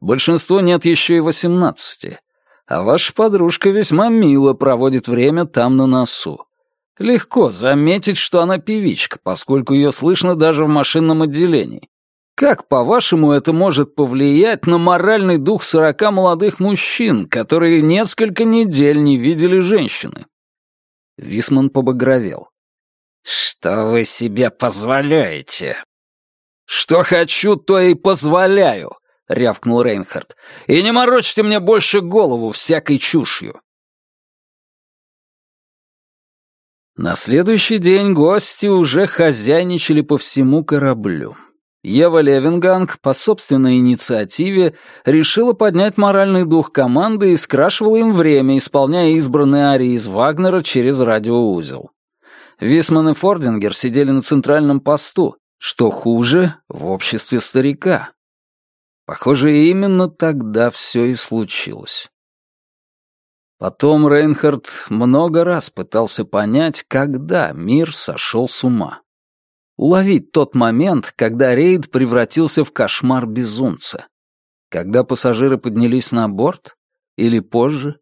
Большинство нет еще и восемнадцати. А ваша подружка весьма мило проводит время там на носу. Легко заметить, что она певичка, поскольку ее слышно даже в машинном отделении. Как, по-вашему, это может повлиять на моральный дух сорока молодых мужчин, которые несколько недель не видели женщины?» Висман побагровел. «Что вы себе позволяете?» «Что хочу, то и позволяю», — рявкнул Рейнхард. «И не морочьте мне больше голову всякой чушью». На следующий день гости уже хозяйничали по всему кораблю. Ева Левинганг по собственной инициативе решила поднять моральный дух команды и скрашивала им время, исполняя избранные арии из Вагнера через радиоузел. Висман и Фордингер сидели на центральном посту, что хуже, в обществе старика. Похоже, именно тогда все и случилось. Потом Рейнхард много раз пытался понять, когда мир сошел с ума. Уловить тот момент, когда рейд превратился в кошмар безумца. Когда пассажиры поднялись на борт? Или позже?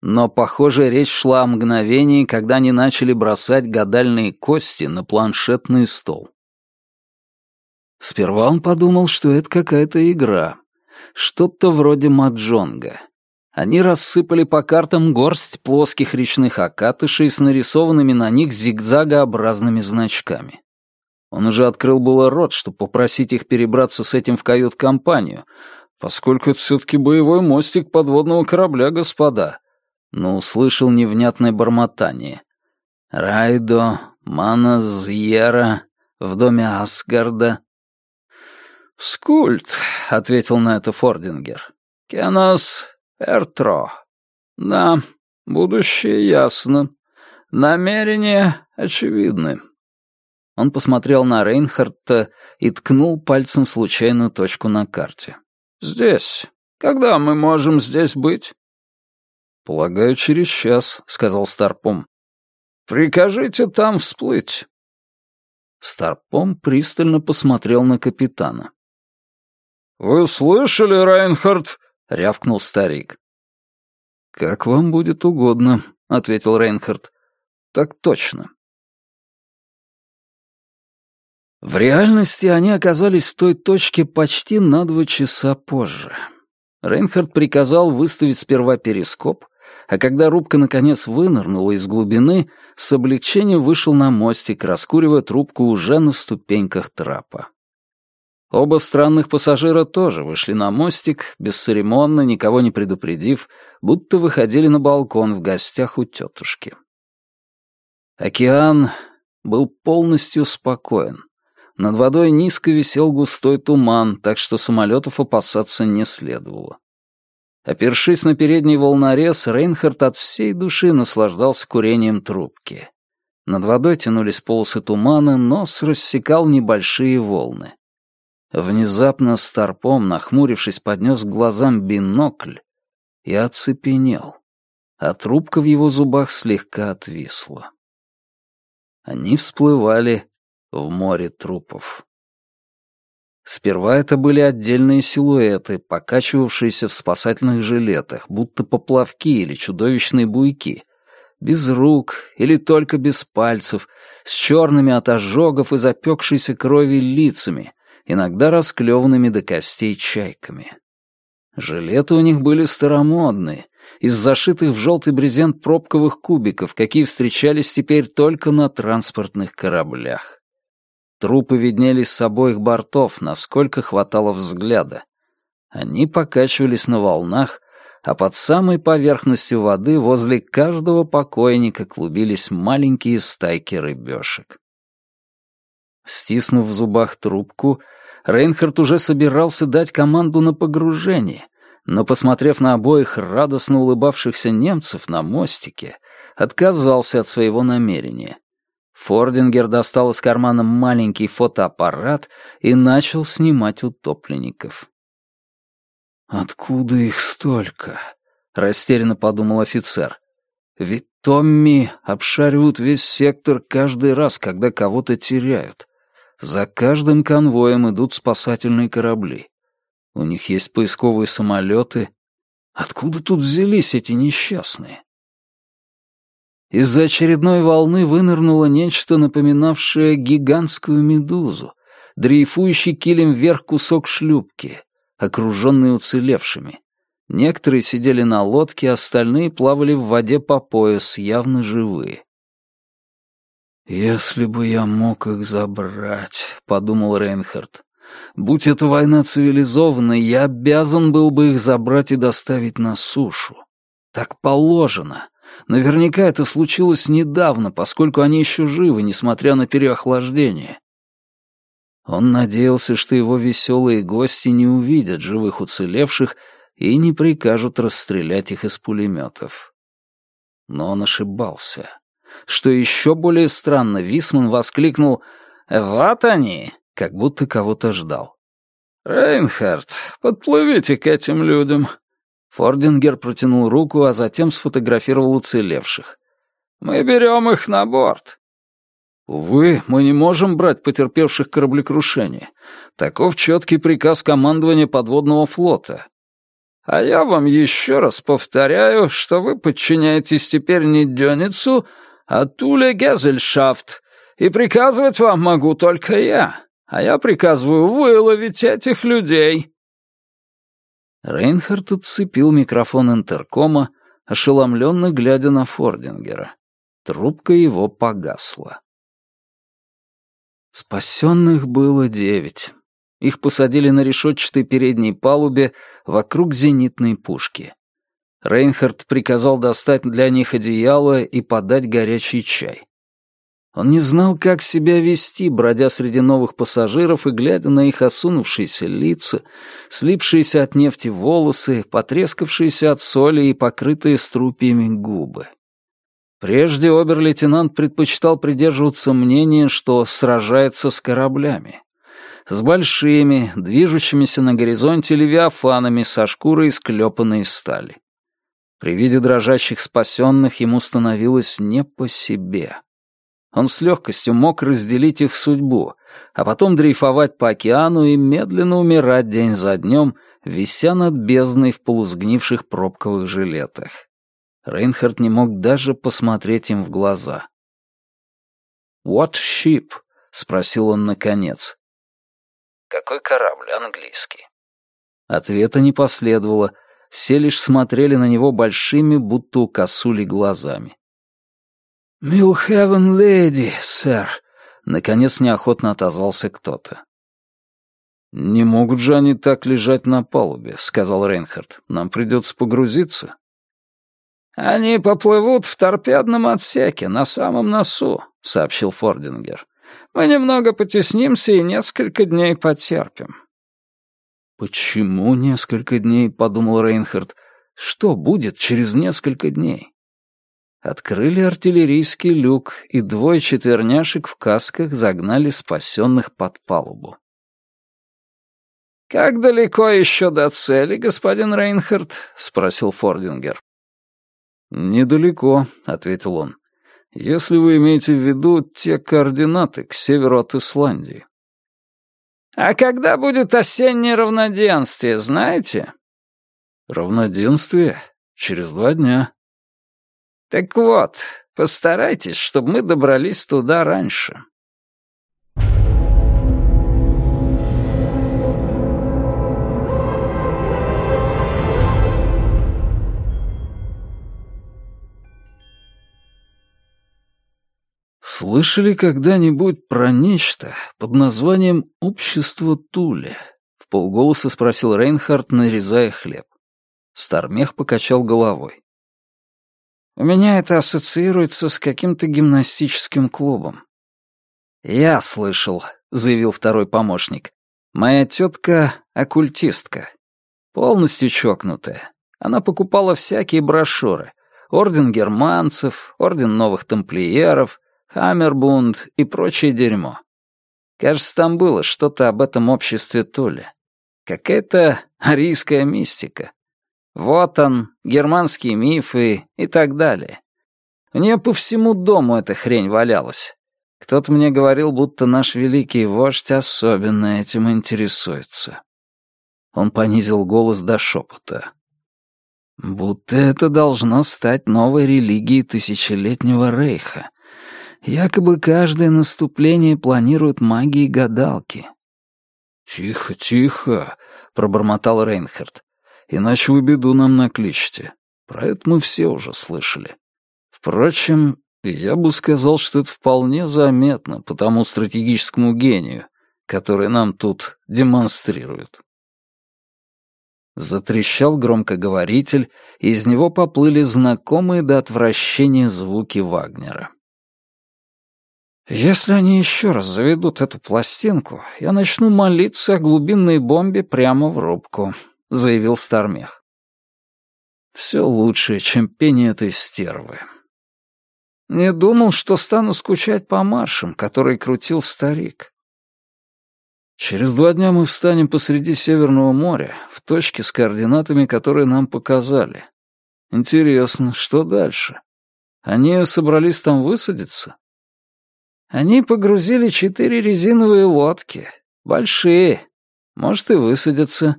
Но, похоже, речь шла о мгновении, когда они начали бросать гадальные кости на планшетный стол. Сперва он подумал, что это какая-то игра. Что-то вроде маджонга. Они рассыпали по картам горсть плоских речных окатышей с нарисованными на них зигзагообразными значками. Он уже открыл было рот, чтобы попросить их перебраться с этим в кают-компанию, поскольку это все-таки боевой мостик подводного корабля, господа но услышал невнятное бормотание. «Райдо, Маназьера, в доме Асгарда». «Скульт», — ответил на это Фордингер. «Кенос Эртро». «Да, будущее ясно. Намерения очевидны». Он посмотрел на Рейнхарта и ткнул пальцем в случайную точку на карте. «Здесь. Когда мы можем здесь быть?» «Полагаю, через час», — сказал Старпом. «Прикажите там всплыть». Старпом пристально посмотрел на капитана. «Вы слышали, Райнхард? — рявкнул старик. «Как вам будет угодно», — ответил Рейнхард. «Так точно». В реальности они оказались в той точке почти на два часа позже. Рейнхард приказал выставить сперва перископ, а когда рубка наконец вынырнула из глубины, с облегчением вышел на мостик, раскуривая трубку уже на ступеньках трапа. Оба странных пассажира тоже вышли на мостик, бесцеремонно, никого не предупредив, будто выходили на балкон в гостях у тетушки. Океан был полностью спокоен. Над водой низко висел густой туман, так что самолетов опасаться не следовало. Опершись на передний волнорез, Рейнхард от всей души наслаждался курением трубки. Над водой тянулись полосы тумана, нос рассекал небольшие волны. Внезапно Старпом, нахмурившись, поднес к глазам бинокль и оцепенел, а трубка в его зубах слегка отвисла. Они всплывали в море трупов. Сперва это были отдельные силуэты, покачивавшиеся в спасательных жилетах, будто поплавки или чудовищные буйки, без рук или только без пальцев, с черными от ожогов и запекшейся крови лицами, иногда расклеванными до костей чайками. Жилеты у них были старомодные, из зашитых в желтый брезент пробковых кубиков, какие встречались теперь только на транспортных кораблях. Трупы виднелись с обоих бортов, насколько хватало взгляда. Они покачивались на волнах, а под самой поверхностью воды возле каждого покойника клубились маленькие стайки рыбешек. Стиснув в зубах трубку, Рейнхард уже собирался дать команду на погружение, но, посмотрев на обоих радостно улыбавшихся немцев на мостике, отказался от своего намерения. Фордингер достал из кармана маленький фотоаппарат и начал снимать утопленников. «Откуда их столько?» — растерянно подумал офицер. «Ведь Томми обшаривают весь сектор каждый раз, когда кого-то теряют. За каждым конвоем идут спасательные корабли. У них есть поисковые самолеты. Откуда тут взялись эти несчастные? Из-за очередной волны вынырнуло нечто, напоминавшее гигантскую медузу, дрейфующий килем вверх кусок шлюпки, окруженный уцелевшими. Некоторые сидели на лодке, остальные плавали в воде по пояс, явно живые. «Если бы я мог их забрать», — подумал Рейнхард. «Будь эта война цивилизованной, я обязан был бы их забрать и доставить на сушу. Так положено. Наверняка это случилось недавно, поскольку они еще живы, несмотря на переохлаждение». Он надеялся, что его веселые гости не увидят живых уцелевших и не прикажут расстрелять их из пулеметов. Но он ошибался. Что еще более странно, Висман воскликнул «Вот они!» как будто кого-то ждал. «Рейнхард, подплывите к этим людям». Фордингер протянул руку, а затем сфотографировал уцелевших. «Мы берем их на борт». «Увы, мы не можем брать потерпевших кораблекрушение. Таков четкий приказ командования подводного флота. А я вам еще раз повторяю, что вы подчиняетесь теперь не Дёницу, а Туле Гезельшафт, и приказывать вам могу только я, а я приказываю выловить этих людей». Рейнхард отцепил микрофон интеркома, ошеломленно глядя на Фордингера. Трубка его погасла. Спасенных было девять. Их посадили на решетчатой передней палубе вокруг зенитной пушки. Рейнхард приказал достать для них одеяло и подать горячий чай. Он не знал, как себя вести, бродя среди новых пассажиров и глядя на их осунувшиеся лица, слипшиеся от нефти волосы, потрескавшиеся от соли и покрытые струпьями губы. Прежде обер-лейтенант предпочитал придерживаться мнения, что сражается с кораблями. С большими, движущимися на горизонте левиафанами со шкурой из клепанной стали. При виде дрожащих спасенных ему становилось не по себе. Он с легкостью мог разделить их судьбу, а потом дрейфовать по океану и медленно умирать день за днем, вися над бездной в полусгнивших пробковых жилетах. Рейнхард не мог даже посмотреть им в глаза. «What ship?» — спросил он наконец. «Какой корабль, английский?» Ответа не последовало, все лишь смотрели на него большими, будто у косули глазами. «Милхевен леди, сэр», — наконец неохотно отозвался кто-то. «Не могут же они так лежать на палубе», — сказал Рейнхард. «Нам придется погрузиться». «Они поплывут в торпедном отсеке, на самом носу», — сообщил Фордингер. «Мы немного потеснимся и несколько дней потерпим». «Почему несколько дней?» — подумал Рейнхард. «Что будет через несколько дней?» Открыли артиллерийский люк, и двое четверняшек в касках загнали спасенных под палубу. «Как далеко еще до цели, господин Рейнхард?» — спросил Фордингер. «Недалеко», — ответил он. «Если вы имеете в виду те координаты к северу от Исландии». «А когда будет осеннее равноденствие, знаете?» «Равноденствие? Через два дня». «Так вот, постарайтесь, чтобы мы добрались туда раньше». Слышали когда-нибудь про нечто под названием «Общество Туля»? В полголоса спросил Рейнхард, нарезая хлеб. Стармех покачал головой. «У меня это ассоциируется с каким-то гимнастическим клубом». «Я слышал», — заявил второй помощник. «Моя тетка — оккультистка. Полностью чокнутая. Она покупала всякие брошюры. Орден германцев, Орден новых тамплиеров, Хаммербунд и прочее дерьмо. Кажется, там было что-то об этом обществе Толя. Какая-то арийская мистика. Вот он, германские мифы и так далее. У нее по всему дому эта хрень валялась. Кто-то мне говорил, будто наш великий вождь особенно этим интересуется. Он понизил голос до шепота. Будто это должно стать новой религией тысячелетнего рейха, Якобы каждое наступление планируют маги и гадалки. «Тихо, тихо», — пробормотал Рейнхард. «Иначе вы беду нам накличете. Про это мы все уже слышали. Впрочем, я бы сказал, что это вполне заметно по тому стратегическому гению, который нам тут демонстрируют». Затрещал громкоговоритель, и из него поплыли знакомые до отвращения звуки Вагнера. «Если они еще раз заведут эту пластинку, я начну молиться о глубинной бомбе прямо в рубку», — заявил Стармех. «Все лучше, чем пение этой стервы». Не думал, что стану скучать по маршам, которые крутил старик. Через два дня мы встанем посреди Северного моря, в точке с координатами, которые нам показали. Интересно, что дальше? Они собрались там высадиться? Они погрузили четыре резиновые лодки. Большие. Может, и высадятся.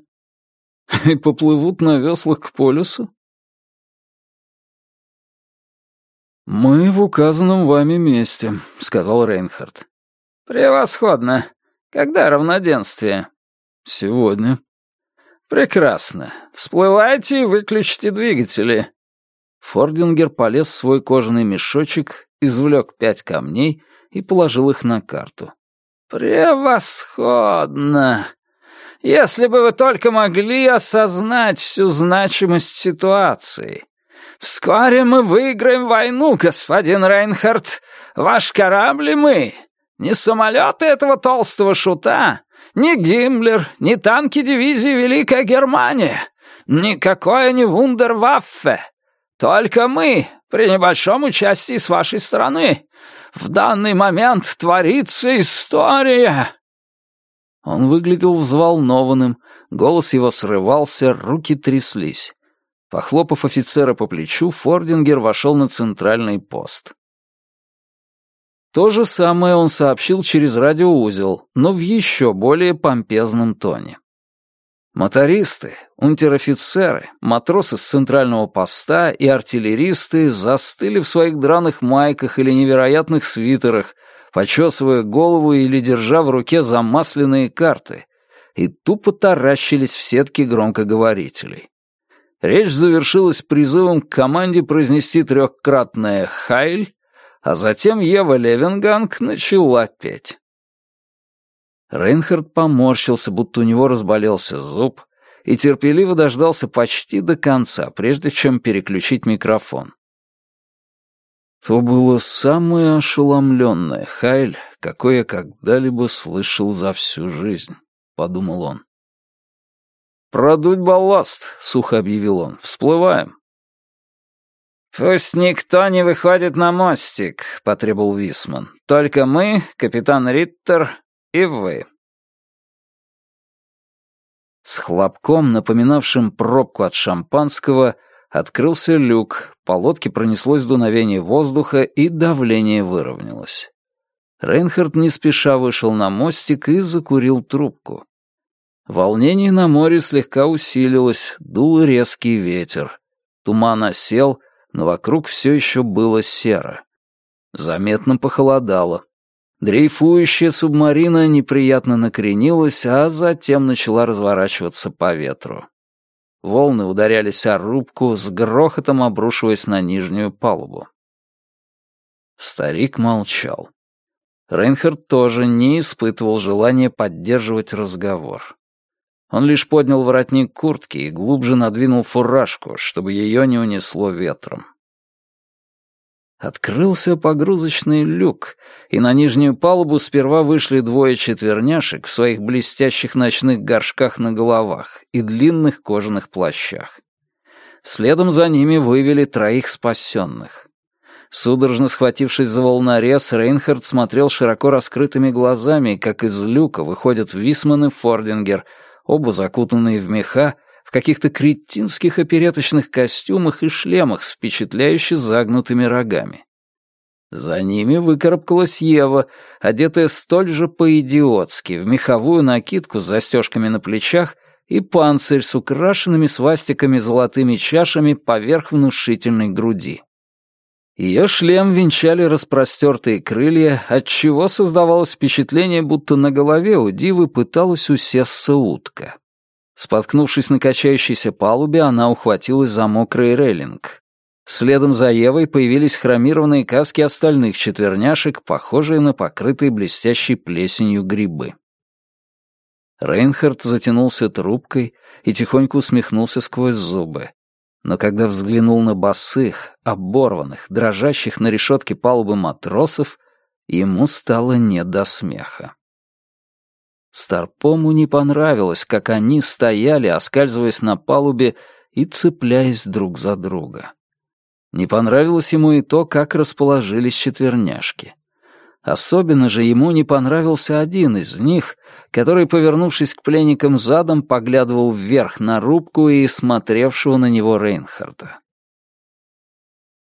И поплывут на веслах к полюсу? «Мы в указанном вами месте», — сказал Рейнхард. «Превосходно. Когда равноденствие?» «Сегодня». «Прекрасно. Всплывайте и выключите двигатели». Фордингер полез в свой кожаный мешочек, извлек пять камней и положил их на карту. «Превосходно! Если бы вы только могли осознать всю значимость ситуации. Вскоре мы выиграем войну, господин Рейнхард. Ваш корабль и мы. Не самолеты этого толстого шута, ни Гиммлер, ни танки дивизии Великая Германия, никакое не вундерваффе. Только мы, при небольшом участии с вашей стороны. В данный момент творится история!» Он выглядел взволнованным, голос его срывался, руки тряслись. Похлопав офицера по плечу, Фордингер вошел на центральный пост. То же самое он сообщил через радиоузел, но в еще более помпезном тоне. Мотористы, унтер-офицеры, матросы с центрального поста и артиллеристы застыли в своих драных майках или невероятных свитерах, почесывая голову или держа в руке замасленные карты, и тупо таращились в сетки громкоговорителей. Речь завершилась призывом к команде произнести трехкратное «Хайль», а затем Ева Левинганг начала петь. Рейнхард поморщился, будто у него разболелся зуб, и терпеливо дождался почти до конца, прежде чем переключить микрофон. То было самое ошеломленное Хайль, какое я когда-либо слышал за всю жизнь, — подумал он. «Продуть балласт», — сухо объявил он. «Всплываем». «Пусть никто не выходит на мостик», — потребовал Висман. «Только мы, капитан Риттер и вы». С хлопком, напоминавшим пробку от шампанского, открылся люк, по лодке пронеслось дуновение воздуха и давление выровнялось. Рейнхард не спеша вышел на мостик и закурил трубку. Волнение на море слегка усилилось, дул резкий ветер. Туман осел, но вокруг все еще было серо. Заметно похолодало. Дрейфующая субмарина неприятно накренилась, а затем начала разворачиваться по ветру. Волны ударялись о рубку, с грохотом обрушиваясь на нижнюю палубу. Старик молчал. Рейнхард тоже не испытывал желания поддерживать разговор. Он лишь поднял воротник куртки и глубже надвинул фуражку, чтобы ее не унесло ветром. Открылся погрузочный люк, и на нижнюю палубу сперва вышли двое четверняшек в своих блестящих ночных горшках на головах и длинных кожаных плащах. Следом за ними вывели троих спасенных. Судорожно схватившись за волнорез, Рейнхард смотрел широко раскрытыми глазами, как из люка выходят Висман и Фордингер, оба закутанные в меха, в каких-то кретинских опереточных костюмах и шлемах с впечатляюще загнутыми рогами. За ними выкарабкалась Ева, одетая столь же по-идиотски, в меховую накидку с застежками на плечах и панцирь с украшенными свастиками золотыми чашами поверх внушительной груди. Ее шлем венчали распростертые крылья, отчего создавалось впечатление, будто на голове у дивы пыталась усесться утка. Споткнувшись на качающейся палубе, она ухватилась за мокрый рейлинг. Следом за Евой появились хромированные каски остальных четверняшек, похожие на покрытые блестящей плесенью грибы. Рейнхард затянулся трубкой и тихонько усмехнулся сквозь зубы. Но когда взглянул на босых, оборванных, дрожащих на решетке палубы матросов, ему стало не до смеха. Старпому не понравилось, как они стояли, оскальзываясь на палубе и цепляясь друг за друга. Не понравилось ему и то, как расположились четверняшки. Особенно же ему не понравился один из них, который, повернувшись к пленникам задом, поглядывал вверх на рубку и смотревшего на него Рейнхарда.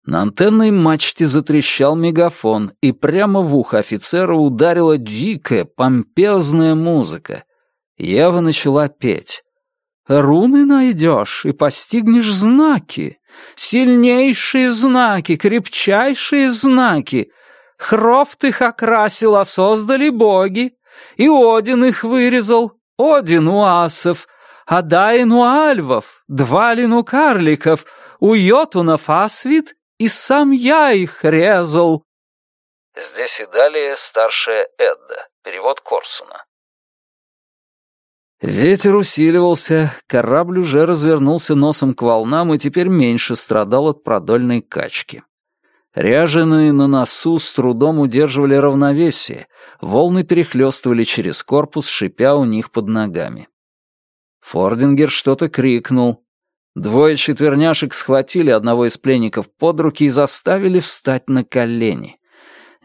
На антенной мачте затрещал мегафон, и прямо в ухо офицера ударила дикая, помпезная музыка. Ева начала петь. «Руны найдешь и постигнешь знаки, сильнейшие знаки, крепчайшие знаки. Хрофт их окрасил, а создали боги, и Один их вырезал, Один у асов, Адаин у альвов, Двалин у карликов, у йотунов асвит и сам я их резал». Здесь и далее старшая Эдда, перевод Корсуна. Ветер усиливался, корабль уже развернулся носом к волнам и теперь меньше страдал от продольной качки. Ряженые на носу с трудом удерживали равновесие, волны перехлестывали через корпус, шипя у них под ногами. Фордингер что-то крикнул, Двое четверняшек схватили одного из пленников под руки и заставили встать на колени.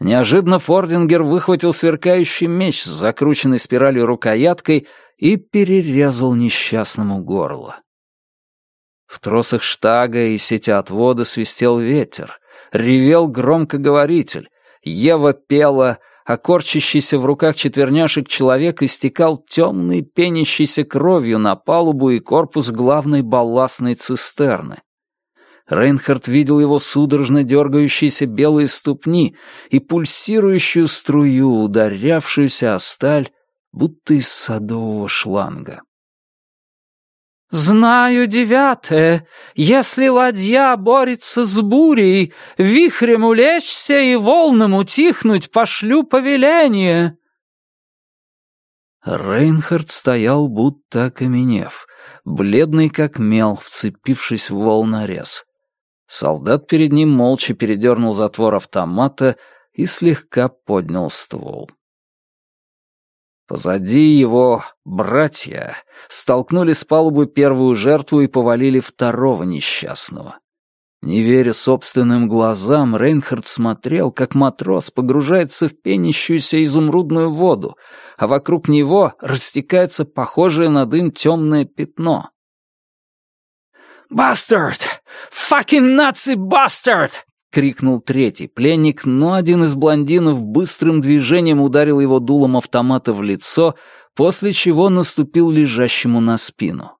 Неожиданно Фордингер выхватил сверкающий меч с закрученной спиралью рукояткой и перерезал несчастному горло. В тросах штага и сети отвода свистел ветер, ревел громкоговоритель, Ева пела, а корчащийся в руках четверняшек человек истекал темной, пенящейся кровью на палубу и корпус главной балластной цистерны. Рейнхард видел его судорожно дергающиеся белые ступни и пульсирующую струю, ударявшуюся о сталь, будто из садового шланга. «Знаю девятое. Если ладья борется с бурей, вихрем улечься и волнам утихнуть пошлю повеление». Рейнхард стоял, будто окаменев, бледный как мел, вцепившись в волнорез. Солдат перед ним молча передернул затвор автомата и слегка поднял ствол. Позади его братья столкнули с палубы первую жертву и повалили второго несчастного. Не веря собственным глазам, Рейнхард смотрел, как матрос погружается в пенящуюся изумрудную воду, а вокруг него растекается похожее на дым темное пятно. «Бастард! Факин наци-бастард!» — крикнул третий пленник, но один из блондинов быстрым движением ударил его дулом автомата в лицо, после чего наступил лежащему на спину.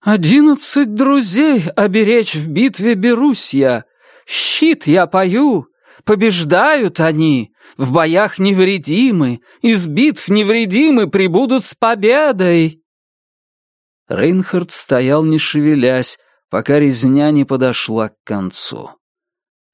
«Одиннадцать друзей оберечь в битве берусь я. Щит я пою, побеждают они, в боях невредимы, из битв невредимы прибудут с победой». Рейнхард стоял не шевелясь, пока резня не подошла к концу.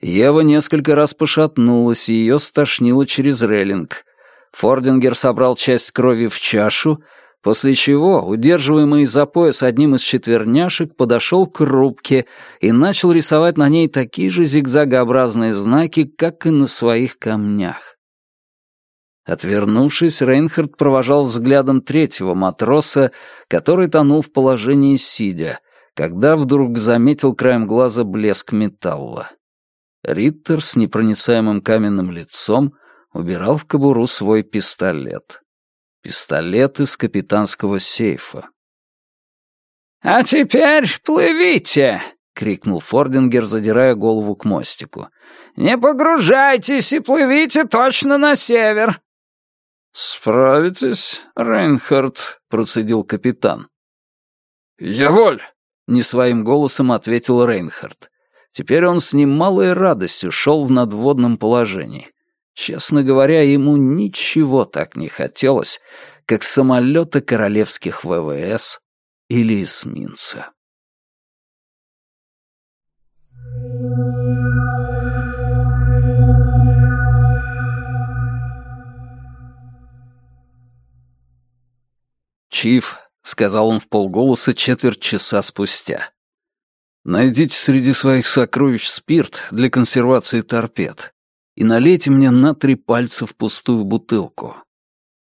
Ева несколько раз пошатнулась, и ее стошнило через рейлинг. Фордингер собрал часть крови в чашу, после чего, удерживаемый за пояс одним из четверняшек, подошел к рубке и начал рисовать на ней такие же зигзагообразные знаки, как и на своих камнях. Отвернувшись, Рейнхард провожал взглядом третьего матроса, который тонул в положении сидя, когда вдруг заметил краем глаза блеск металла. Риттер с непроницаемым каменным лицом убирал в кобуру свой пистолет. Пистолет из капитанского сейфа. «А теперь плывите!» — крикнул Фордингер, задирая голову к мостику. «Не погружайтесь и плывите точно на север. «Справитесь, Рейнхард», — процедил капитан. «Я воль!» — не своим голосом ответил Рейнхард. Теперь он с немалой радостью шел в надводном положении. Честно говоря, ему ничего так не хотелось, как самолета королевских ВВС или эсминца. «Чиф», — сказал он в полголоса четверть часа спустя. «Найдите среди своих сокровищ спирт для консервации торпед и налейте мне на три пальца в пустую бутылку.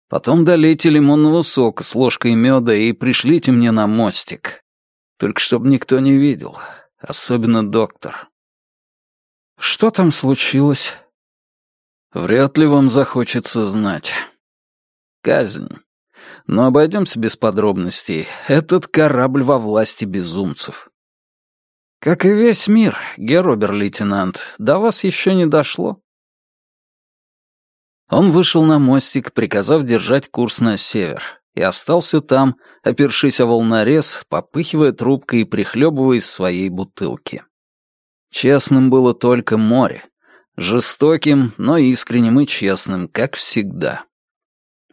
Потом долейте лимонного сока с ложкой меда и пришлите мне на мостик. Только чтобы никто не видел, особенно доктор». «Что там случилось?» «Вряд ли вам захочется знать. Казнь». Но обойдемся без подробностей. Этот корабль во власти безумцев. Как и весь мир, геробер-лейтенант, до вас еще не дошло. Он вышел на мостик, приказав держать курс на север, и остался там, опершись о волнорез, попыхивая трубкой и прихлебывая из своей бутылки. Честным было только море. Жестоким, но искренним и честным, как всегда.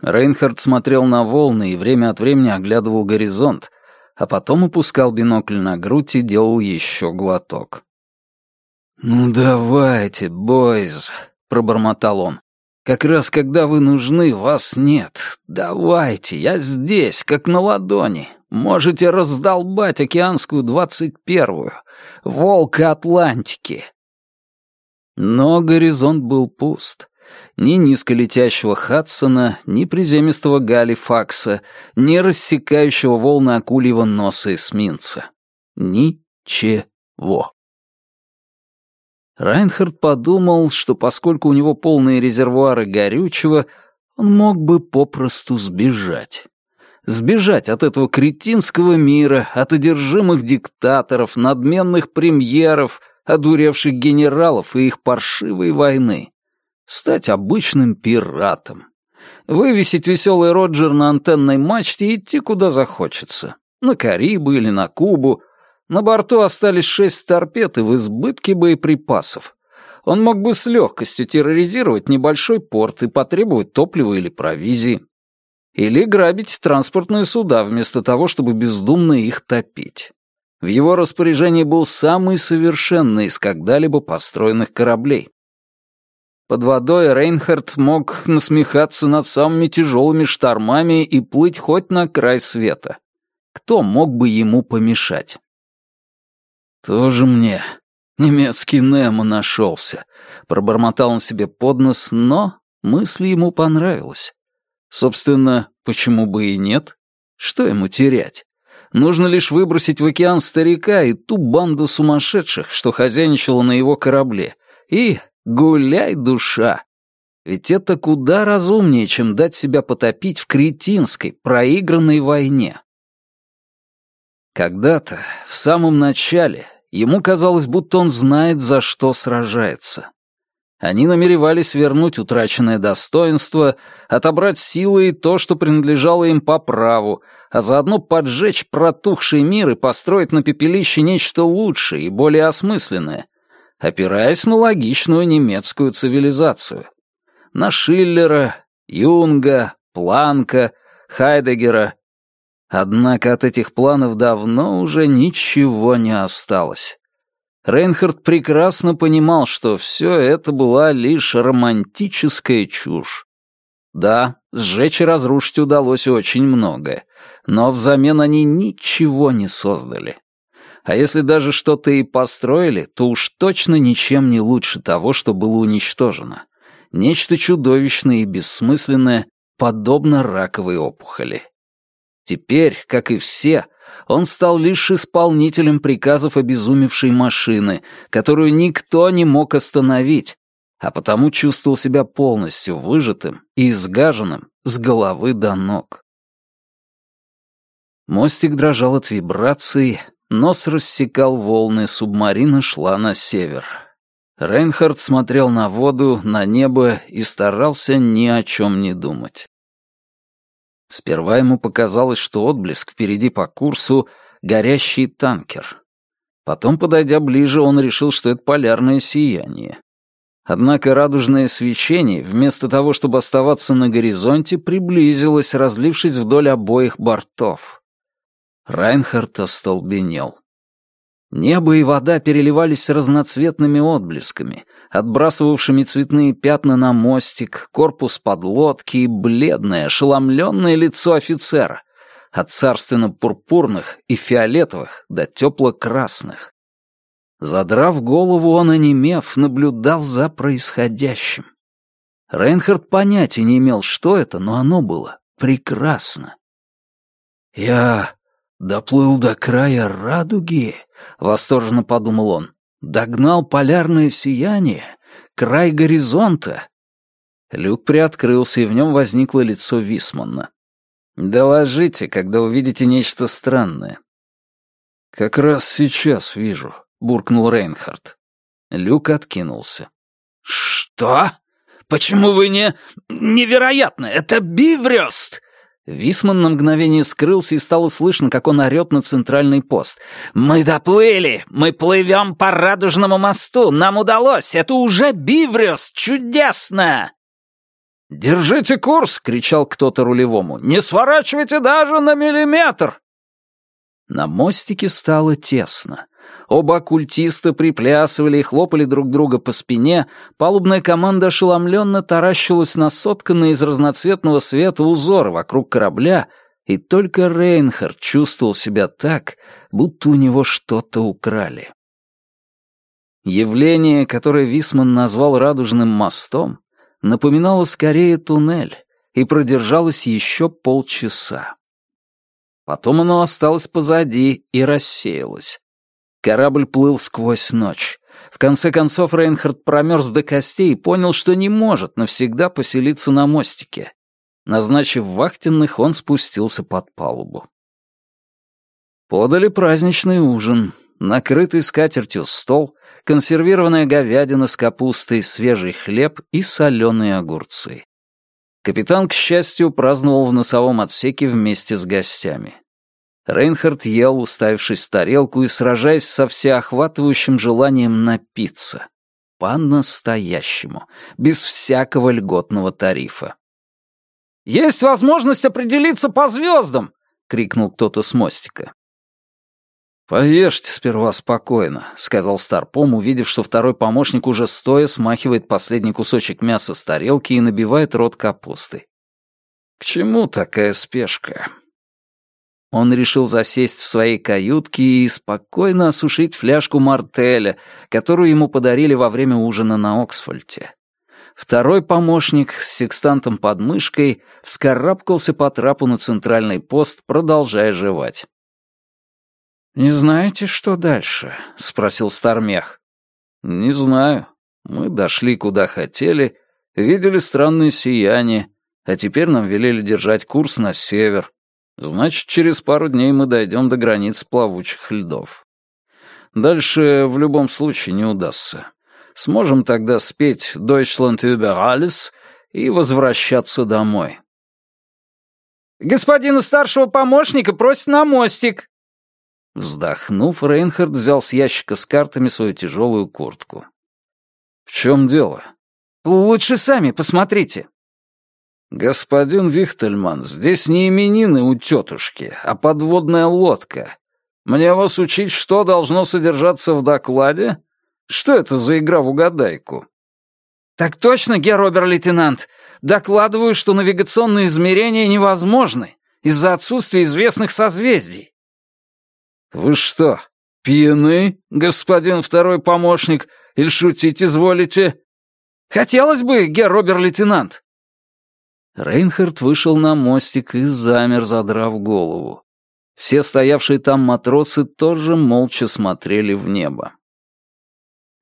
Рейнхард смотрел на волны и время от времени оглядывал горизонт, а потом опускал бинокль на грудь и делал еще глоток. «Ну давайте, бойз», — пробормотал он. «Как раз когда вы нужны, вас нет. Давайте, я здесь, как на ладони. Можете раздолбать океанскую двадцать первую, волка Атлантики». Но горизонт был пуст ни низколетящего Хадсона, ни приземистого Галифакса, ни рассекающего волны акульего носа эсминца. Ничего. Райнхард подумал, что поскольку у него полные резервуары горючего, он мог бы попросту сбежать. Сбежать от этого кретинского мира, от одержимых диктаторов, надменных премьеров, одуревших генералов и их паршивой войны Стать обычным пиратом. Вывесить веселый Роджер на антенной мачте и идти куда захочется. На Карибы или на Кубу. На борту остались шесть торпед и в избытке боеприпасов. Он мог бы с легкостью терроризировать небольшой порт и потребовать топлива или провизии. Или грабить транспортные суда вместо того, чтобы бездумно их топить. В его распоряжении был самый совершенный из когда-либо построенных кораблей. Под водой Рейнхард мог насмехаться над самыми тяжелыми штормами и плыть хоть на край света. Кто мог бы ему помешать? «Тоже мне немецкий Немо нашелся», — пробормотал он себе под нос, но мысль ему понравилась. Собственно, почему бы и нет? Что ему терять? Нужно лишь выбросить в океан старика и ту банду сумасшедших, что хозяйничала на его корабле, и гуляй, душа. Ведь это куда разумнее, чем дать себя потопить в кретинской, проигранной войне. Когда-то, в самом начале, ему казалось, будто он знает, за что сражается. Они намеревались вернуть утраченное достоинство, отобрать силой то, что принадлежало им по праву, а заодно поджечь протухший мир и построить на пепелище нечто лучшее и более осмысленное, опираясь на логичную немецкую цивилизацию. На Шиллера, Юнга, Планка, Хайдегера. Однако от этих планов давно уже ничего не осталось. Рейнхард прекрасно понимал, что все это была лишь романтическая чушь. Да, сжечь и разрушить удалось очень многое, но взамен они ничего не создали. А если даже что-то и построили, то уж точно ничем не лучше того, что было уничтожено. Нечто чудовищное и бессмысленное, подобно раковой опухоли. Теперь, как и все, он стал лишь исполнителем приказов обезумевшей машины, которую никто не мог остановить, а потому чувствовал себя полностью выжатым и изгаженным с головы до ног. Мостик дрожал от вибраций, нос рассекал волны, субмарина шла на север. Рейнхард смотрел на воду, на небо и старался ни о чем не думать. Сперва ему показалось, что отблеск впереди по курсу — горящий танкер. Потом, подойдя ближе, он решил, что это полярное сияние. Однако радужное свечение, вместо того, чтобы оставаться на горизонте, приблизилось, разлившись вдоль обоих бортов. Райнхард остолбенел. Небо и вода переливались разноцветными отблесками, отбрасывавшими цветные пятна на мостик, корпус подлодки и бледное, ошеломленное лицо офицера, от царственно-пурпурных и фиолетовых до тепло-красных. Задрав голову, он, онемев, наблюдал за происходящим. Рейнхард понятия не имел, что это, но оно было прекрасно. «Я Доплыл до края радуги, восторженно подумал он. Догнал полярное сияние, край горизонта. Люк приоткрылся, и в нем возникло лицо Висманна. «Доложите, когда увидите нечто странное». «Как раз сейчас вижу», — буркнул Рейнхард. Люк откинулся. «Что? Почему вы не... Невероятно! Это Биврёст! Висман на мгновение скрылся, и стало слышно, как он орёт на центральный пост. «Мы доплыли! Мы плывем по Радужному мосту! Нам удалось! Это уже Биврёс! Чудесно!» «Держите курс!» — кричал кто-то рулевому. «Не сворачивайте даже на миллиметр!» На мостике стало тесно. Оба оккультиста приплясывали и хлопали друг друга по спине, палубная команда ошеломленно таращилась на сотканные из разноцветного света узоры вокруг корабля, и только Рейнхард чувствовал себя так, будто у него что-то украли. Явление, которое Висман назвал «радужным мостом», напоминало скорее туннель и продержалось еще полчаса. Потом оно осталось позади и рассеялось. Корабль плыл сквозь ночь. В конце концов Рейнхард промерз до костей и понял, что не может навсегда поселиться на мостике. Назначив вахтенных, он спустился под палубу. Подали праздничный ужин. накрытый скатертью стол, консервированная говядина с капустой, свежий хлеб и соленые огурцы. Капитан, к счастью, праздновал в носовом отсеке вместе с гостями. Рейнхард ел, уставившись в тарелку и сражаясь со всеохватывающим желанием напиться. По-настоящему, без всякого льготного тарифа. «Есть возможность определиться по звездам!» — крикнул кто-то с мостика. «Поешьте сперва спокойно», — сказал Старпом, увидев, что второй помощник уже стоя смахивает последний кусочек мяса с тарелки и набивает рот капустой. «К чему такая спешка?» Он решил засесть в своей каютке и спокойно осушить фляжку мартеля, которую ему подарили во время ужина на Оксфольте. Второй помощник с секстантом под мышкой вскарабкался по трапу на центральный пост, продолжая жевать. «Не знаете, что дальше?» — спросил Стармех. «Не знаю. Мы дошли, куда хотели, видели странные сияния, а теперь нам велели держать курс на север. Значит, через пару дней мы дойдем до границ плавучих льдов. Дальше в любом случае не удастся. Сможем тогда спеть «Deutschland über alles» и возвращаться домой». «Господина старшего помощника просит на мостик», Вздохнув, Рейнхард взял с ящика с картами свою тяжелую куртку. «В чем дело?» «Лучше сами посмотрите». «Господин Вихтельман, здесь не именины у тетушки, а подводная лодка. Мне вас учить, что должно содержаться в докладе? Что это за игра в угадайку?» «Так точно, герр-обер-лейтенант. Докладываю, что навигационные измерения невозможны из-за отсутствия известных созвездий. «Вы что, пьяны, господин второй помощник, или шутить изволите?» «Хотелось бы, герр-обер-лейтенант». Рейнхард вышел на мостик и замер, задрав голову. Все стоявшие там матросы тоже молча смотрели в небо.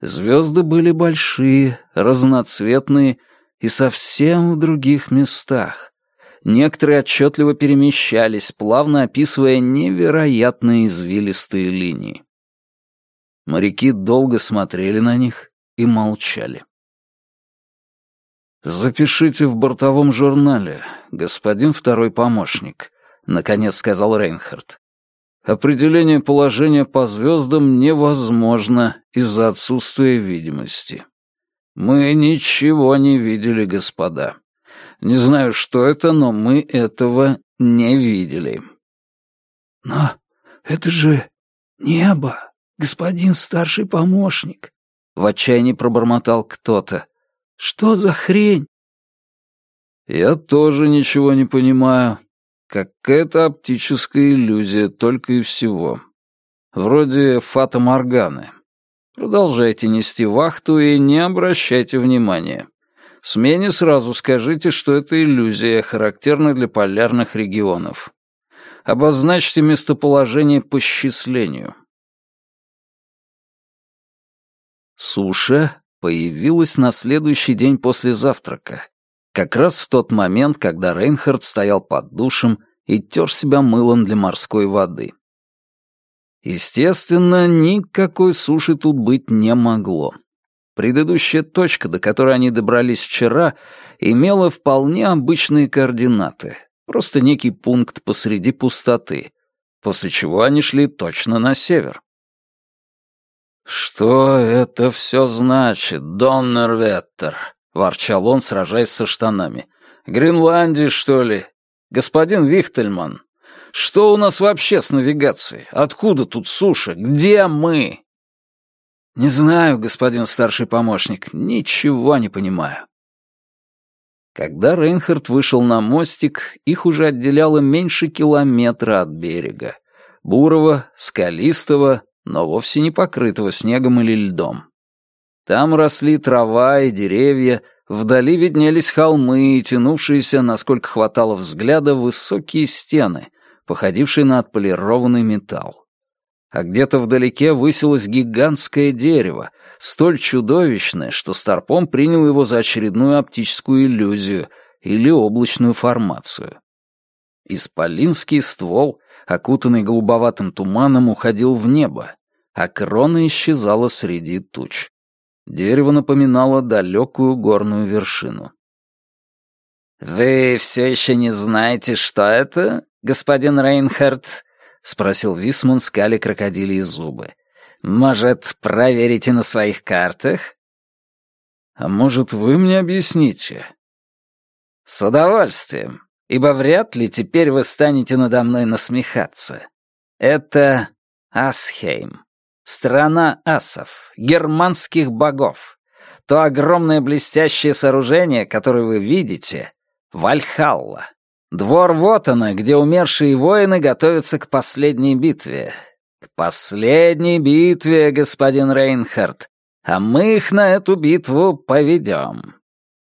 Звезды были большие, разноцветные и совсем в других местах. Некоторые отчетливо перемещались, плавно описывая невероятные извилистые линии. Моряки долго смотрели на них и молчали. «Запишите в бортовом журнале, господин второй помощник», — наконец сказал Рейнхард. «Определение положения по звездам невозможно из-за отсутствия видимости. Мы ничего не видели, господа. Не знаю, что это, но мы этого не видели. Но это же небо, господин старший помощник. В отчаянии пробормотал кто-то. Что за хрень? Я тоже ничего не понимаю. Какая-то оптическая иллюзия только и всего. Вроде фата-морганы. Продолжайте нести вахту и не обращайте внимания. Смене сразу скажите, что это иллюзия, характерна для полярных регионов. Обозначьте местоположение по счислению. Суша появилась на следующий день после завтрака, как раз в тот момент, когда Рейнхард стоял под душем и тер себя мылом для морской воды. Естественно, никакой суши тут быть не могло. Предыдущая точка, до которой они добрались вчера, имела вполне обычные координаты, просто некий пункт посреди пустоты, после чего они шли точно на север. «Что это все значит, Доннерветтер?» — ворчал он, сражаясь со штанами. «Гренландии, что ли? Господин Вихтельман, что у нас вообще с навигацией? Откуда тут суша? Где мы?» «Не знаю, господин старший помощник, ничего не понимаю». Когда Рейнхард вышел на мостик, их уже отделяло меньше километра от берега. Бурого, скалистого, но вовсе не покрытого снегом или льдом. Там росли трава и деревья, вдали виднелись холмы и тянувшиеся, насколько хватало взгляда, высокие стены, походившие на отполированный металл а где-то вдалеке высилось гигантское дерево, столь чудовищное, что Старпом принял его за очередную оптическую иллюзию или облачную формацию. Исполинский ствол, окутанный голубоватым туманом, уходил в небо. а крона исчезала среди туч. Дерево напоминало далекую горную вершину. «Вы все еще не знаете, что это, господин Рейнхард?» — спросил Висман, скали крокодилии зубы. «Может, проверите на своих картах?» «А может, вы мне объясните?» «С удовольствием, ибо вряд ли теперь вы станете надо мной насмехаться. Это Асхейм, страна асов, германских богов. То огромное блестящее сооружение, которое вы видите, Вальхалла. Двор вот она, где умершие воины готовятся к последней битве. К последней битве, господин Рейнхард. А мы их на эту битву поведем.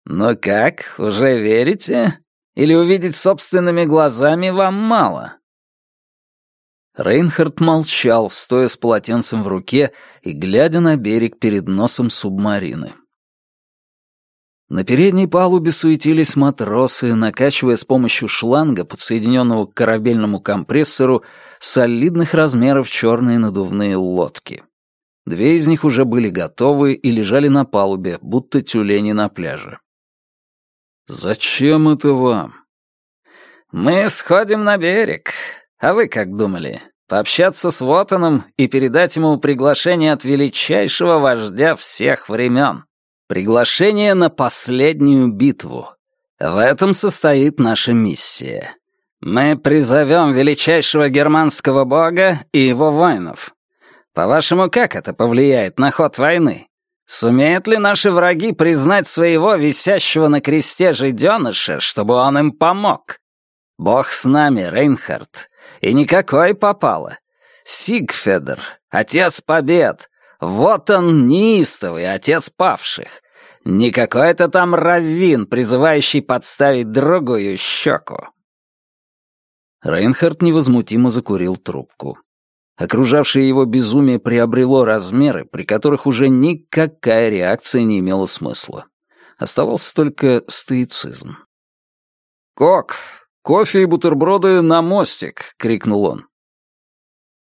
Ну как, уже верите? Или увидеть собственными глазами вам мало? Рейнхард молчал, стоя с полотенцем в руке и глядя на берег перед носом субмарины. На передней палубе суетились матросы, накачивая с помощью шланга, подсоединенного к корабельному компрессору, солидных размеров черные надувные лодки. Две из них уже были готовы и лежали на палубе, будто тюлени на пляже. «Зачем это вам?» «Мы сходим на берег. А вы как думали? Пообщаться с Вотаном и передать ему приглашение от величайшего вождя всех времен?» Приглашение на последнюю битву. В этом состоит наша миссия. Мы призовем величайшего германского бога и его воинов. По-вашему, как это повлияет на ход войны? Сумеют ли наши враги признать своего висящего на кресте жиденыша, чтобы он им помог? Бог с нами, Рейнхард. И никакой попало. Сигфедер, отец побед, вот он, неистовый, отец павших. Не какой-то там раввин, призывающий подставить другую щеку. Рейнхард невозмутимо закурил трубку. Окружавшее его безумие приобрело размеры, при которых уже никакая реакция не имела смысла. Оставался только стоицизм. «Кок, кофе и бутерброды на мостик!» — крикнул он.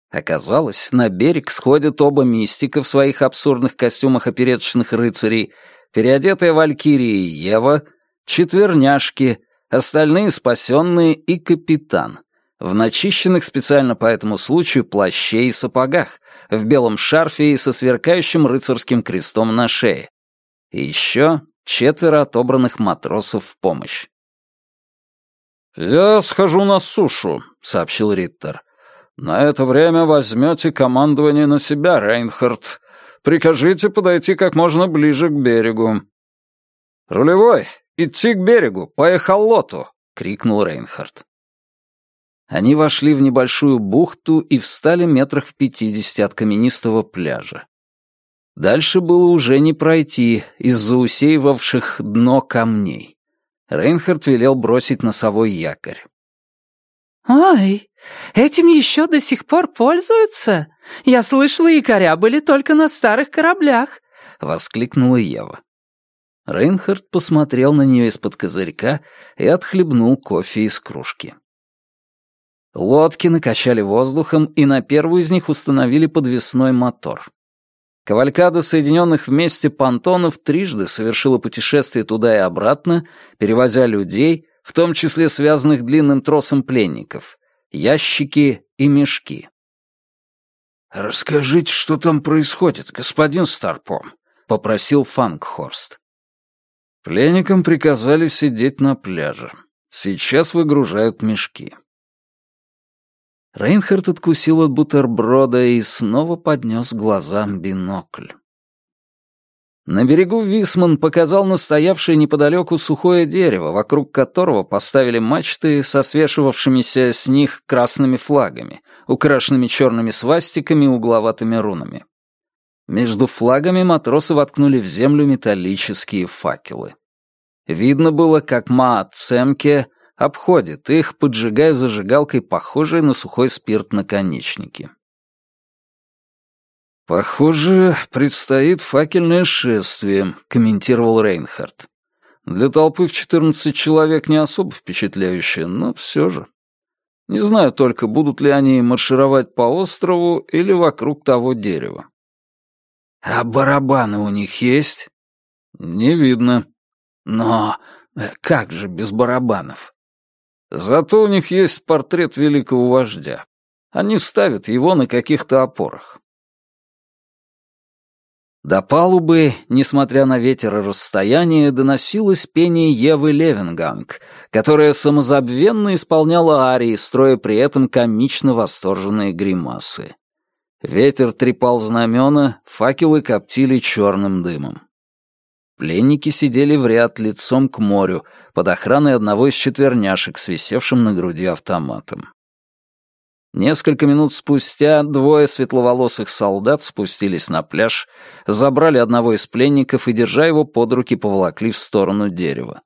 Оказалось, на берег сходят оба мистика в своих абсурдных костюмах опереточных рыцарей, переодетая Валькирия Ева, четверняшки, остальные спасенные и капитан, в начищенных специально по этому случаю плаще и сапогах, в белом шарфе и со сверкающим рыцарским крестом на шее. И еще четверо отобранных матросов в помощь. «Я схожу на сушу», — сообщил Риттер. «На это время возьмете командование на себя, Рейнхард. Прикажите подойти как можно ближе к берегу». «Рулевой, идти к берегу, по эхолоту!» — крикнул Рейнхард. Они вошли в небольшую бухту и встали метрах в пятидесяти от каменистого пляжа. Дальше было уже не пройти из-за усеивавших дно камней. Рейнхард велел бросить носовой якорь. «Ой, этим еще до сих пор пользуются? Я слышала, якоря были только на старых кораблях», — воскликнула Ева. Рейнхард посмотрел на нее из-под козырька и отхлебнул кофе из кружки. Лодки накачали воздухом, и на первую из них установили подвесной мотор. Кавалькада соединенных вместе понтонов трижды совершила путешествие туда и обратно, перевозя людей, в том числе связанных длинным тросом пленников, ящики и мешки. «Расскажите, что там происходит, господин Старпом», — попросил Фангхорст. Пленникам приказали сидеть на пляже. Сейчас выгружают мешки. Рейнхард откусил от бутерброда и снова поднес глазам бинокль. На берегу Висман показал настоявшее неподалеку сухое дерево, вокруг которого поставили мачты со свешивавшимися с них красными флагами, украшенными черными свастиками и угловатыми рунами. Между флагами матросы воткнули в землю металлические факелы. Видно было, как Маат Цемке обходит их, поджигая зажигалкой похожие на сухой спирт наконечники. «Похоже, предстоит факельное шествие», — комментировал Рейнхард. «Для толпы в четырнадцать человек не особо впечатляющее, но все же. Не знаю только, будут ли они маршировать по острову или вокруг того дерева. А барабаны у них есть? Не видно. Но э, как же без барабанов? Зато у них есть портрет великого вождя. Они ставят его на каких-то опорах. До палубы, несмотря на ветер и расстояние, доносилось пение Евы Левинганг, которая самозабвенно исполняла арии, строя при этом комично восторженные гримасы. Ветер трепал знамена, факелы коптили черным дымом. Пленники сидели в ряд лицом к морю, под охраной одного из четверняшек с висевшим на груди автоматом. Несколько минут спустя двое светловолосых солдат спустились на пляж, забрали одного из пленников и, держа его под руки, поволокли в сторону дерева.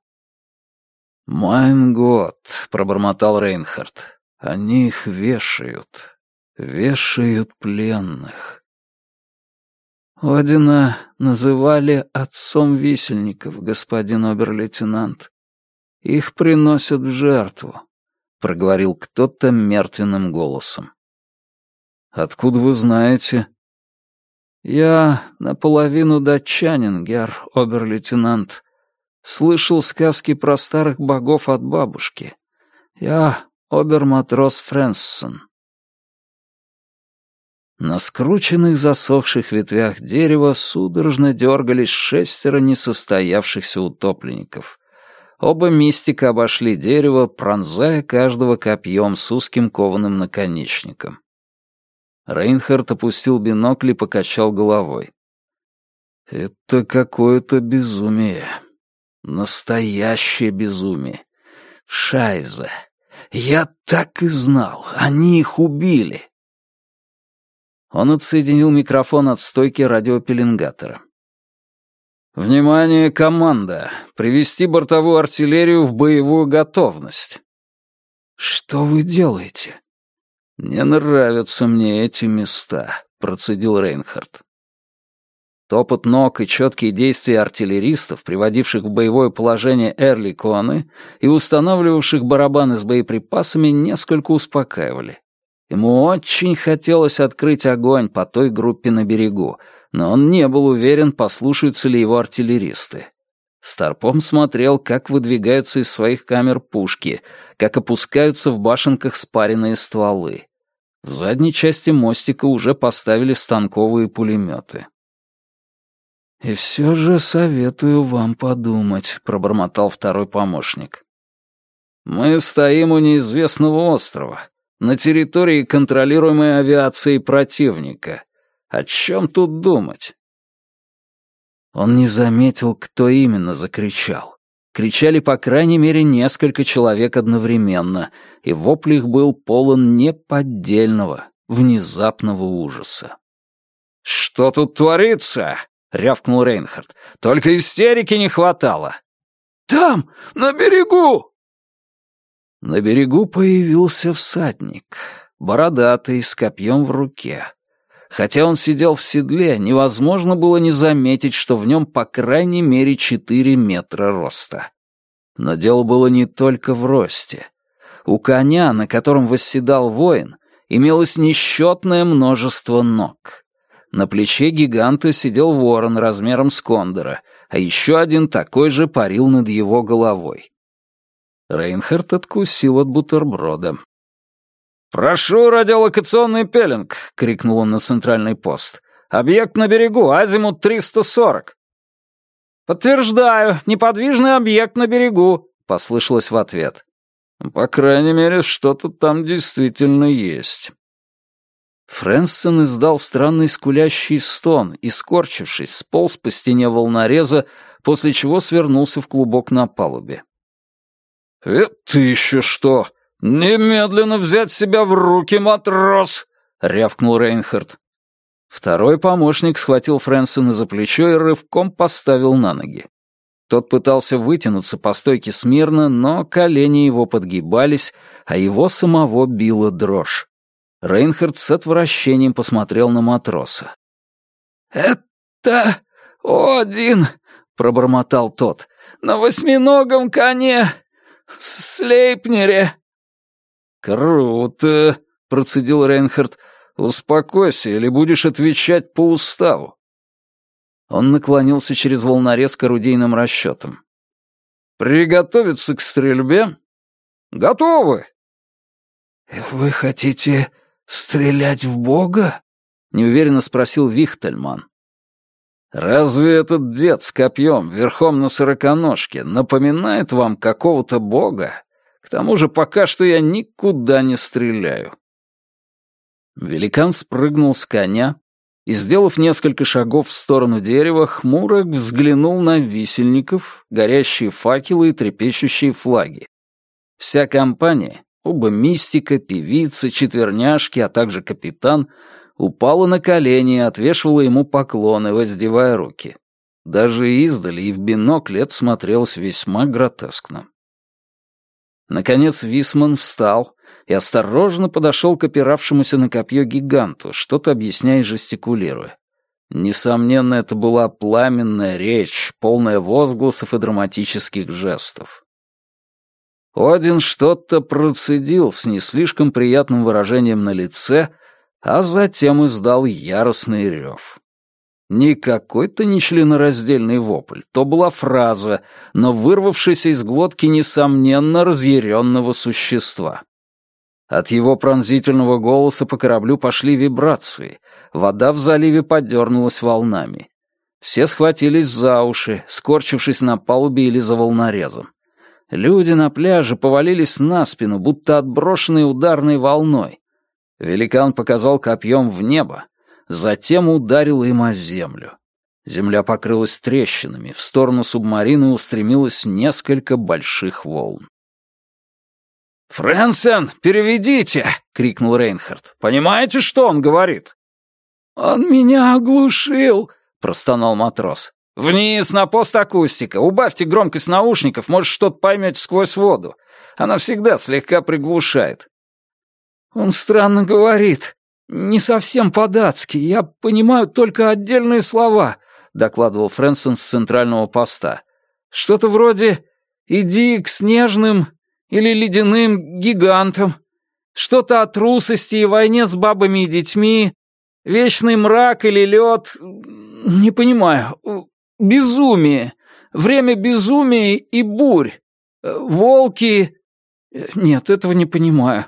«Майн год», — пробормотал Рейнхард, — «они их вешают, вешают пленных». Одина называли отцом висельников, господин обер-лейтенант. Их приносят в жертву проговорил кто-то мертвенным голосом. «Откуда вы знаете?» «Я наполовину датчанин, гер обер-лейтенант. Слышал сказки про старых богов от бабушки. Я обер-матрос Фрэнссон». На скрученных засохших ветвях дерева судорожно дергались шестеро несостоявшихся утопленников. Оба мистика обошли дерево, пронзая каждого копьем с узким кованым наконечником. Рейнхард опустил бинокль и покачал головой. «Это какое-то безумие. Настоящее безумие. Шайза. Я так и знал. Они их убили». Он отсоединил микрофон от стойки радиопеленгатора. «Внимание, команда! Привести бортовую артиллерию в боевую готовность!» «Что вы делаете?» «Не нравятся мне эти места», — процедил Рейнхард. Топот ног и четкие действия артиллеристов, приводивших в боевое положение Эрликоны и устанавливавших барабаны с боеприпасами, несколько успокаивали. Ему очень хотелось открыть огонь по той группе на берегу, но он не был уверен, послушаются ли его артиллеристы. Старпом смотрел, как выдвигаются из своих камер пушки, как опускаются в башенках спаренные стволы. В задней части мостика уже поставили станковые пулеметы. «И все же советую вам подумать», — пробормотал второй помощник. «Мы стоим у неизвестного острова, на территории, контролируемой авиацией противника. О чем тут думать? Он не заметил, кто именно закричал. Кричали по крайней мере несколько человек одновременно, и вопль их был полон неподдельного, внезапного ужаса. «Что тут творится?» — рявкнул Рейнхард. «Только истерики не хватало!» «Там, на берегу!» На берегу появился всадник, бородатый, с копьем в руке. Хотя он сидел в седле, невозможно было не заметить, что в нем по крайней мере четыре метра роста. Но дело было не только в росте. У коня, на котором восседал воин, имелось несчетное множество ног. На плече гиганта сидел ворон размером с кондора, а еще один такой же парил над его головой. Рейнхард откусил от бутерброда. «Прошу радиолокационный пеленг!» — крикнул он на центральный пост. «Объект на берегу, азимут 340!» «Подтверждаю, неподвижный объект на берегу!» — послышалось в ответ. «По крайней мере, что-то там действительно есть». Фрэнсон издал странный скулящий стон и, скорчившись, сполз по стене волнореза, после чего свернулся в клубок на палубе. «Это еще что?» «Немедленно взять себя в руки, матрос!» — рявкнул Рейнхард. Второй помощник схватил Фрэнсона за плечо и рывком поставил на ноги. Тот пытался вытянуться по стойке смирно, но колени его подгибались, а его самого била дрожь. Рейнхард с отвращением посмотрел на матроса. «Это Один!» — пробормотал тот. «На восьминогом коне! Слейпнере!» «Круто!» — процедил Рейнхард. «Успокойся, или будешь отвечать по уставу». Он наклонился через волнорез к орудийным расчетам. «Приготовиться к стрельбе?» «Готовы!» «Вы хотите стрелять в Бога?» — неуверенно спросил Вихтельман. «Разве этот дед с копьем верхом на сороконожке напоминает вам какого-то бога? К тому же пока что я никуда не стреляю». Великан спрыгнул с коня и, сделав несколько шагов в сторону дерева, хмуро взглянул на висельников, горящие факелы и трепещущие флаги. Вся компания, оба мистика, певицы, четверняшки, а также капитан — упала на колени и отвешивала ему поклоны, воздевая руки. Даже издали и в бинокль это смотрелось весьма гротескно. Наконец Висман встал и осторожно подошел к опиравшемуся на копье гиганту, что-то объясняя и жестикулируя. Несомненно, это была пламенная речь, полная возгласов и драматических жестов. Один что-то процедил с не слишком приятным выражением на лице — а затем издал яростный рев. Не какой-то нечленораздельный вопль, то была фраза, но вырвавшаяся из глотки, несомненно, разъяренного существа. От его пронзительного голоса по кораблю пошли вибрации, вода в заливе подернулась волнами. Все схватились за уши, скорчившись на палубе или за волнорезом. Люди на пляже повалились на спину, будто отброшенные ударной волной. Великан показал копьем в небо, затем ударил им о землю. Земля покрылась трещинами, в сторону субмарины устремилось несколько больших волн. «Фрэнсен, переведите!» — крикнул Рейнхард. «Понимаете, что он говорит?» «Он меня оглушил!» — простонал матрос. «Вниз, на пост акустика. Убавьте громкость наушников, может, что-то поймете сквозь воду. Она всегда слегка приглушает. «Он странно говорит. Не совсем по-датски. Я понимаю только отдельные слова», — докладывал Фрэнсон с центрального поста. «Что-то вроде «иди к снежным» или «ледяным гигантам». Что-то о трусости и войне с бабами и детьми. Вечный мрак или лед. Не понимаю. Безумие. Время безумия и бурь. Волки... Нет, этого не понимаю.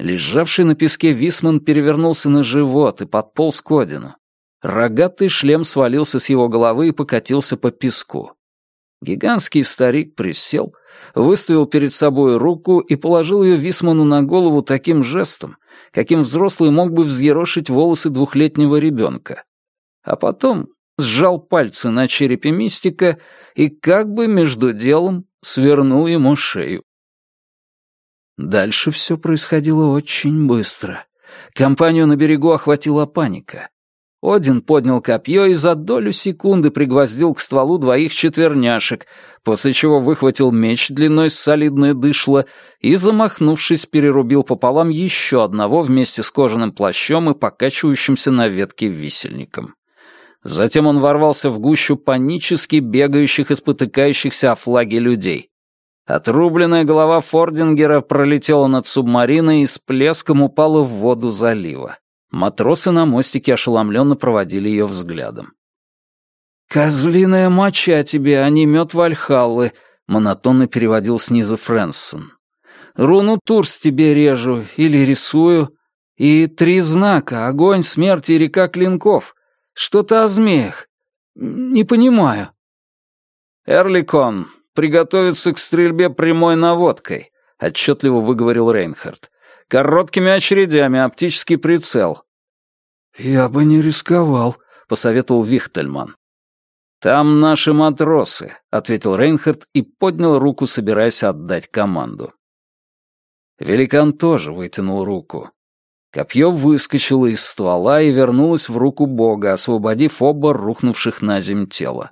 Лежавший на песке Висман перевернулся на живот и подполз к Одину. Рогатый шлем свалился с его головы и покатился по песку. Гигантский старик присел, выставил перед собой руку и положил ее Висману на голову таким жестом, каким взрослый мог бы взъерошить волосы двухлетнего ребенка. А потом сжал пальцы на черепе мистика и как бы между делом свернул ему шею. Дальше все происходило очень быстро. Компанию на берегу охватила паника. Один поднял копье и за долю секунды пригвоздил к стволу двоих четверняшек, после чего выхватил меч длиной с солидное дышло и, замахнувшись, перерубил пополам еще одного вместе с кожаным плащом и покачивающимся на ветке висельником. Затем он ворвался в гущу панически бегающих и спотыкающихся о флаге людей. Отрубленная голова Фордингера пролетела над субмариной и с плеском упала в воду залива. Матросы на мостике ошеломленно проводили ее взглядом. «Козлиная моча тебе, а не мед Вальхаллы», — монотонно переводил снизу Фрэнсон. «Руну Турс тебе режу или рисую. И три знака — огонь, смерть и река клинков. Что-то о змеях. Не понимаю». «Эрликон, приготовиться к стрельбе прямой наводкой», — отчетливо выговорил Рейнхард. «Короткими очередями, оптический прицел». «Я бы не рисковал», — посоветовал Вихтельман. «Там наши матросы», — ответил Рейнхард и поднял руку, собираясь отдать команду. Великан тоже вытянул руку. Копье выскочило из ствола и вернулось в руку бога, освободив оба рухнувших на земь тела.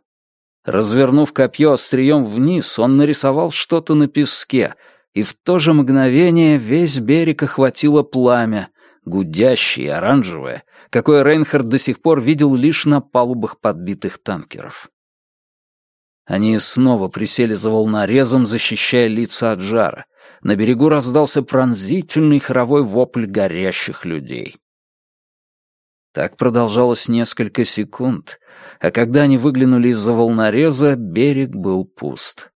Развернув копье острием вниз, он нарисовал что-то на песке, и в то же мгновение весь берег охватило пламя, гудящее и оранжевое, какое Рейнхард до сих пор видел лишь на палубах подбитых танкеров. Они снова присели за волнорезом, защищая лица от жара. на берегу раздался пронзительный хоровой вопль горящих людей. Так продолжалось несколько секунд, а когда они выглянули из-за волнореза, берег был пуст.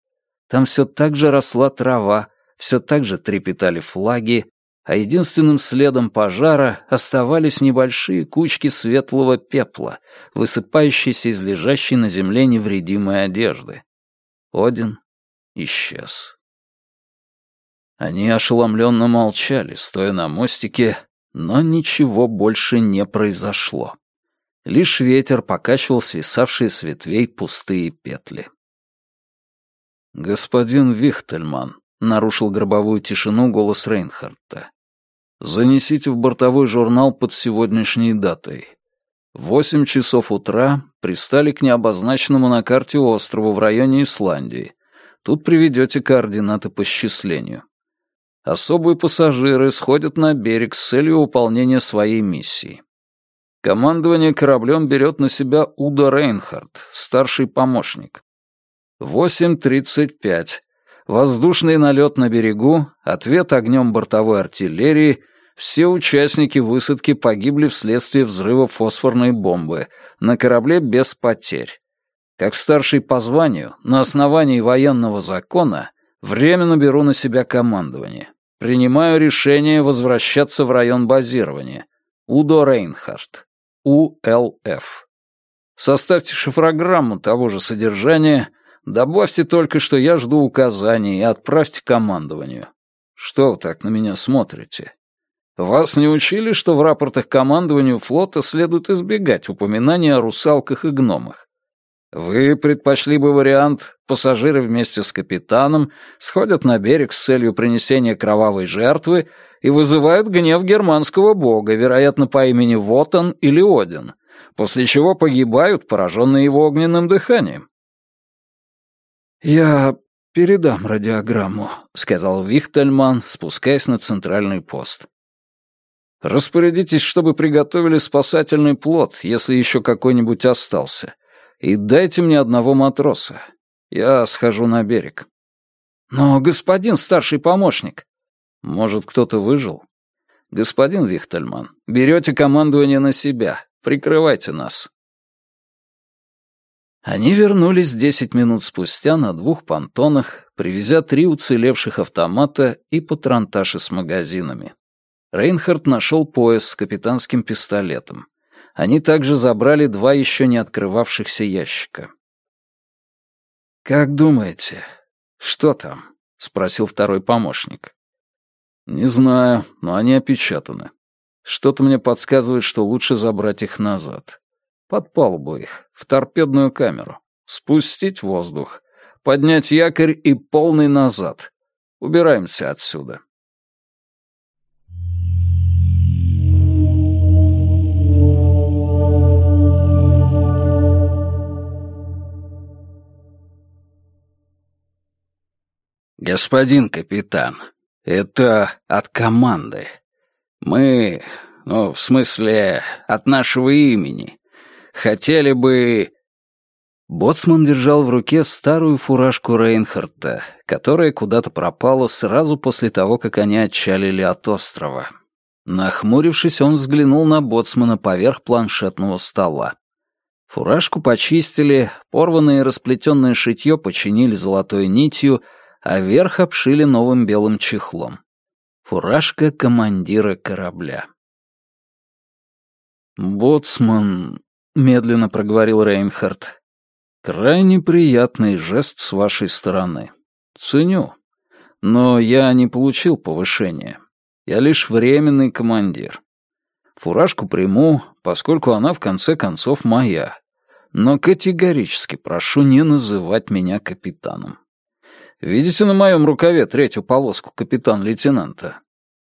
Там все так же росла трава, все так же трепетали флаги, а единственным следом пожара оставались небольшие кучки светлого пепла, высыпающиеся из лежащей на земле невредимой одежды. Один исчез. Они ошеломленно молчали, стоя на мостике, но ничего больше не произошло. Лишь ветер покачивал свисавшие с ветвей пустые петли. «Господин Вихтельман», — нарушил гробовую тишину голос Рейнхарта, Занесите в бортовой журнал под сегодняшней датой. Восемь часов утра пристали к необозначенному на карте острову в районе Исландии. Тут приведете координаты по счислению. Особые пассажиры сходят на берег с целью выполнения своей миссии. Командование кораблем берет на себя Уда Рейнхард, старший помощник. 8.35. Воздушный налет на берегу, ответ огнем бортовой артиллерии, все участники высадки погибли вследствие взрыва фосфорной бомбы, на корабле без потерь. Как старший по званию, на основании военного закона, временно беру на себя командование. Принимаю решение возвращаться в район базирования. Удо Рейнхард. УЛФ. Составьте шифрограмму того же содержания, Добавьте только, что я жду указаний и отправьте командованию. Что вы так на меня смотрите? Вас не учили, что в рапортах командованию флота следует избегать упоминания о русалках и гномах? Вы предпочли бы вариант «пассажиры вместе с капитаном сходят на берег с целью принесения кровавой жертвы и вызывают гнев германского бога, вероятно, по имени Вотан или Один, после чего погибают, пораженные его огненным дыханием. «Я передам радиограмму», — сказал Вихтельман, спускаясь на центральный пост. «Распорядитесь, чтобы приготовили спасательный плот, если еще какой-нибудь остался, и дайте мне одного матроса. Я схожу на берег». «Но, господин старший помощник...» «Может, кто-то выжил?» «Господин Вихтельман, берете командование на себя, прикрывайте нас». Они вернулись десять минут спустя на двух понтонах, привезя три уцелевших автомата и патронташи с магазинами. Рейнхард нашел пояс с капитанским пистолетом. Они также забрали два еще не открывавшихся ящика. «Как думаете, что там?» — спросил второй помощник. «Не знаю, но они опечатаны. Что-то мне подсказывает, что лучше забрать их назад. Под палубу их, в торпедную камеру. Спустить воздух. Поднять якорь и полный назад. Убираемся отсюда. «Господин капитан, это от команды. Мы, ну, в смысле, от нашего имени. Хотели бы...» Боцман держал в руке старую фуражку Рейнхарта, которая куда-то пропала сразу после того, как они отчалили от острова. Нахмурившись, он взглянул на боцмана поверх планшетного стола. Фуражку почистили, порванное и расплетенное шитье починили золотой нитью, а верх обшили новым белым чехлом. Фуражка командира корабля. «Боцман медленно проговорил Рейнхард. Крайне приятный жест с вашей стороны. Ценю. Но я не получил повышения. Я лишь временный командир. Фуражку приму, поскольку она в конце концов моя. Но категорически прошу не называть меня капитаном. Видите на моем рукаве третью полоску капитан-лейтенанта?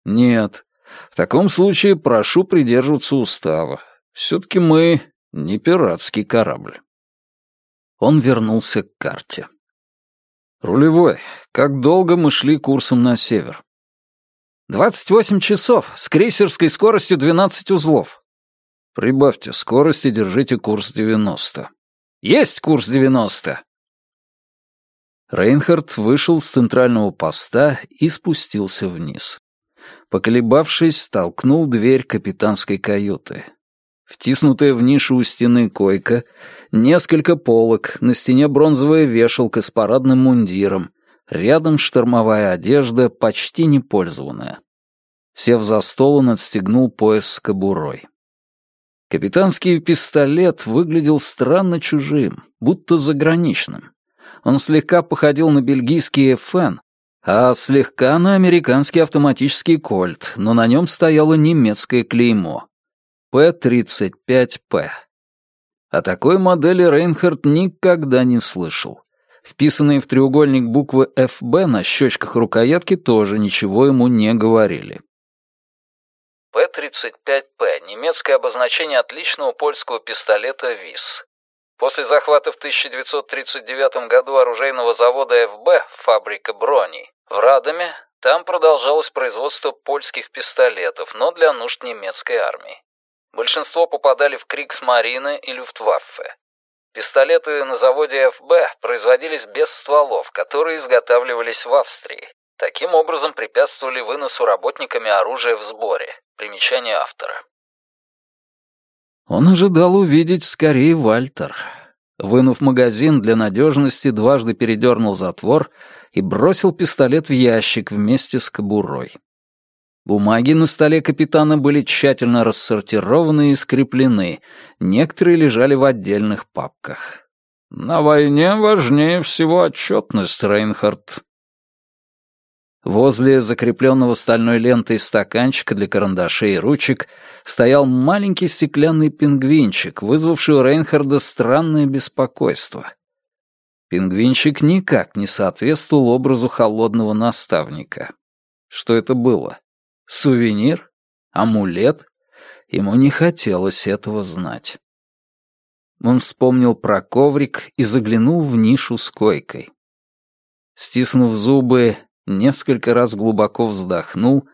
Нет. В таком случае прошу придерживаться устава. Все-таки мы не пиратский корабль. Он вернулся к карте. «Рулевой, как долго мы шли курсом на север?» «Двадцать восемь часов, с крейсерской скоростью двенадцать узлов». «Прибавьте скорость и держите курс девяносто». «Есть курс девяносто!» Рейнхард вышел с центрального поста и спустился вниз. Поколебавшись, толкнул дверь капитанской каюты. Втиснутая в нишу у стены койка, несколько полок, на стене бронзовая вешалка с парадным мундиром, рядом штормовая одежда, почти непользованная. Сев за стол, он отстегнул пояс с кобурой. Капитанский пистолет выглядел странно чужим, будто заграничным. Он слегка походил на бельгийский FN, а слегка на американский автоматический кольт, но на нем стояло немецкое клеймо. П-35П. О такой модели Рейнхард никогда не слышал. Вписанные в треугольник буквы ФБ на щечках рукоятки тоже ничего ему не говорили. П-35П — немецкое обозначение отличного польского пистолета ВИС. После захвата в 1939 году оружейного завода ФБ «Фабрика Брони» в Радоме, там продолжалось производство польских пистолетов, но для нужд немецкой армии. Большинство попадали в Криксмарine и Люфтваффе. Пистолеты на заводе ФБ производились без стволов, которые изготавливались в Австрии. Таким образом препятствовали выносу работниками оружия в сборе. Примечание автора. Он ожидал увидеть скорее Вальтер. Вынув магазин, для надежности дважды передернул затвор и бросил пистолет в ящик вместе с кобурой. Бумаги на столе капитана были тщательно рассортированы и скреплены, некоторые лежали в отдельных папках. «На войне важнее всего отчетность, Рейнхард», Возле закрепленного стальной лентой стаканчика для карандашей и ручек стоял маленький стеклянный пингвинчик, вызвавший у Рейнхарда странное беспокойство. Пингвинчик никак не соответствовал образу холодного наставника. Что это было? Сувенир? Амулет? Ему не хотелось этого знать. Он вспомнил про коврик и заглянул в нишу с койкой. Стиснув зубы, несколько раз глубоко вздохнул,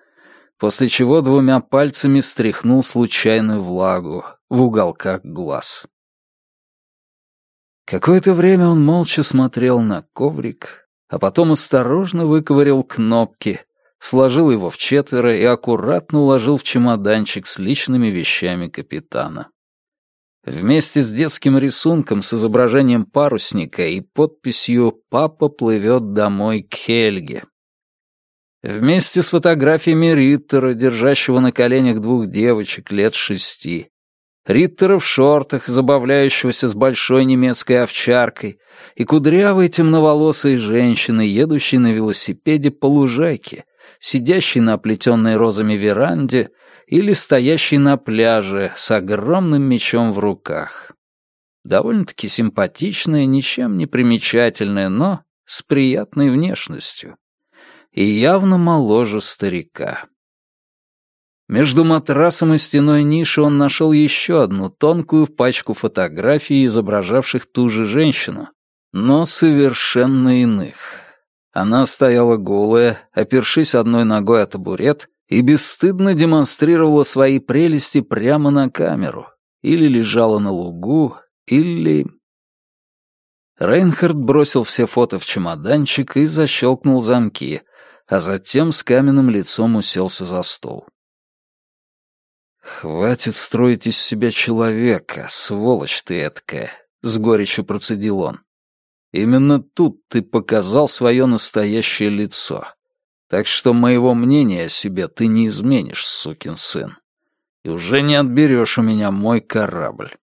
после чего двумя пальцами стряхнул случайную влагу в уголках глаз. Какое-то время он молча смотрел на коврик, а потом осторожно выковырял кнопки, сложил его в четверо и аккуратно уложил в чемоданчик с личными вещами капитана. Вместе с детским рисунком с изображением парусника и подписью «Папа плывет домой к Хельге». Вместе с фотографиями Риттера, держащего на коленях двух девочек лет шести. Риттера в шортах, забавляющегося с большой немецкой овчаркой, и кудрявой темноволосой женщины, едущей на велосипеде по лужайке, сидящей на оплетенной розами веранде или стоящей на пляже с огромным мечом в руках. Довольно-таки симпатичная, ничем не примечательная, но с приятной внешностью и явно моложе старика. Между матрасом и стеной ниши он нашел еще одну тонкую пачку фотографий, изображавших ту же женщину, но совершенно иных. Она стояла голая, опершись одной ногой о табурет, и бесстыдно демонстрировала свои прелести прямо на камеру. Или лежала на лугу, или... Рейнхард бросил все фото в чемоданчик и защелкнул замки — а затем с каменным лицом уселся за стол. «Хватит строить из себя человека, сволочь ты эткая», — с горечью процедил он. «Именно тут ты показал свое настоящее лицо. Так что моего мнения о себе ты не изменишь, сукин сын. И уже не отберешь у меня мой корабль».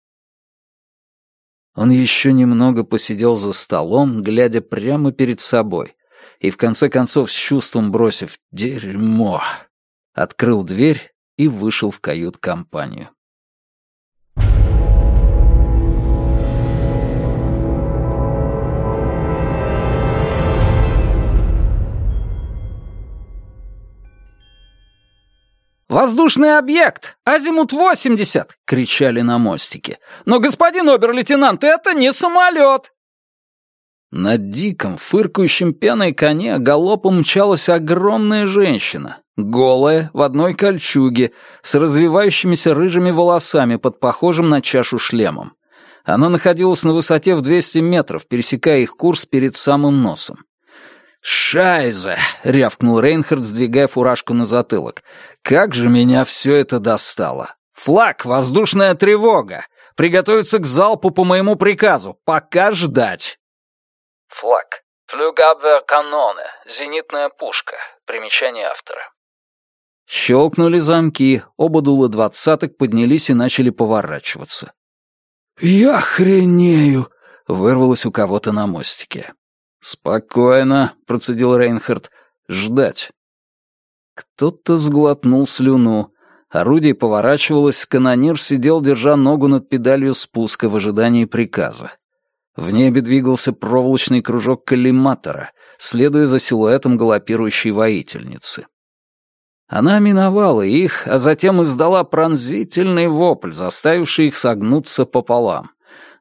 Он еще немного посидел за столом, глядя прямо перед собой, и в конце концов с чувством бросив «дерьмо», открыл дверь и вышел в кают-компанию. «Воздушный объект! Азимут 80!» — кричали на мостике. «Но, господин обер-лейтенант, это не самолет!» На диком, фыркающем пеной коне галопом мчалась огромная женщина, голая, в одной кольчуге, с развивающимися рыжими волосами под похожим на чашу шлемом. Она находилась на высоте в 200 метров, пересекая их курс перед самым носом. «Шайзе!» — рявкнул Рейнхард, сдвигая фуражку на затылок. «Как же меня все это достало! Флаг! Воздушная тревога! Приготовиться к залпу по моему приказу! Пока ждать!» Флаг. Флюгабвер-каноне. Зенитная пушка. Примечание автора. Щелкнули замки, оба дула двадцаток поднялись и начали поворачиваться. «Я хренею!» — вырвалось у кого-то на мостике. «Спокойно», — процедил Рейнхард. «Ждать». Кто-то сглотнул слюну. Орудие поворачивалось, канонир сидел, держа ногу над педалью спуска в ожидании приказа. В небе двигался проволочный кружок коллиматора, следуя за силуэтом галопирующей воительницы. Она миновала их, а затем издала пронзительный вопль, заставивший их согнуться пополам.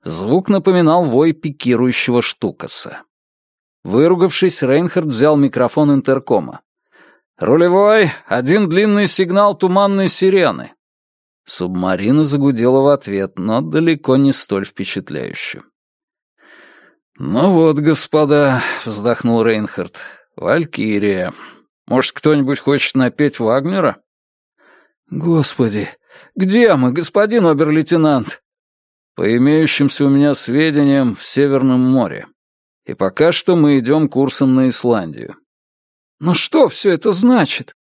Звук напоминал вой пикирующего штукаса. Выругавшись, Рейнхард взял микрофон интеркома. «Рулевой, один длинный сигнал туманной сирены». Субмарина загудела в ответ, но далеко не столь впечатляюще. «Ну вот, господа», — вздохнул Рейнхард, — «Валькирия. Может, кто-нибудь хочет напеть Вагнера?» «Господи, где мы, господин обер-лейтенант?» «По имеющимся у меня сведениям, в Северном море. И пока что мы идем курсом на Исландию». «Но что все это значит?»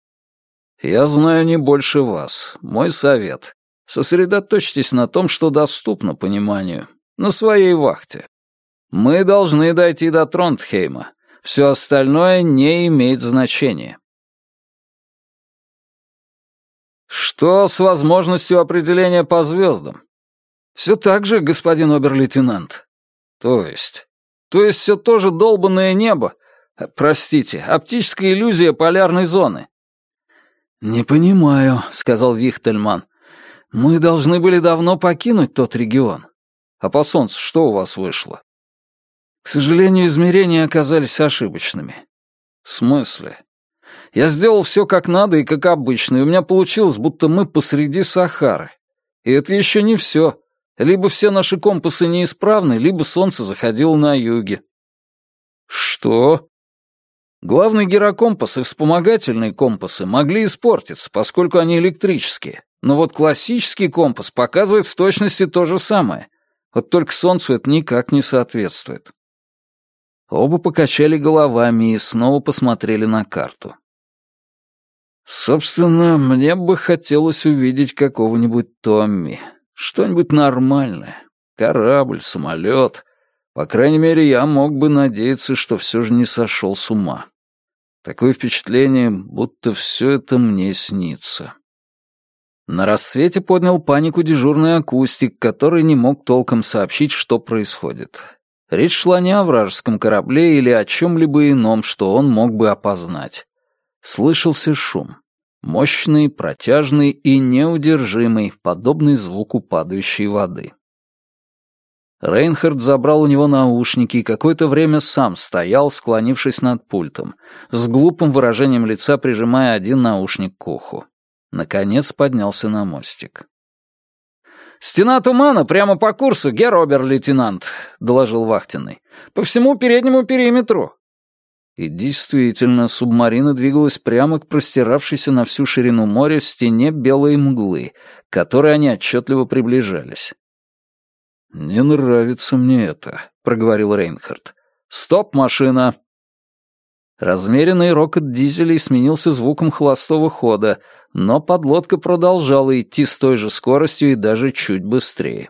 «Я знаю не больше вас. Мой совет. Сосредоточьтесь на том, что доступно пониманию. На своей вахте. Мы должны дойти до Тронтхейма. Все остальное не имеет значения. Что с возможностью определения по звездам? Все так же, господин обер-лейтенант. То есть? То есть все тоже долбанное небо? Простите, оптическая иллюзия полярной зоны. «Не понимаю», — сказал Вихтельман. «Мы должны были давно покинуть тот регион. А по солнцу что у вас вышло?» К сожалению, измерения оказались ошибочными. В смысле? Я сделал все как надо и как обычно, и у меня получилось, будто мы посреди Сахары. И это еще не все. Либо все наши компасы неисправны, либо солнце заходило на юге. Что? Главный гирокомпас и вспомогательные компасы могли испортиться, поскольку они электрические. Но вот классический компас показывает в точности то же самое. Вот только солнцу это никак не соответствует. Оба покачали головами и снова посмотрели на карту. «Собственно, мне бы хотелось увидеть какого-нибудь Томми. Что-нибудь нормальное. Корабль, самолет. По крайней мере, я мог бы надеяться, что все же не сошел с ума. Такое впечатление, будто все это мне снится». На рассвете поднял панику дежурный акустик, который не мог толком сообщить, что происходит. Речь шла не о вражеском корабле или о чем-либо ином, что он мог бы опознать. Слышался шум. Мощный, протяжный и неудержимый, подобный звуку падающей воды. Рейнхард забрал у него наушники и какое-то время сам стоял, склонившись над пультом, с глупым выражением лица прижимая один наушник к уху. Наконец поднялся на мостик. «Стена тумана прямо по курсу, герр-обер-лейтенант», — доложил вахтенный. «По всему переднему периметру». И действительно, субмарина двигалась прямо к простиравшейся на всю ширину моря стене белой мглы, к которой они отчетливо приближались. «Не нравится мне это», — проговорил Рейнхард. «Стоп, машина!» Размеренный рокот дизелей сменился звуком холостого хода, но подлодка продолжала идти с той же скоростью и даже чуть быстрее.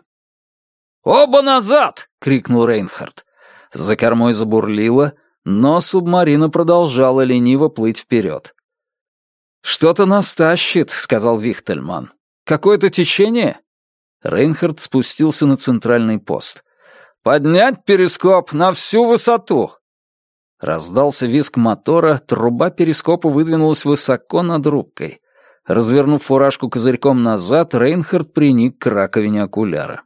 «Оба назад!» — крикнул Рейнхард. За кормой забурлило, но субмарина продолжала лениво плыть вперед. «Что-то нас тащит», — сказал Вихтельман. «Какое-то течение?» Рейнхард спустился на центральный пост. «Поднять перископ на всю высоту!» Раздался визг мотора, труба перископа выдвинулась высоко над рубкой. Развернув фуражку козырьком назад, Рейнхард приник к раковине окуляра.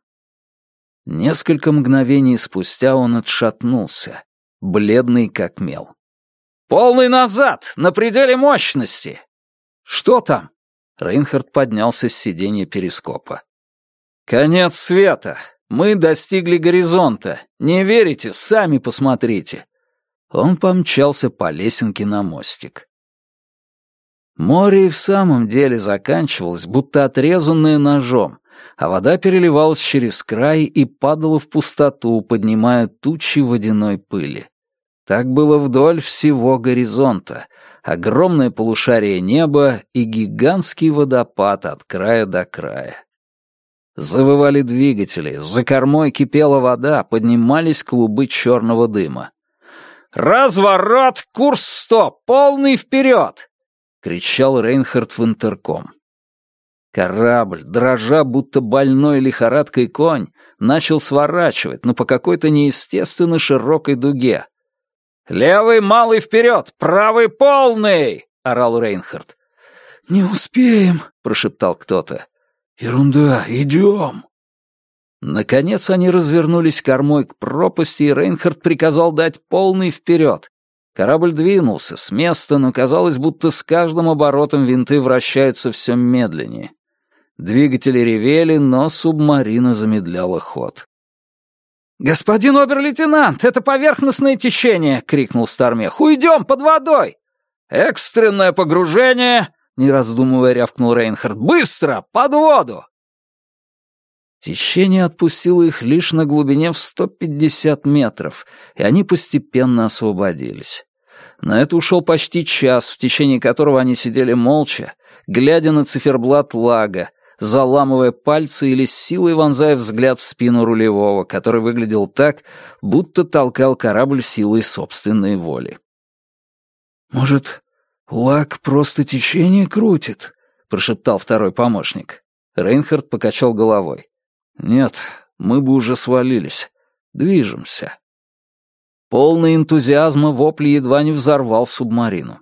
Несколько мгновений спустя он отшатнулся, бледный как мел. «Полный назад! На пределе мощности!» «Что там?» Рейнхард поднялся с сиденья перископа. «Конец света! Мы достигли горизонта. Не верите? Сами посмотрите». Он помчался по лесенке на мостик. Море и в самом деле заканчивалось, будто отрезанное ножом, а вода переливалась через край и падала в пустоту, поднимая тучи водяной пыли. Так было вдоль всего горизонта, огромное полушарие неба и гигантский водопад от края до края. Завывали двигатели, за кормой кипела вода, поднимались клубы черного дыма. «Разворот! Курс стоп! Полный вперед!» — кричал Рейнхард в интерком. Корабль, дрожа, будто больной лихорадкой конь, начал сворачивать, но по какой-то неестественно широкой дуге. «Левый малый вперед! Правый полный!» — орал Рейнхард. «Не успеем!» — прошептал кто-то. «Ерунда, идем!» Наконец они развернулись кормой к пропасти, и Рейнхард приказал дать полный вперед. Корабль двинулся с места, но казалось, будто с каждым оборотом винты вращаются все медленнее. Двигатели ревели, но субмарина замедляла ход. «Господин обер-лейтенант, это поверхностное течение!» — крикнул Стармех. «Уйдем под водой!» «Экстренное погружение!» — не раздумывая рявкнул Рейнхард. «Быстро! Под воду!» Течение отпустило их лишь на глубине в 150 метров, и они постепенно освободились. На это ушел почти час, в течение которого они сидели молча, глядя на циферблат лага, заламывая пальцы или силой вонзая взгляд в спину рулевого, который выглядел так, будто толкал корабль силой собственной воли. «Может, лаг просто течение крутит?» — прошептал второй помощник. Рейнхард покачал головой. Нет, мы бы уже свалились. Движемся. Полный энтузиазма вопли едва не взорвал субмарину.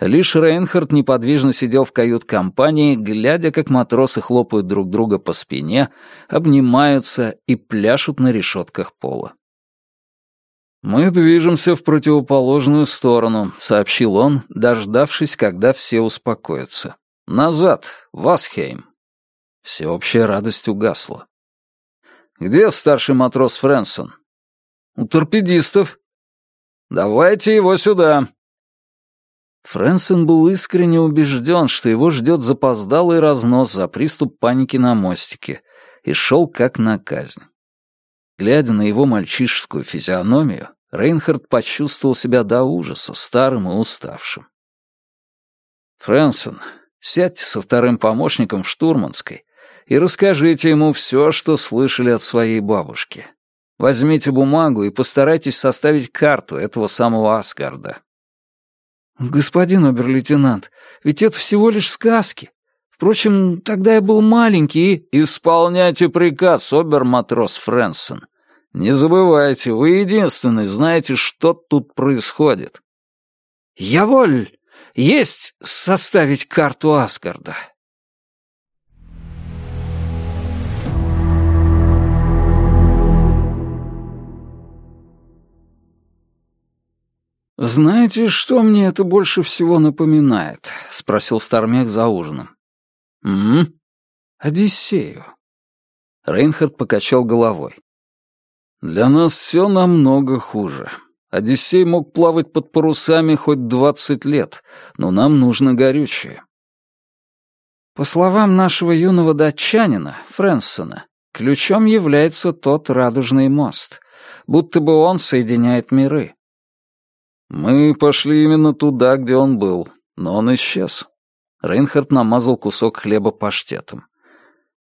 Лишь Рейнхард неподвижно сидел в кают-компании, глядя, как матросы хлопают друг друга по спине, обнимаются и пляшут на решетках пола. «Мы движемся в противоположную сторону», — сообщил он, дождавшись, когда все успокоятся. «Назад, в Асхейм». Всеобщая радость угасла. «Где старший матрос Фрэнсон?» «У торпедистов». «Давайте его сюда». Фрэнсон был искренне убежден, что его ждет запоздалый разнос за приступ паники на мостике, и шел как на казнь. Глядя на его мальчишескую физиономию, Рейнхард почувствовал себя до ужаса старым и уставшим. «Фрэнсон, сядьте со вторым помощником в штурманской и расскажите ему все, что слышали от своей бабушки. Возьмите бумагу и постарайтесь составить карту этого самого Асгарда». «Господин обер-лейтенант, ведь это всего лишь сказки. Впрочем, тогда я был маленький и...» «Исполняйте приказ, обер-матрос Фрэнсон. Не забывайте, вы единственный знаете, что тут происходит». «Я воль. Есть составить карту Асгарда». «Знаете, что мне это больше всего напоминает?» — спросил Стармек за ужином. «М? Одиссею». Рейнхард покачал головой. «Для нас все намного хуже. Одиссей мог плавать под парусами хоть двадцать лет, но нам нужно горючее». По словам нашего юного датчанина, Фрэнсона, ключом является тот радужный мост, будто бы он соединяет миры. Мы пошли именно туда, где он был, но он исчез. Рейнхард намазал кусок хлеба паштетом.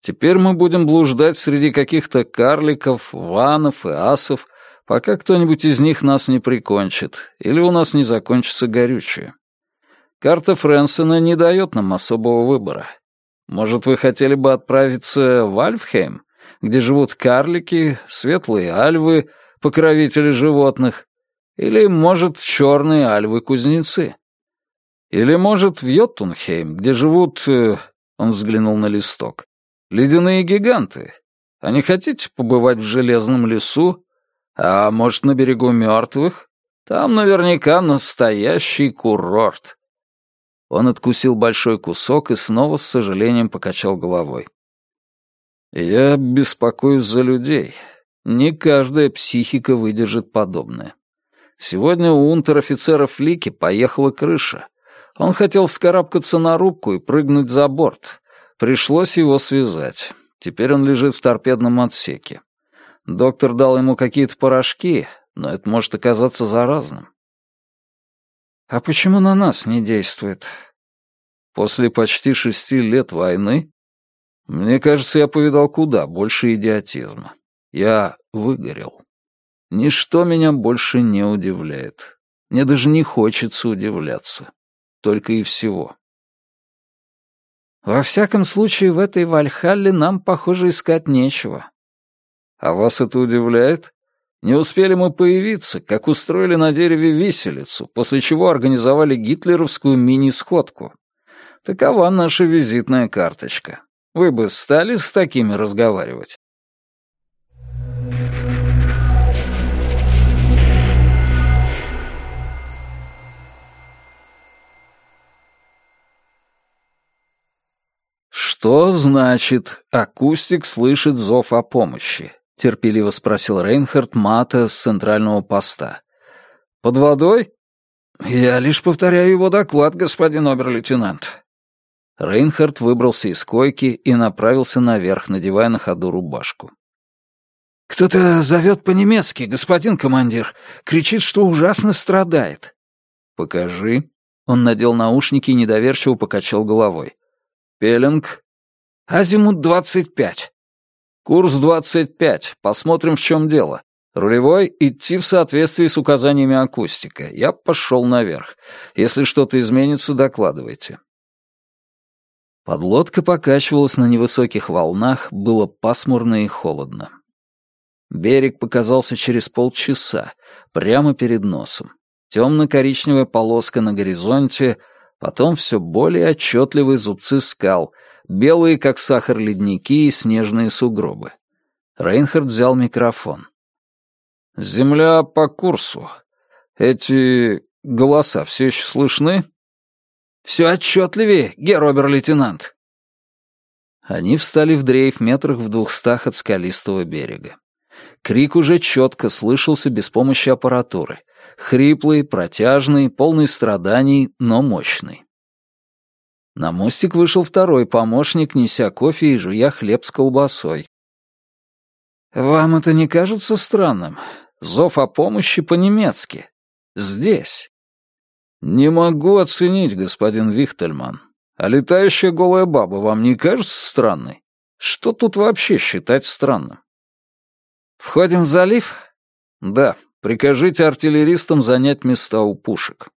Теперь мы будем блуждать среди каких-то карликов, ванов и асов, пока кто-нибудь из них нас не прикончит, или у нас не закончится горючее. Карта Фрэнсона не дает нам особого выбора. Может, вы хотели бы отправиться в Альфхейм, где живут карлики, светлые альвы, покровители животных, или, может, черные альвы-кузнецы. Или, может, в Йоттунхейм, где живут... Э, он взглянул на листок. Ледяные гиганты. А не хотите побывать в железном лесу? А может, на берегу мертвых? Там наверняка настоящий курорт. Он откусил большой кусок и снова с сожалением покачал головой. Я беспокоюсь за людей. Не каждая психика выдержит подобное. Сегодня у унтер-офицера Флики поехала крыша. Он хотел вскарабкаться на рубку и прыгнуть за борт. Пришлось его связать. Теперь он лежит в торпедном отсеке. Доктор дал ему какие-то порошки, но это может оказаться заразным. А почему на нас не действует? После почти шести лет войны? Мне кажется, я повидал куда больше идиотизма. Я выгорел. Ничто меня больше не удивляет. Мне даже не хочется удивляться. Только и всего. Во всяком случае, в этой Вальхалле нам, похоже, искать нечего. А вас это удивляет? Не успели мы появиться, как устроили на дереве виселицу, после чего организовали гитлеровскую мини-сходку. Такова наша визитная карточка. Вы бы стали с такими разговаривать? «Что значит, акустик слышит зов о помощи?» — терпеливо спросил Рейнхард Мата с центрального поста. «Под водой?» «Я лишь повторяю его доклад, господин обер-лейтенант». Рейнхард выбрался из койки и направился наверх, надевая на ходу рубашку. «Кто-то зовет по-немецки, господин командир. Кричит, что ужасно страдает». «Покажи». Он надел наушники и недоверчиво покачал головой. «Пеленг, Азимут 25. Курс 25. Посмотрим, в чем дело. Рулевой — идти в соответствии с указаниями акустика. Я пошел наверх. Если что-то изменится, докладывайте. Подлодка покачивалась на невысоких волнах, было пасмурно и холодно. Берег показался через полчаса, прямо перед носом. Темно-коричневая полоска на горизонте, потом все более отчетливые зубцы скал, белые, как сахар, ледники и снежные сугробы. Рейнхард взял микрофон. «Земля по курсу. Эти голоса все еще слышны?» «Все отчетливее, герр-обер-лейтенант». Они встали в дрейф метрах в двухстах от скалистого берега. Крик уже четко слышался без помощи аппаратуры. Хриплый, протяжный, полный страданий, но мощный. На мостик вышел второй помощник, неся кофе и жуя хлеб с колбасой. «Вам это не кажется странным? Зов о помощи по-немецки. Здесь». «Не могу оценить, господин Вихтельман. А летающая голая баба вам не кажется странной? Что тут вообще считать странным?» «Входим в залив?» «Да. Прикажите артиллеристам занять места у пушек».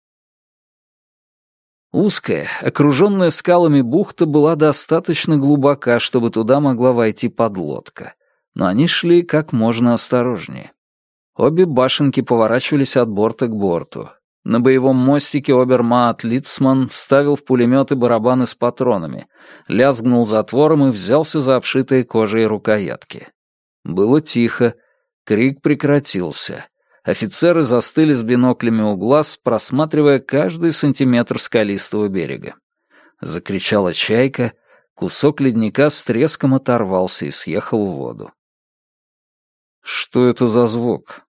Узкая, окруженная скалами бухта была достаточно глубока, чтобы туда могла войти подлодка. Но они шли как можно осторожнее. Обе башенки поворачивались от борта к борту. На боевом мостике обермаат Литцман вставил в пулеметы барабаны с патронами, лязгнул затвором и взялся за обшитые кожей рукоятки. Было тихо, крик прекратился. Офицеры застыли с биноклями у глаз, просматривая каждый сантиметр скалистого берега. Закричала чайка, кусок ледника с треском оторвался и съехал в воду. «Что это за звук?»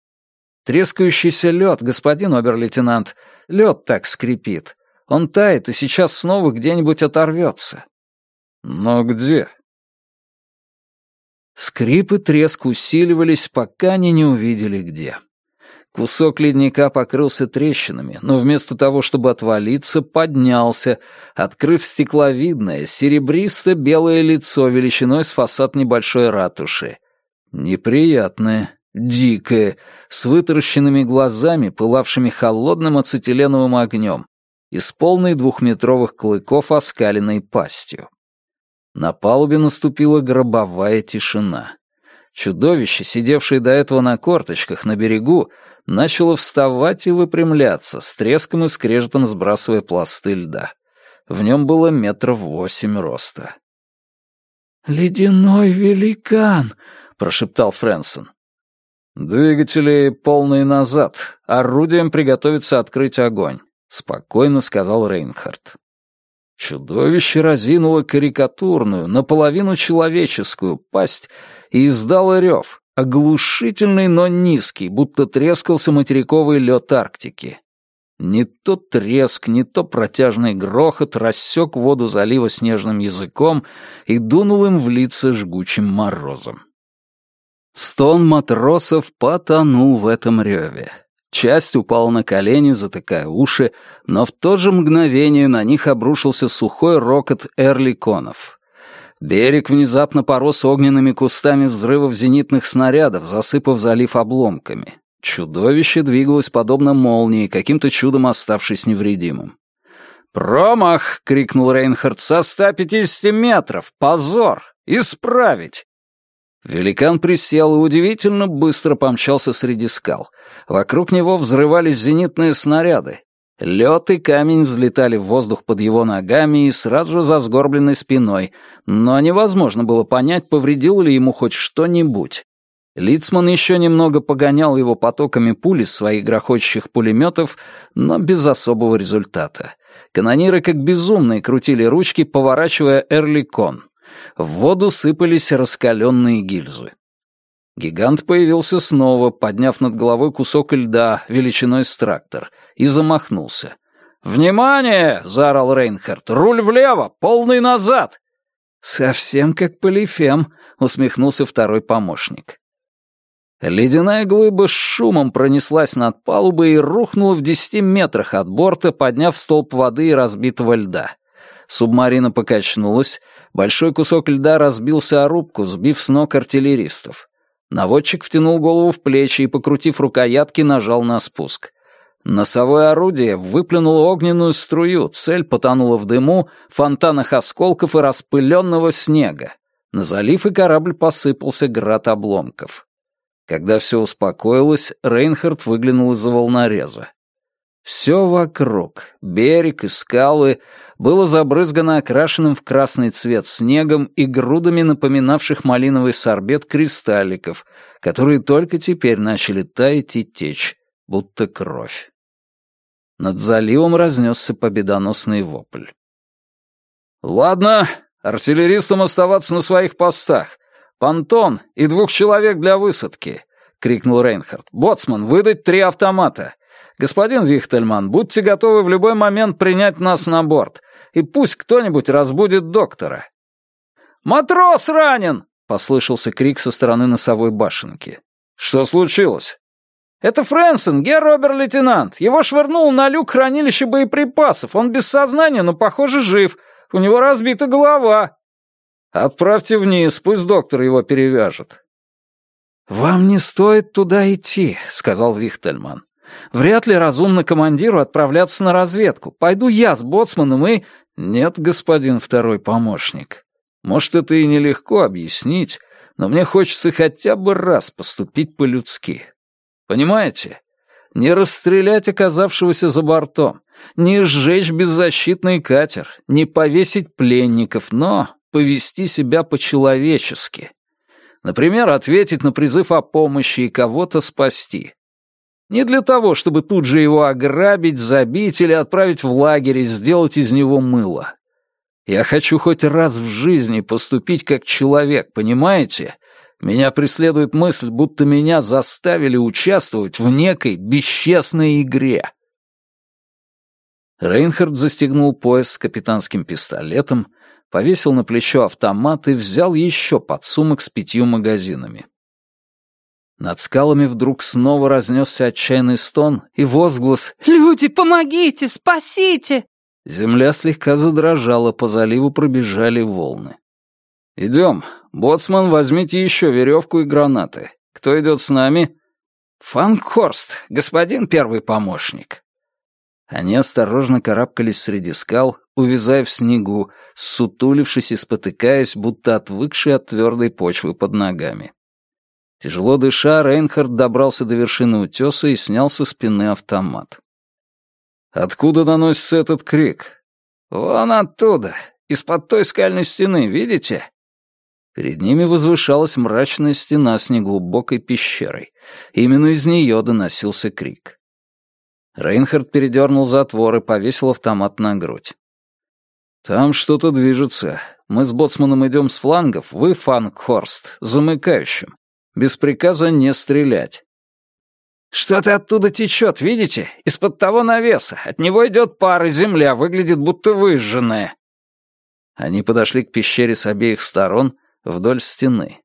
«Трескающийся лед, господин обер-лейтенант. Лед так скрипит. Он тает и сейчас снова где-нибудь оторвется». «Но где?» Скрип и треск усиливались, пока они не увидели где. Кусок ледника покрылся трещинами, но вместо того, чтобы отвалиться, поднялся, открыв стекловидное, серебристо-белое лицо величиной с фасад небольшой ратуши. Неприятное, дикое, с вытаращенными глазами, пылавшими холодным ацетиленовым огнем и с полной двухметровых клыков оскаленной пастью. На палубе наступила гробовая тишина. Чудовище, сидевшее до этого на корточках на берегу, начало вставать и выпрямляться, с треском и скрежетом сбрасывая пласты льда. В нем было метров восемь роста. «Ледяной великан!» — прошептал Фрэнсон. «Двигатели полные назад. Орудием приготовиться открыть огонь», — спокойно сказал Рейнхард. Чудовище разинуло карикатурную, наполовину человеческую пасть и издало рев, оглушительный, но низкий, будто трескался материковый лед Арктики. Не то треск, не то протяжный грохот рассек воду залива снежным языком и дунул им в лица жгучим морозом. Стон матросов потонул в этом реве. Часть упала на колени, затыкая уши, но в то же мгновение на них обрушился сухой рокот эрликонов. Берег внезапно порос огненными кустами взрывов зенитных снарядов, засыпав залив обломками. Чудовище двигалось подобно молнии, каким-то чудом оставшись невредимым. «Промах!» — крикнул Рейнхард. «Со 150 метров! Позор! Исправить!» Великан присел и удивительно быстро помчался среди скал. Вокруг него взрывались зенитные снаряды. Лед и камень взлетали в воздух под его ногами и сразу же за сгорбленной спиной, но невозможно было понять, повредило ли ему хоть что-нибудь. Лицман еще немного погонял его потоками пули своих грохочущих пулеметов, но без особого результата. Канониры как безумные крутили ручки, поворачивая эрликон. В воду сыпались раскаленные гильзы. Гигант появился снова, подняв над головой кусок льда величиной с трактор, и замахнулся. «Внимание!» — заорал Рейнхард. «Руль влево! Полный назад!» «Совсем как Полифем», — усмехнулся второй помощник. Ледяная глыба с шумом пронеслась над палубой и рухнула в десяти метрах от борта, подняв столб воды и разбитого льда. Субмарина покачнулась, большой кусок льда разбился о рубку, сбив с ног артиллеристов. Наводчик втянул голову в плечи и, покрутив рукоятки, нажал на спуск. Носовое орудие выплюнуло огненную струю, цель потонула в дыму, фонтанах осколков и распыленного снега. На залив и корабль посыпался град обломков. Когда все успокоилось, Рейнхард выглянул из-за волнореза. Все вокруг, берег и скалы, было забрызгано окрашенным в красный цвет снегом и грудами напоминавших малиновый сорбет кристалликов, которые только теперь начали таять и течь, будто кровь. Над заливом разнесся победоносный вопль. «Ладно, артиллеристам оставаться на своих постах. Понтон и двух человек для высадки!» — крикнул Рейнхард. «Боцман, выдать три автомата. Господин Вихтельман, будьте готовы в любой момент принять нас на борт, и пусть кто-нибудь разбудит доктора». «Матрос ранен!» — послышался крик со стороны носовой башенки. «Что случилось?» «Это Фрэнсон, гер-обер-лейтенант. Его швырнул на люк хранилища боеприпасов. Он без сознания, но, похоже, жив. У него разбита голова». «Отправьте вниз, пусть доктор его перевяжет». «Вам не стоит туда идти», — сказал Вихтельман. Вряд ли разумно командиру отправляться на разведку. Пойду я с боцманом и...» «Нет, господин второй помощник. Может, это и нелегко объяснить, но мне хочется хотя бы раз поступить по-людски. Понимаете? Не расстрелять оказавшегося за бортом, не сжечь беззащитный катер, не повесить пленников, но повести себя по-человечески. Например, ответить на призыв о помощи и кого-то спасти. Не для того, чтобы тут же его ограбить, забить или отправить в лагерь и сделать из него мыло. Я хочу хоть раз в жизни поступить как человек, понимаете? Меня преследует мысль, будто меня заставили участвовать в некой бесчестной игре. Рейнхард застегнул пояс с капитанским пистолетом, повесил на плечо автомат и взял еще подсумок с пятью магазинами. Над скалами вдруг снова разнесся отчаянный стон и возглас «Люди, помогите! Спасите!» Земля слегка задрожала, по заливу пробежали волны. «Идем. Боцман, возьмите еще веревку и гранаты. Кто идет с нами?» «Фанкхорст, господин первый помощник». Они осторожно карабкались среди скал, увязая в снегу, сутулившись и спотыкаясь, будто отвыкшие от твердой почвы под ногами. Тяжело дыша, Рейнхард добрался до вершины утеса и снял со спины автомат. «Откуда доносится этот крик?» «Вон оттуда, из-под той скальной стены, видите?» Перед ними возвышалась мрачная стена с неглубокой пещерой. Именно из нее доносился крик. Рейнхард передернул затвор и повесил автомат на грудь. «Там что-то движется. Мы с боцманом идем с флангов, вы, Фангхорст, замыкающим. Без приказа не стрелять». «Что-то оттуда течет, видите? Из-под того навеса. От него идет пар, земля выглядит будто выжженная». Они подошли к пещере с обеих сторон, вдоль стены.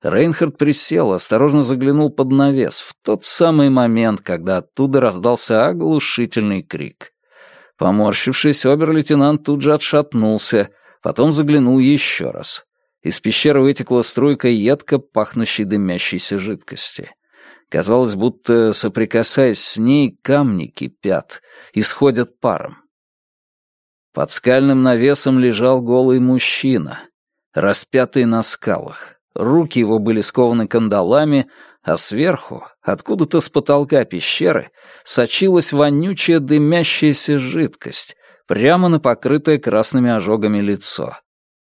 Рейнхард присел, осторожно заглянул под навес в тот самый момент, когда оттуда раздался оглушительный крик. Поморщившись, обер-лейтенант тут же отшатнулся, потом заглянул еще раз. Из пещеры вытекла струйка едко пахнущей дымящейся жидкости. Казалось, будто, соприкасаясь с ней, камни кипят, исходят паром. Под скальным навесом лежал голый мужчина, распятый на скалах. Руки его были скованы кандалами, а сверху, откуда-то с потолка пещеры, сочилась вонючая дымящаяся жидкость, прямо на покрытое красными ожогами лицо.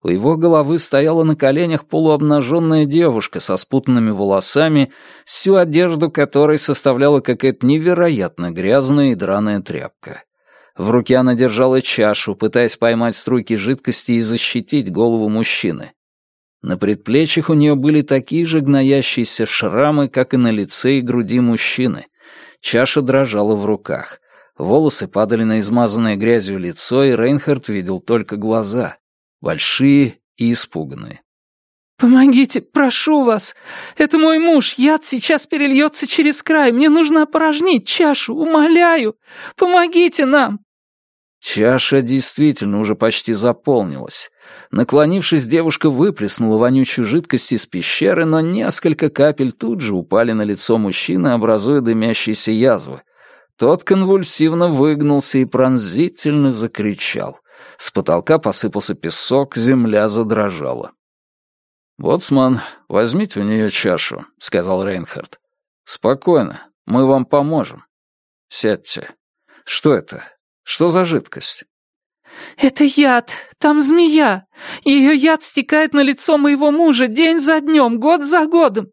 У его головы стояла на коленях полуобнаженная девушка со спутанными волосами, всю одежду которой составляла какая-то невероятно грязная и драная тряпка. В руке она держала чашу, пытаясь поймать струйки жидкости и защитить голову мужчины. На предплечьях у нее были такие же гноящиеся шрамы, как и на лице и груди мужчины. Чаша дрожала в руках. Волосы падали на измазанное грязью лицо, и Рейнхард видел только глаза. Большие и испуганные. «Помогите, прошу вас! Это мой муж, яд сейчас перельется через край, мне нужно опорожнить чашу, умоляю! Помогите нам!» Чаша действительно уже почти заполнилась. Наклонившись, девушка выплеснула вонючую жидкость из пещеры, но несколько капель тут же упали на лицо мужчины, образуя дымящиеся язвы. Тот конвульсивно выгнулся и пронзительно закричал. С потолка посыпался песок, земля задрожала. «Боцман, возьмите у нее чашу», — сказал Рейнхард. «Спокойно, мы вам поможем. Сядьте. Что это? Что за жидкость?» «Это яд! Там змея! Ее яд стекает на лицо моего мужа день за днем, год за годом.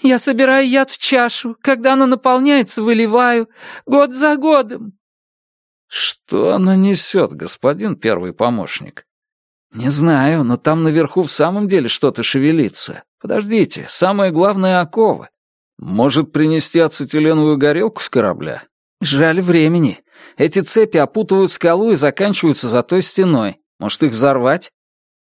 Я собираю яд в чашу, когда она наполняется, выливаю, год за годом». «Что она несет, господин первый помощник?» «Не знаю, но там наверху в самом деле что-то шевелится. Подождите, самое главное — оковы. Может, принести ацетиленовую горелку с корабля?» «Жаль времени. Эти цепи опутывают скалу и заканчиваются за той стеной. Может, их взорвать?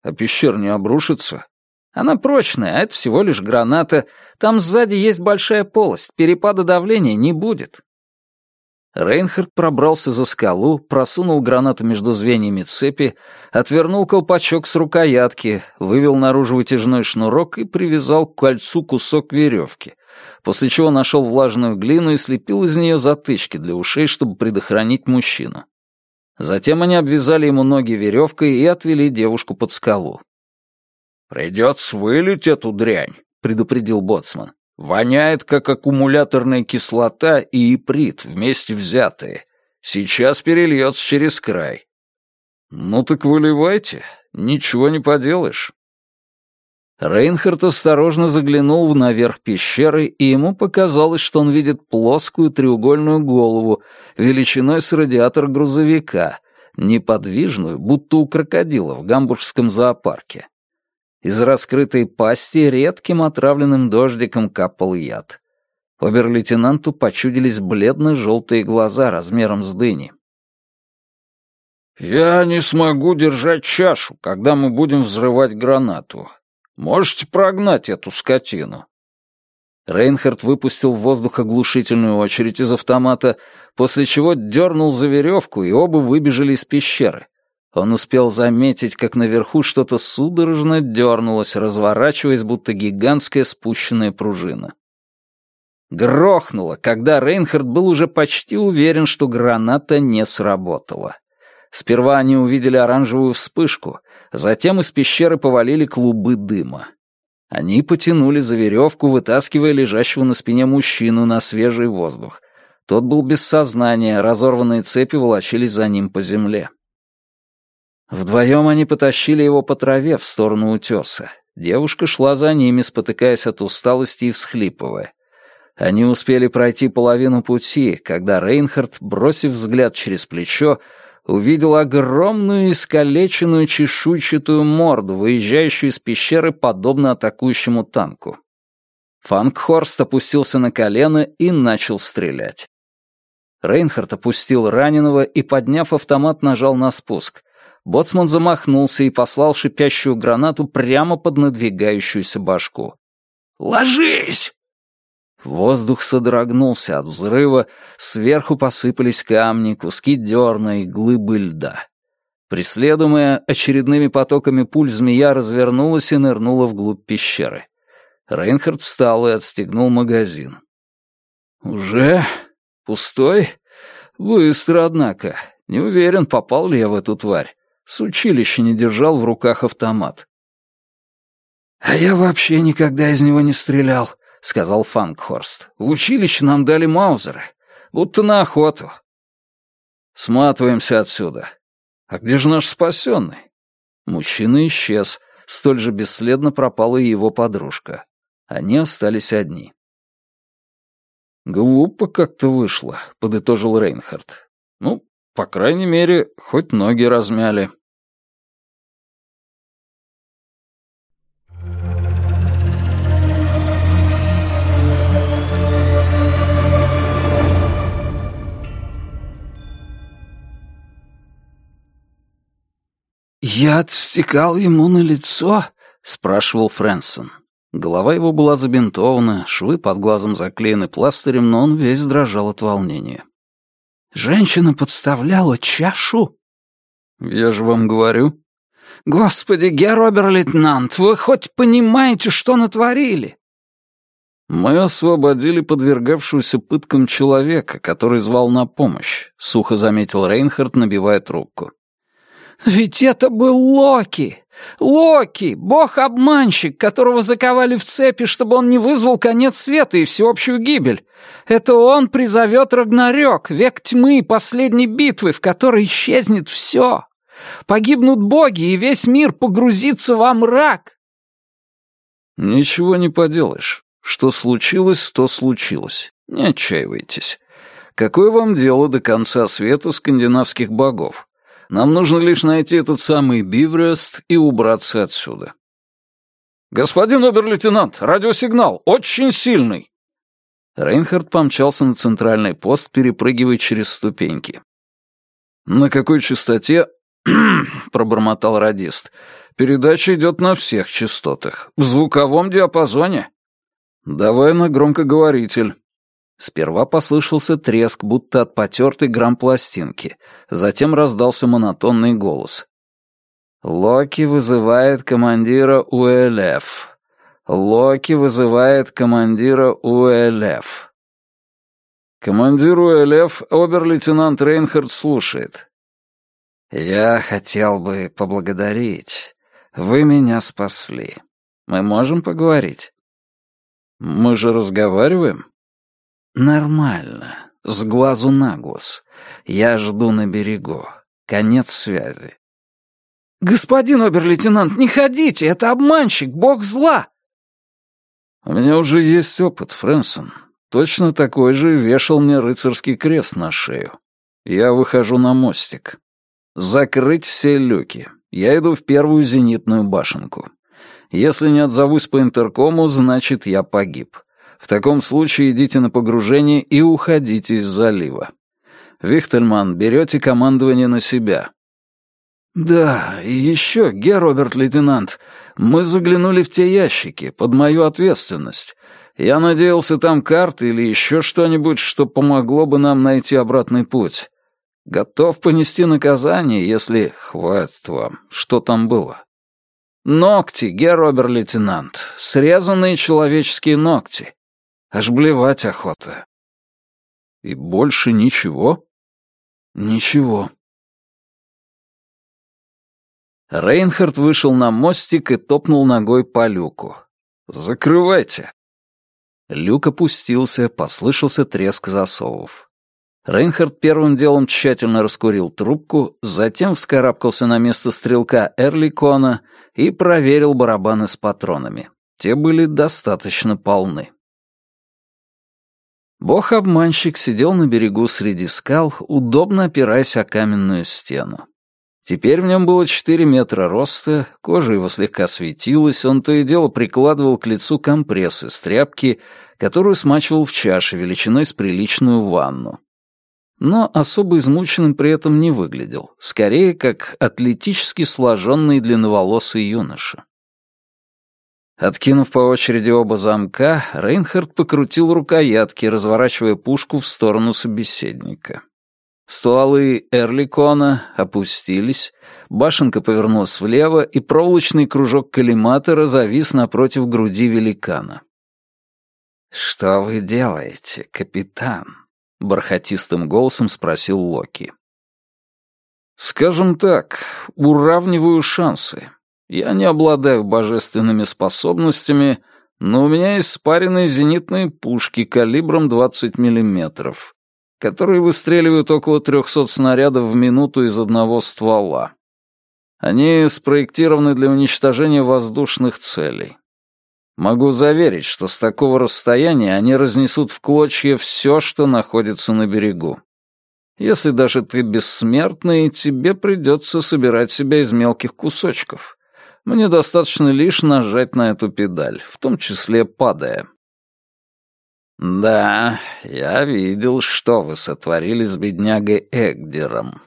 А пещера не обрушится? Она прочная, а это всего лишь граната. Там сзади есть большая полость, перепада давления не будет. Рейнхард пробрался за скалу, просунул гранату между звеньями цепи, отвернул колпачок с рукоятки, вывел наружу вытяжной шнурок и привязал к кольцу кусок веревки, после чего нашел влажную глину и слепил из нее затычки для ушей, чтобы предохранить мужчину. Затем они обвязали ему ноги веревкой и отвели девушку под скалу. «Придется вылить эту дрянь», — предупредил Боцман. Воняет, как аккумуляторная кислота и иприт вместе взятые. Сейчас перельется через край. Ну так выливайте, ничего не поделаешь. Рейнхард осторожно заглянул в наверх пещеры, и ему показалось, что он видит плоскую треугольную голову, величиной с радиатор грузовика, неподвижную, будто у крокодила в гамбургском зоопарке. Из раскрытой пасти редким отравленным дождиком капал яд. Обер-лейтенанту почудились бледно-желтые глаза размером с дыни. «Я не смогу держать чашу, когда мы будем взрывать гранату. Можете прогнать эту скотину?» Рейнхард выпустил в воздух оглушительную очередь из автомата, после чего дернул за веревку, и оба выбежали из пещеры. Он успел заметить, как наверху что-то судорожно дернулось, разворачиваясь, будто гигантская спущенная пружина. Грохнуло, когда Рейнхард был уже почти уверен, что граната не сработала. Сперва они увидели оранжевую вспышку, затем из пещеры повалили клубы дыма. Они потянули за веревку, вытаскивая лежащего на спине мужчину на свежий воздух. Тот был без сознания, разорванные цепи волочились за ним по земле. Вдвоем они потащили его по траве в сторону утеса. Девушка шла за ними, спотыкаясь от усталости и всхлипывая. Они успели пройти половину пути, когда Рейнхард, бросив взгляд через плечо, увидел огромную искалеченную чешуйчатую морду, выезжающую из пещеры подобно атакующему танку. Фанкхорст опустился на колено и начал стрелять. Рейнхард опустил раненого и, подняв автомат, нажал на спуск. Боцман замахнулся и послал шипящую гранату прямо под надвигающуюся башку. «Ложись!» Воздух содрогнулся от взрыва, сверху посыпались камни, куски дерна и глыбы льда. Преследуемая очередными потоками пуль змея развернулась и нырнула вглубь пещеры. Рейнхард встал и отстегнул магазин. «Уже? Пустой? Быстро, однако. Не уверен, попал ли я в эту тварь. С училища не держал в руках автомат». «А я вообще никогда из него не стрелял», — сказал Фанкхорст. «В училище нам дали маузеры, будто на охоту». «Сматываемся отсюда. А где же наш спасенный?» Мужчина исчез, столь же бесследно пропала и его подружка. Они остались одни. «Глупо как-то вышло», — подытожил Рейнхард. «Ну, по крайней мере, хоть ноги размяли». «Яд стекал ему на лицо?» — спрашивал Фрэнсон. Голова его была забинтована, швы под глазом заклеены пластырем, но он весь дрожал от волнения. «Женщина подставляла чашу?» «Я же вам говорю». «Господи, герр-обер-лейтенант, вы хоть понимаете, что натворили?» «Мы освободили подвергавшегося пыткам человека, который звал на помощь», — сухо заметил Рейнхард, набивая трубку. «Ведь это был Локи! Локи, бог-обманщик, которого заковали в цепи, чтобы он не вызвал конец света и всеобщую гибель. Это он призовет Рагнарёк, век тьмы и последней битвы, в которой исчезнет все. Погибнут боги, и весь мир погрузится во мрак». «Ничего не поделаешь. Что случилось, то случилось. Не отчаивайтесь. Какое вам дело до конца света скандинавских богов? Нам нужно лишь найти этот самый Биврест и убраться отсюда. «Господин обер-лейтенант, радиосигнал, очень сильный!» Рейнхард помчался на центральный пост, перепрыгивая через ступеньки. «На какой частоте?» — пробормотал радист. «Передача идет на всех частотах. В звуковом диапазоне». «Давай на громкоговоритель». Сперва послышался треск, будто от потертой грампластинки. Затем раздался монотонный голос. «Локи вызывает командира УЛФ. Локи вызывает командира УЛФ». «Командир УЛФ обер-лейтенант Рейнхард слушает». «Я хотел бы поблагодарить. Вы меня спасли. Мы можем поговорить?» «Мы же разговариваем?» «Нормально. С глазу на глаз. Я жду на берегу. Конец связи». «Господин обер-лейтенант, не ходите! Это обманщик, бог зла!» «У меня уже есть опыт, Фрэнсон. Точно такой же вешал мне рыцарский крест на шею. Я выхожу на мостик. Закрыть все люки. Я иду в первую зенитную башенку. Если не отзовусь по интеркому, значит, я погиб. В таком случае идите на погружение и уходите из залива. Вихтельман, берете командование на себя. Да, и еще, гер Роберт-лейтенант, мы заглянули в те ящики, под мою ответственность. Я надеялся, там карты или еще что-нибудь, что помогло бы нам найти обратный путь. Готов понести наказание, если хватит вам, что там было. Ногти, гер Роберт-лейтенант, срезанные человеческие ногти. Аж блевать охота. И больше ничего? Ничего. Рейнхард вышел на мостик и топнул ногой по люку. «Закрывайте!» Люк опустился, послышался треск засовов. Рейнхард первым делом тщательно раскурил трубку, затем вскарабкался на место стрелка Эрликона и проверил барабаны с патронами. Те были достаточно полны. Бог-обманщик сидел на берегу среди скал, удобно опираясь о каменную стену. Теперь в нем было четыре метра роста, кожа его слегка светилась, он то и дело прикладывал к лицу компресс из тряпки, которую смачивал в чаше величиной с приличную ванну. Но особо измученным при этом не выглядел, скорее как атлетически сложенный длинноволосый юноша. Откинув по очереди оба замка, Рейнхард покрутил рукоятки, разворачивая пушку в сторону собеседника. Стволы Эрликона опустились, башенка повернулась влево, и проволочный кружок коллиматора завис напротив груди великана. «Что вы делаете, капитан?» — бархатистым голосом спросил Локи. «Скажем так, уравниваю шансы», я не обладаю божественными способностями, но у меня есть спаренные зенитные пушки калибром 20 миллиметров, которые выстреливают около 300 снарядов в минуту из одного ствола. Они спроектированы для уничтожения воздушных целей. Могу заверить, что с такого расстояния они разнесут в клочья все, что находится на берегу. Если даже ты бессмертный, тебе придется собирать себя из мелких кусочков. Мне достаточно лишь нажать на эту педаль, в том числе падая. «Да, я видел, что вы сотворили с беднягой Эгдером.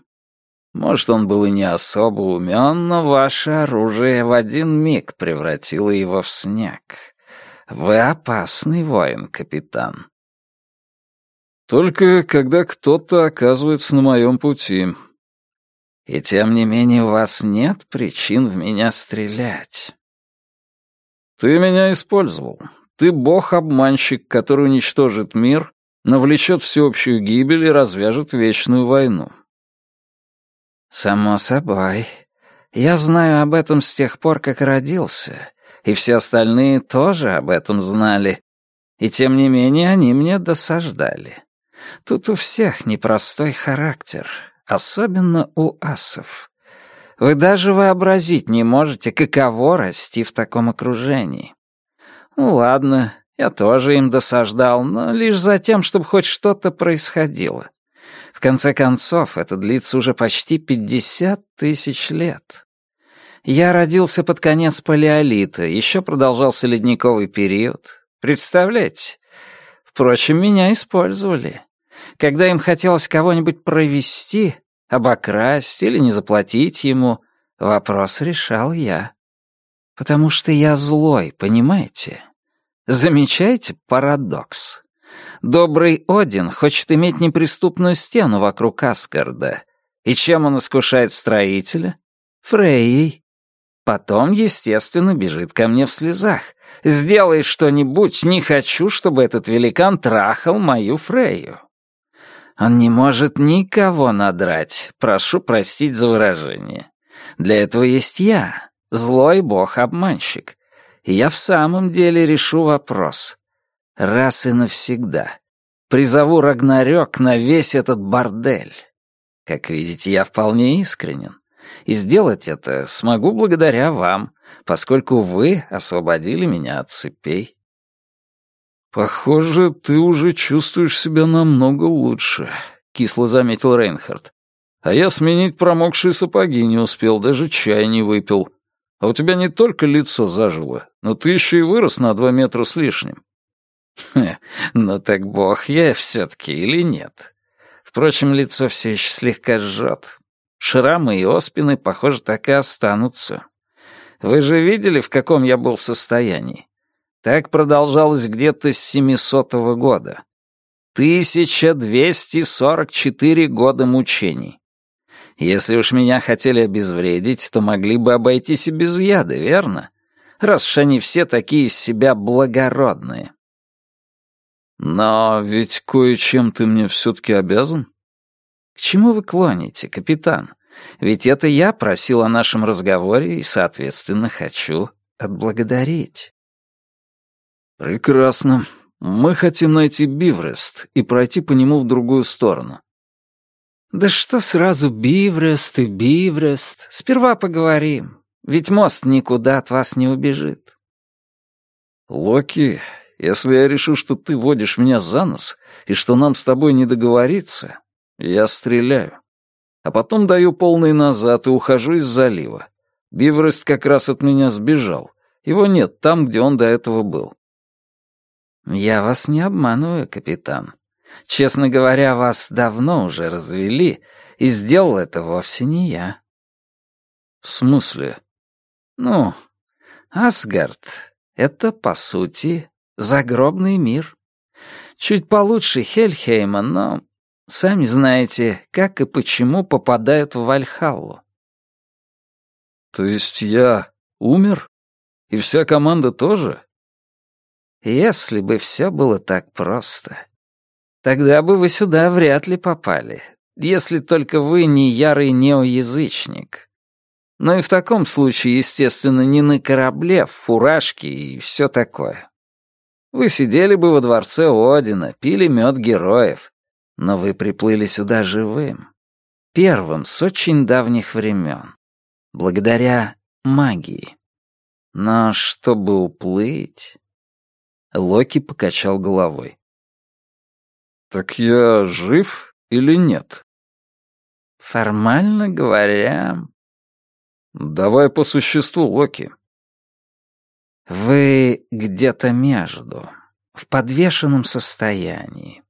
Может, он был и не особо умен, но ваше оружие в один миг превратило его в снег. Вы опасный воин, капитан». «Только когда кто-то оказывается на моем пути», и тем не менее у вас нет причин в меня стрелять. Ты меня использовал. Ты бог-обманщик, который уничтожит мир, навлечет всеобщую гибель и развяжет вечную войну. Само собой. Я знаю об этом с тех пор, как родился, и все остальные тоже об этом знали. И тем не менее они мне досаждали. Тут у всех непростой характер, особенно у асов. Вы даже вообразить не можете, каково расти в таком окружении. Ну ладно, я тоже им досаждал, но лишь за тем, чтобы хоть что-то происходило. В конце концов, это длится уже почти пятьдесят тысяч лет. Я родился под конец палеолита, еще продолжался ледниковый период. Представляете? Впрочем, меня использовали. Когда им хотелось кого-нибудь провести, обокрасть или не заплатить ему, вопрос решал я. Потому что я злой, понимаете? Замечаете парадокс? Добрый Один хочет иметь неприступную стену вокруг Аскарда. И чем он искушает строителя? Фрейей. Потом, естественно, бежит ко мне в слезах. «Сделай что-нибудь, не хочу, чтобы этот великан трахал мою Фрейю». Он не может никого надрать, прошу простить за выражение. Для этого есть я, злой бог-обманщик. И я в самом деле решу вопрос. Раз и навсегда. Призову Рагнарёк на весь этот бордель. Как видите, я вполне искренен. И сделать это смогу благодаря вам, поскольку вы освободили меня от цепей. «Похоже, ты уже чувствуешь себя намного лучше», — кисло заметил Рейнхард. «А я сменить промокшие сапоги не успел, даже чай не выпил. А у тебя не только лицо зажило, но ты еще и вырос на два метра с лишним». Хе, ну так бог я все-таки или нет? Впрочем, лицо все еще слегка жжет. Шрамы и оспины, похоже, так и останутся. Вы же видели, в каком я был состоянии? Так продолжалось где-то с 700 -го года. 1244 года мучений. Если уж меня хотели обезвредить, то могли бы обойтись и без яда, верно? Раз уж они все такие из себя благородные. Но ведь кое-чем ты мне все-таки обязан. К чему вы клоните, капитан? Ведь это я просил о нашем разговоре и, соответственно, хочу отблагодарить. «Прекрасно. Мы хотим найти Биврест и пройти по нему в другую сторону». «Да что сразу Биврест и Биврест? Сперва поговорим. Ведь мост никуда от вас не убежит». «Локи, Если я решу, что ты водишь меня за нос и что нам с тобой не договориться, я стреляю. А потом даю полный назад и ухожу из залива. Биврест как раз от меня сбежал. Его нет там, где он до этого был. Я вас не обманываю, капитан. Честно говоря, вас давно уже развели, и сделал это вовсе не я. В смысле? Ну, Асгард — это, по сути, загробный мир. Чуть получше Хельхейма, но сами знаете, как и почему попадают в Вальхаллу. То есть я умер? И вся команда тоже? Если бы все было так просто. Тогда бы вы сюда вряд ли попали, если только вы не ярый неоязычник. Но и в таком случае, естественно, не на корабле, в фуражке и все такое. Вы сидели бы во дворце Одина, пили мед героев, но вы приплыли сюда живым, первым с очень давних времен, благодаря магии. Но чтобы уплыть... Локи покачал головой. «Так я жив или нет?» «Формально говоря...» «Давай по существу, Локи. Вы где-то между, в подвешенном состоянии.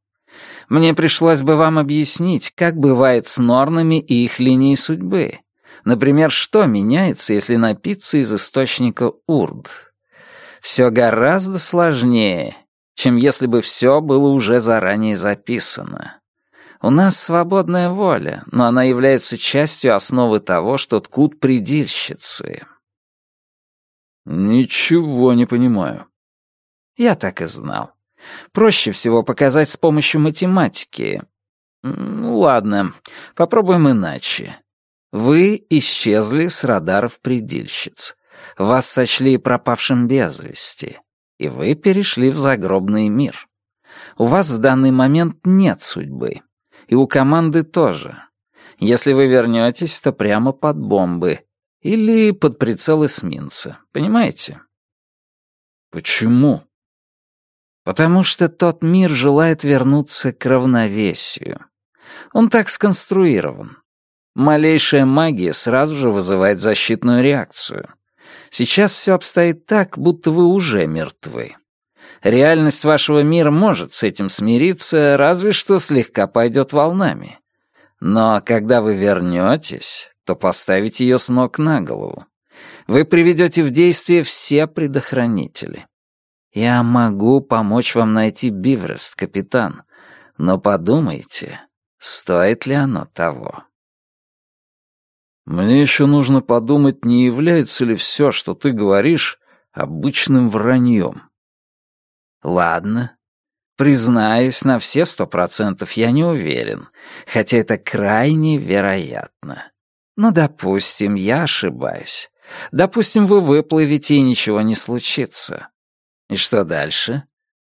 Мне пришлось бы вам объяснить, как бывает с норнами и их линией судьбы. Например, что меняется, если напиться из источника урд. Все гораздо сложнее, чем если бы все было уже заранее записано. У нас свободная воля, но она является частью основы того, что ткут предильщицы. «Ничего не понимаю». «Я так и знал. Проще всего показать с помощью математики. Ладно, попробуем иначе. Вы исчезли с радаров предильщиц. Вас сочли пропавшим без вести, и вы перешли в загробный мир. У вас в данный момент нет судьбы, и у команды тоже. Если вы вернетесь, то прямо под бомбы, или под прицел эсминца. Понимаете? Почему? Потому что тот мир желает вернуться к равновесию. Он так сконструирован. Малейшая магия сразу же вызывает защитную реакцию. Сейчас все обстоит так, будто вы уже мертвы. Реальность вашего мира может с этим смириться, разве что слегка пойдет волнами. Но когда вы вернетесь, то поставите ее с ног на голову. Вы приведете в действие все предохранители. Я могу помочь вам найти Биврест, капитан, но подумайте, стоит ли оно того. Мне еще нужно подумать, не является ли все, что ты говоришь, обычным враньем. Ладно. Признаюсь, на все сто процентов я не уверен, хотя это крайне вероятно. Но, допустим, я ошибаюсь. Допустим, вы выплывете и ничего не случится. И что дальше?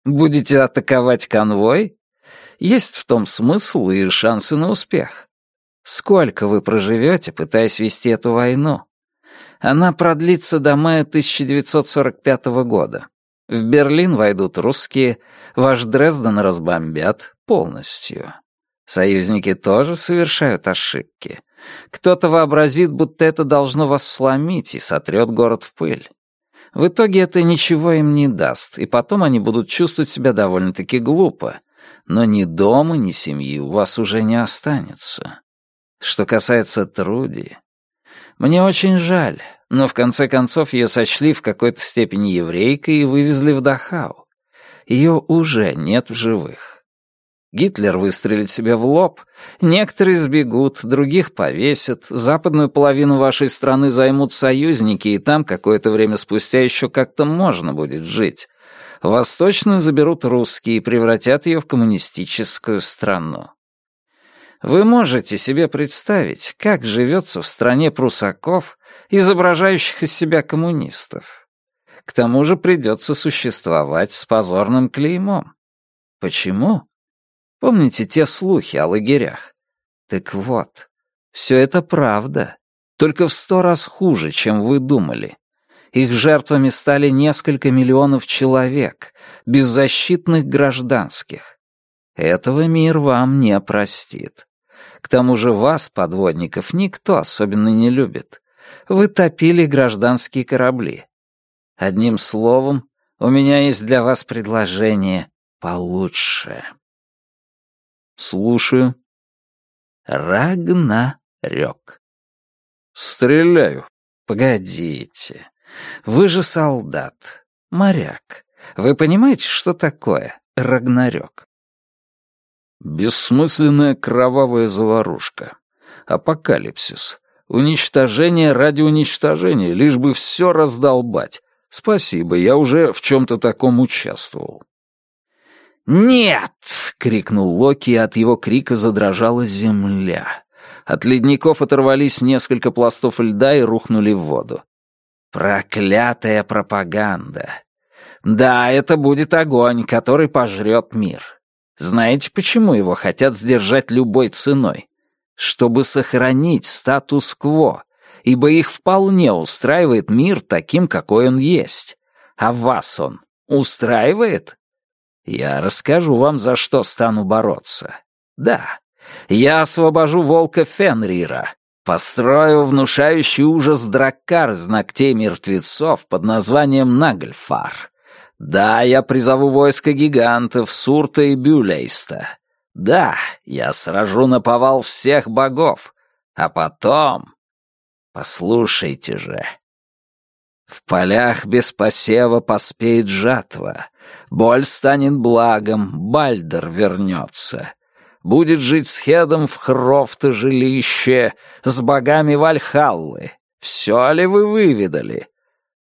Будете атаковать конвой? Есть в том смысл и шансы на успех. Сколько вы проживете, пытаясь вести эту войну? Она продлится до мая 1945 года. В Берлин войдут русские, ваш Дрезден разбомбят полностью. Союзники тоже совершают ошибки. Кто-то вообразит, будто это должно вас сломить и сотрет город в пыль. В итоге это ничего им не даст, и потом они будут чувствовать себя довольно-таки глупо. Но ни дома, ни семьи у вас уже не останется. Что касается Труди, мне очень жаль, но в конце концов ее сочли в какой-то степени еврейкой и вывезли в Дахау. Ее уже нет в живых. Гитлер выстрелит себе в лоб, некоторые сбегут, других повесят, западную половину вашей страны займут союзники, и там какое-то время спустя еще как-то можно будет жить. Восточную заберут русские и превратят ее в коммунистическую страну. Вы можете себе представить, как живется в стране прусаков, изображающих из себя коммунистов. К тому же придется существовать с позорным клеймом. Почему? Помните те слухи о лагерях? Так вот, все это правда, только в сто раз хуже, чем вы думали. Их жертвами стали несколько миллионов человек, беззащитных гражданских. Этого мир вам не простит. К тому же вас, подводников, никто особенно не любит. Вы топили гражданские корабли. Одним словом, у меня есть для вас предложение получше. Слушаю. Рагнарёк. Стреляю. Погодите. Вы же солдат, моряк. Вы понимаете, что такое Рагнарёк? Бессмысленная кровавая заварушка. Апокалипсис. Уничтожение ради уничтожения, лишь бы все раздолбать. Спасибо, я уже в чем-то таком участвовал. «Нет!» — крикнул Локи, и от его крика задрожала земля. От ледников оторвались несколько пластов льда и рухнули в воду. Проклятая пропаганда. Да, это будет огонь, который пожрет мир. Знаете, почему его хотят сдержать любой ценой? Чтобы сохранить статус-кво, ибо их вполне устраивает мир таким, какой он есть. А вас он устраивает? Я расскажу вам, за что стану бороться. Да, я освобожу волка Фенрира, построю внушающий ужас драккар из ногтей мертвецов под названием Нагльфар. Да, я призову войско гигантов Сурта и Бюлейста. Да, я сражу на повал всех богов. А потом... Послушайте же, в полях без посева поспеет жатва. Боль станет благом, Бальдер вернется. Будет жить с Хедом в Хрофта жилище, с богами Вальхаллы. Все ли вы выведали?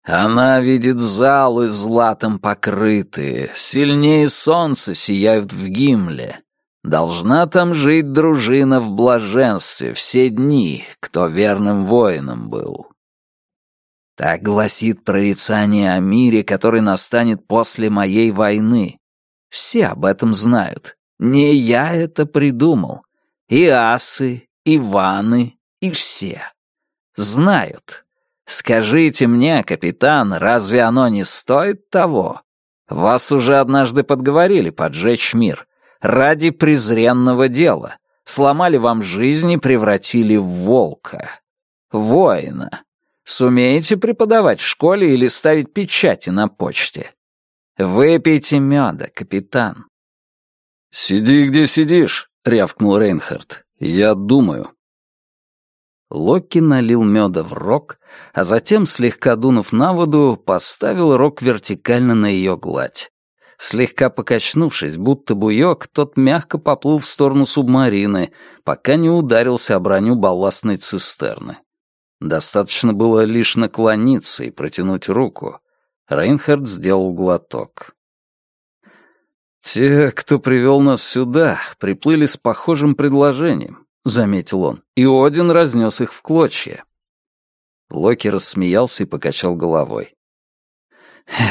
Она видит залы златом покрытые, сильнее солнца сияют в Гимле. Должна там жить дружина в блаженстве все дни, кто верным воином был. Так гласит прорицание о мире, который настанет после моей войны. Все об этом знают. Не я это придумал. И асы, и ваны, и все. Знают. Скажите мне, капитан, разве оно не стоит того? Вас уже однажды подговорили поджечь мир. Ради презренного дела. Сломали вам жизнь и превратили в волка. Воина. Сумеете преподавать в школе или ставить печати на почте? Выпейте меда, капитан. «Сиди, где сидишь», — рявкнул Рейнхард. «Я думаю». Локи налил меда в рог, а затем, слегка дунув на воду, поставил рог вертикально на ее гладь. Слегка покачнувшись, будто буёк, тот мягко поплыл в сторону субмарины, пока не ударился о броню балластной цистерны. Достаточно было лишь наклониться и протянуть руку. Рейнхард сделал глоток. «Те, кто привел нас сюда, приплыли с похожим предложением», — заметил он, и Один разнес их в клочья. Локи рассмеялся и покачал головой.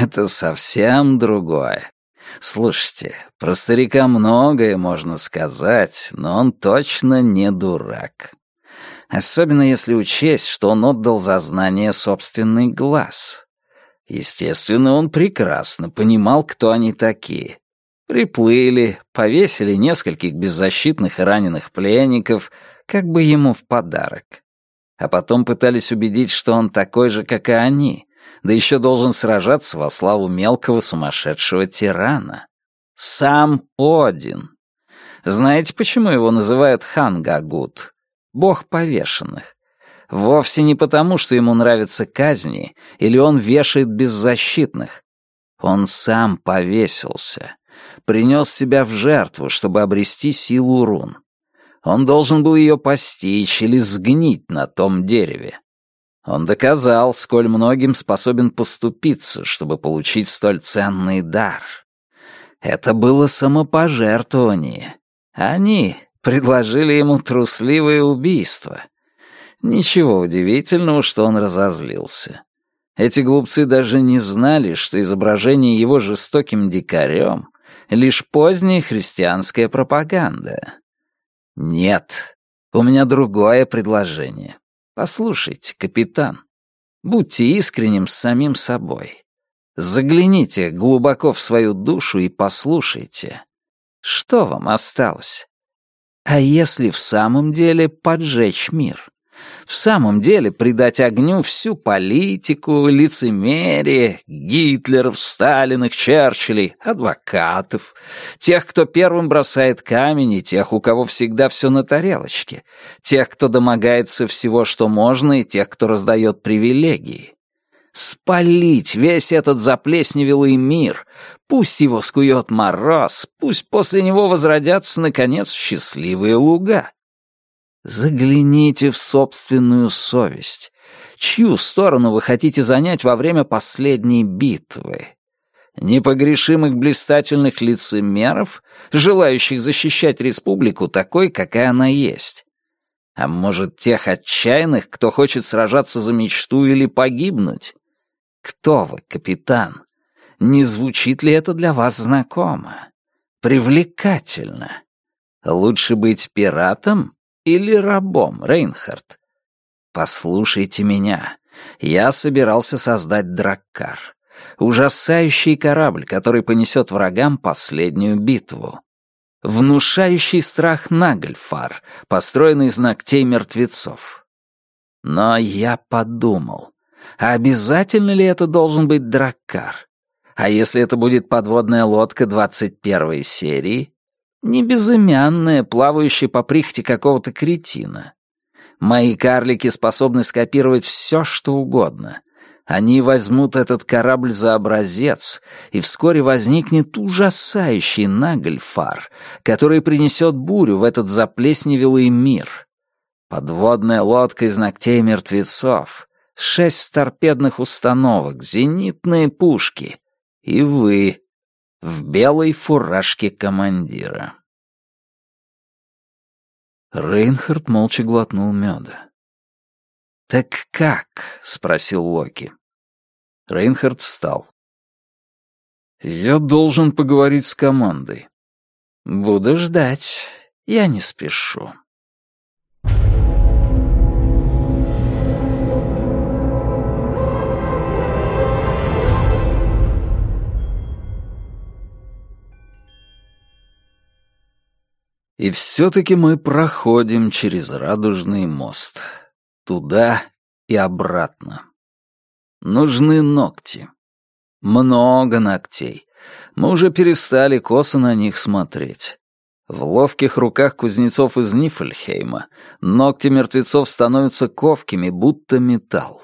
«Это совсем другое. Слушайте, про старика многое можно сказать, но он точно не дурак особенно если учесть, что он отдал за знание собственный глаз. Естественно, он прекрасно понимал, кто они такие. Приплыли, повесили нескольких беззащитных и раненых пленников, как бы ему в подарок. А потом пытались убедить, что он такой же, как и они, да еще должен сражаться во славу мелкого сумасшедшего тирана. Сам Один. Знаете, почему его называют Хангагут? бог повешенных. Вовсе не потому, что ему нравятся казни, или он вешает беззащитных. Он сам повесился, принес себя в жертву, чтобы обрести силу рун. Он должен был ее постичь или сгнить на том дереве. Он доказал, сколь многим способен поступиться, чтобы получить столь ценный дар. Это было самопожертвование. Они, предложили ему трусливое убийство. Ничего удивительного, что он разозлился. Эти глупцы даже не знали, что изображение его жестоким дикарем — лишь поздняя христианская пропаганда. Нет, у меня другое предложение. Послушайте, капитан, Будьте искренним с самим собой. Загляните глубоко в свою душу и послушайте. Что вам осталось? А если в самом деле поджечь мир? В самом деле придать огню всю политику, лицемерие, Гитлеров, Сталиных, Черчиллей, адвокатов, тех, кто первым бросает камень, тех, у кого всегда все на тарелочке, тех, кто домогается всего, что можно, и тех, кто раздает привилегии. Спалить весь этот заплесневелый мир, пусть его скует мороз, пусть после него возродятся, наконец, счастливые луга. Загляните в собственную совесть. Чью сторону вы хотите занять во время последней битвы? Непогрешимых блистательных лицемеров, желающих защищать республику такой, какая она есть? А может, тех отчаянных, кто хочет сражаться за мечту или погибнуть? Кто вы, капитан? Не звучит ли это для вас знакомо? Привлекательно. Лучше быть пиратом или рабом, Рейнхард? Послушайте меня. Я собирался создать Драккар. Ужасающий корабль, который понесет врагам последнюю битву. Внушающий страх Нагльфар, построенный из ногтей мертвецов. Но я подумал, а обязательно ли это должен быть Драккар? А если это будет подводная лодка 21 серии? Не безымянная, плавающая по прихте какого-то кретина. Мои карлики способны скопировать все, что угодно. Они возьмут этот корабль за образец, и вскоре возникнет ужасающий нагльфар, который принесет бурю в этот заплесневелый мир. Подводная лодка из ногтей мертвецов, шесть торпедных установок, зенитные пушки. И вы в белой фуражке командира. Рейнхард молча глотнул меда. «Так как?» — спросил Локи. Рейнхард встал. «Я должен поговорить с командой». «Буду ждать. Я не спешу». И все-таки мы проходим через Радужный мост. Туда и обратно. Нужны ногти. Много ногтей. Мы уже перестали косо на них смотреть. В ловких руках кузнецов из Нифльхейма ногти мертвецов становятся ковкими, будто металл.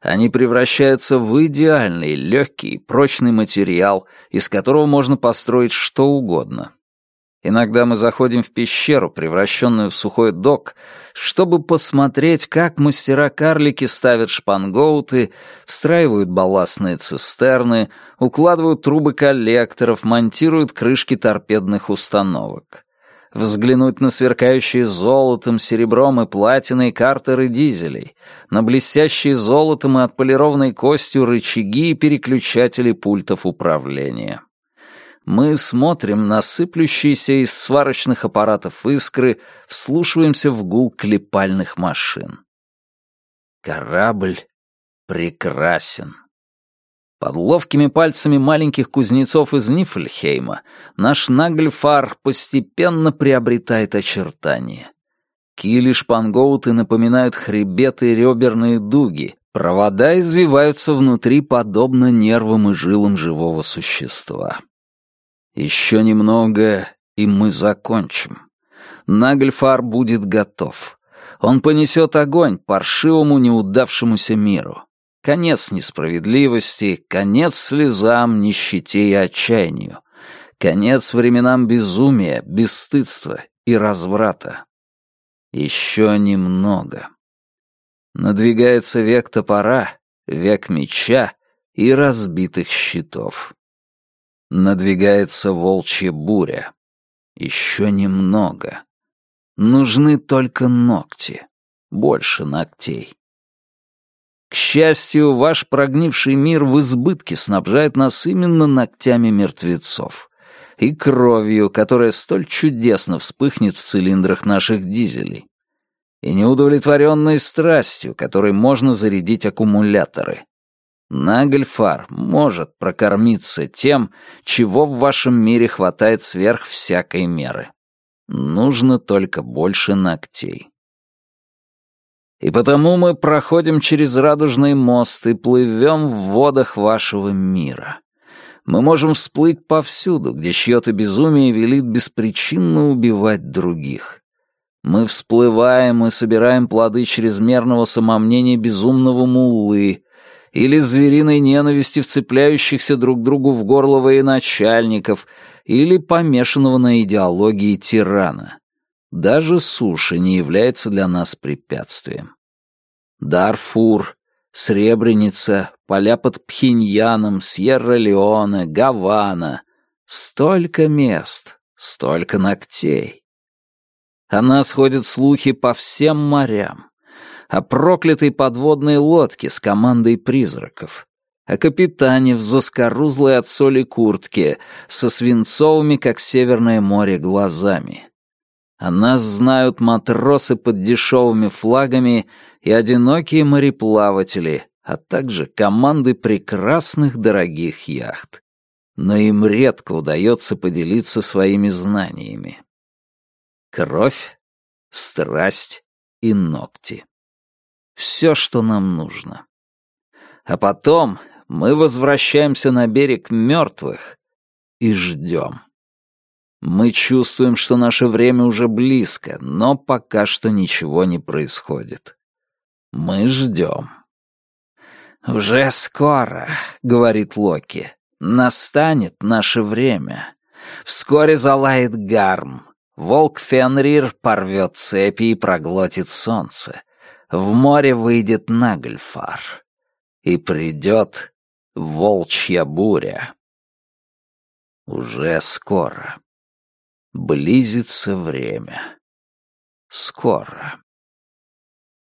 Они превращаются в идеальный, легкий, прочный материал, из которого можно построить что угодно. Иногда мы заходим в пещеру, превращенную в сухой док, чтобы посмотреть, как мастера-карлики ставят шпангоуты, встраивают балластные цистерны, укладывают трубы коллекторов, монтируют крышки торпедных установок. Взглянуть на сверкающие золотом, серебром и платиной картеры дизелей, на блестящие золотом и отполированной костью рычаги и переключатели пультов управления мы смотрим на сыплющиеся из сварочных аппаратов искры, вслушиваемся в гул клепальных машин. Корабль прекрасен. Под ловкими пальцами маленьких кузнецов из Нифльхейма наш Нагльфар постепенно приобретает очертания. Кили шпангоуты напоминают хребеты и реберные дуги, провода извиваются внутри подобно нервам и жилам живого существа. Еще немного, и мы закончим. Нагльфар будет готов. Он понесет огонь паршивому неудавшемуся миру. Конец несправедливости, конец слезам, нищете и отчаянию. Конец временам безумия, бесстыдства и разврата. Еще немного. Надвигается век топора, век меча и разбитых щитов. Надвигается волчья буря. Еще немного. Нужны только ногти. Больше ногтей. К счастью, ваш прогнивший мир в избытке снабжает нас именно ногтями мертвецов и кровью, которая столь чудесно вспыхнет в цилиндрах наших дизелей. и неудовлетворенной страстью, которой можно зарядить аккумуляторы. Нагльфар может прокормиться тем, чего в вашем мире хватает сверх всякой меры. Нужно только больше ногтей. И потому мы проходим через радужный мост и плывем в водах вашего мира. Мы можем всплыть повсюду, где чье-то безумие велит беспричинно убивать других. Мы всплываем и собираем плоды чрезмерного самомнения безумного муллы или звериной ненависти вцепляющихся друг другу в горло военачальников или помешанного на идеологии тирана. Даже суша не является для нас препятствием. Дарфур, Сребреница, поля под Пхеньяном, Сьерра-Леоне, Гавана. Столько мест, столько ногтей. О нас ходят слухи по всем морям. О проклятой подводной лодке с командой призраков. О капитане в заскорузлой от соли куртке, со свинцовыми, как Северное море, глазами. О нас знают матросы под дешевыми флагами и одинокие мореплаватели, а также команды прекрасных дорогих яхт. Но им редко удается поделиться своими знаниями. Кровь, страсть и ногти. Все, что нам нужно. А потом мы возвращаемся на берег мертвых и ждем. Мы чувствуем, что наше время уже близко, но пока что ничего не происходит. Мы ждем. «Уже скоро», — говорит Локи, — «настанет наше время. Вскоре залает гарм. Волк Фенрир порвет цепи и проглотит солнце. В море выйдет Нагльфар. И придет волчья буря. Уже скоро. Близится время. Скоро.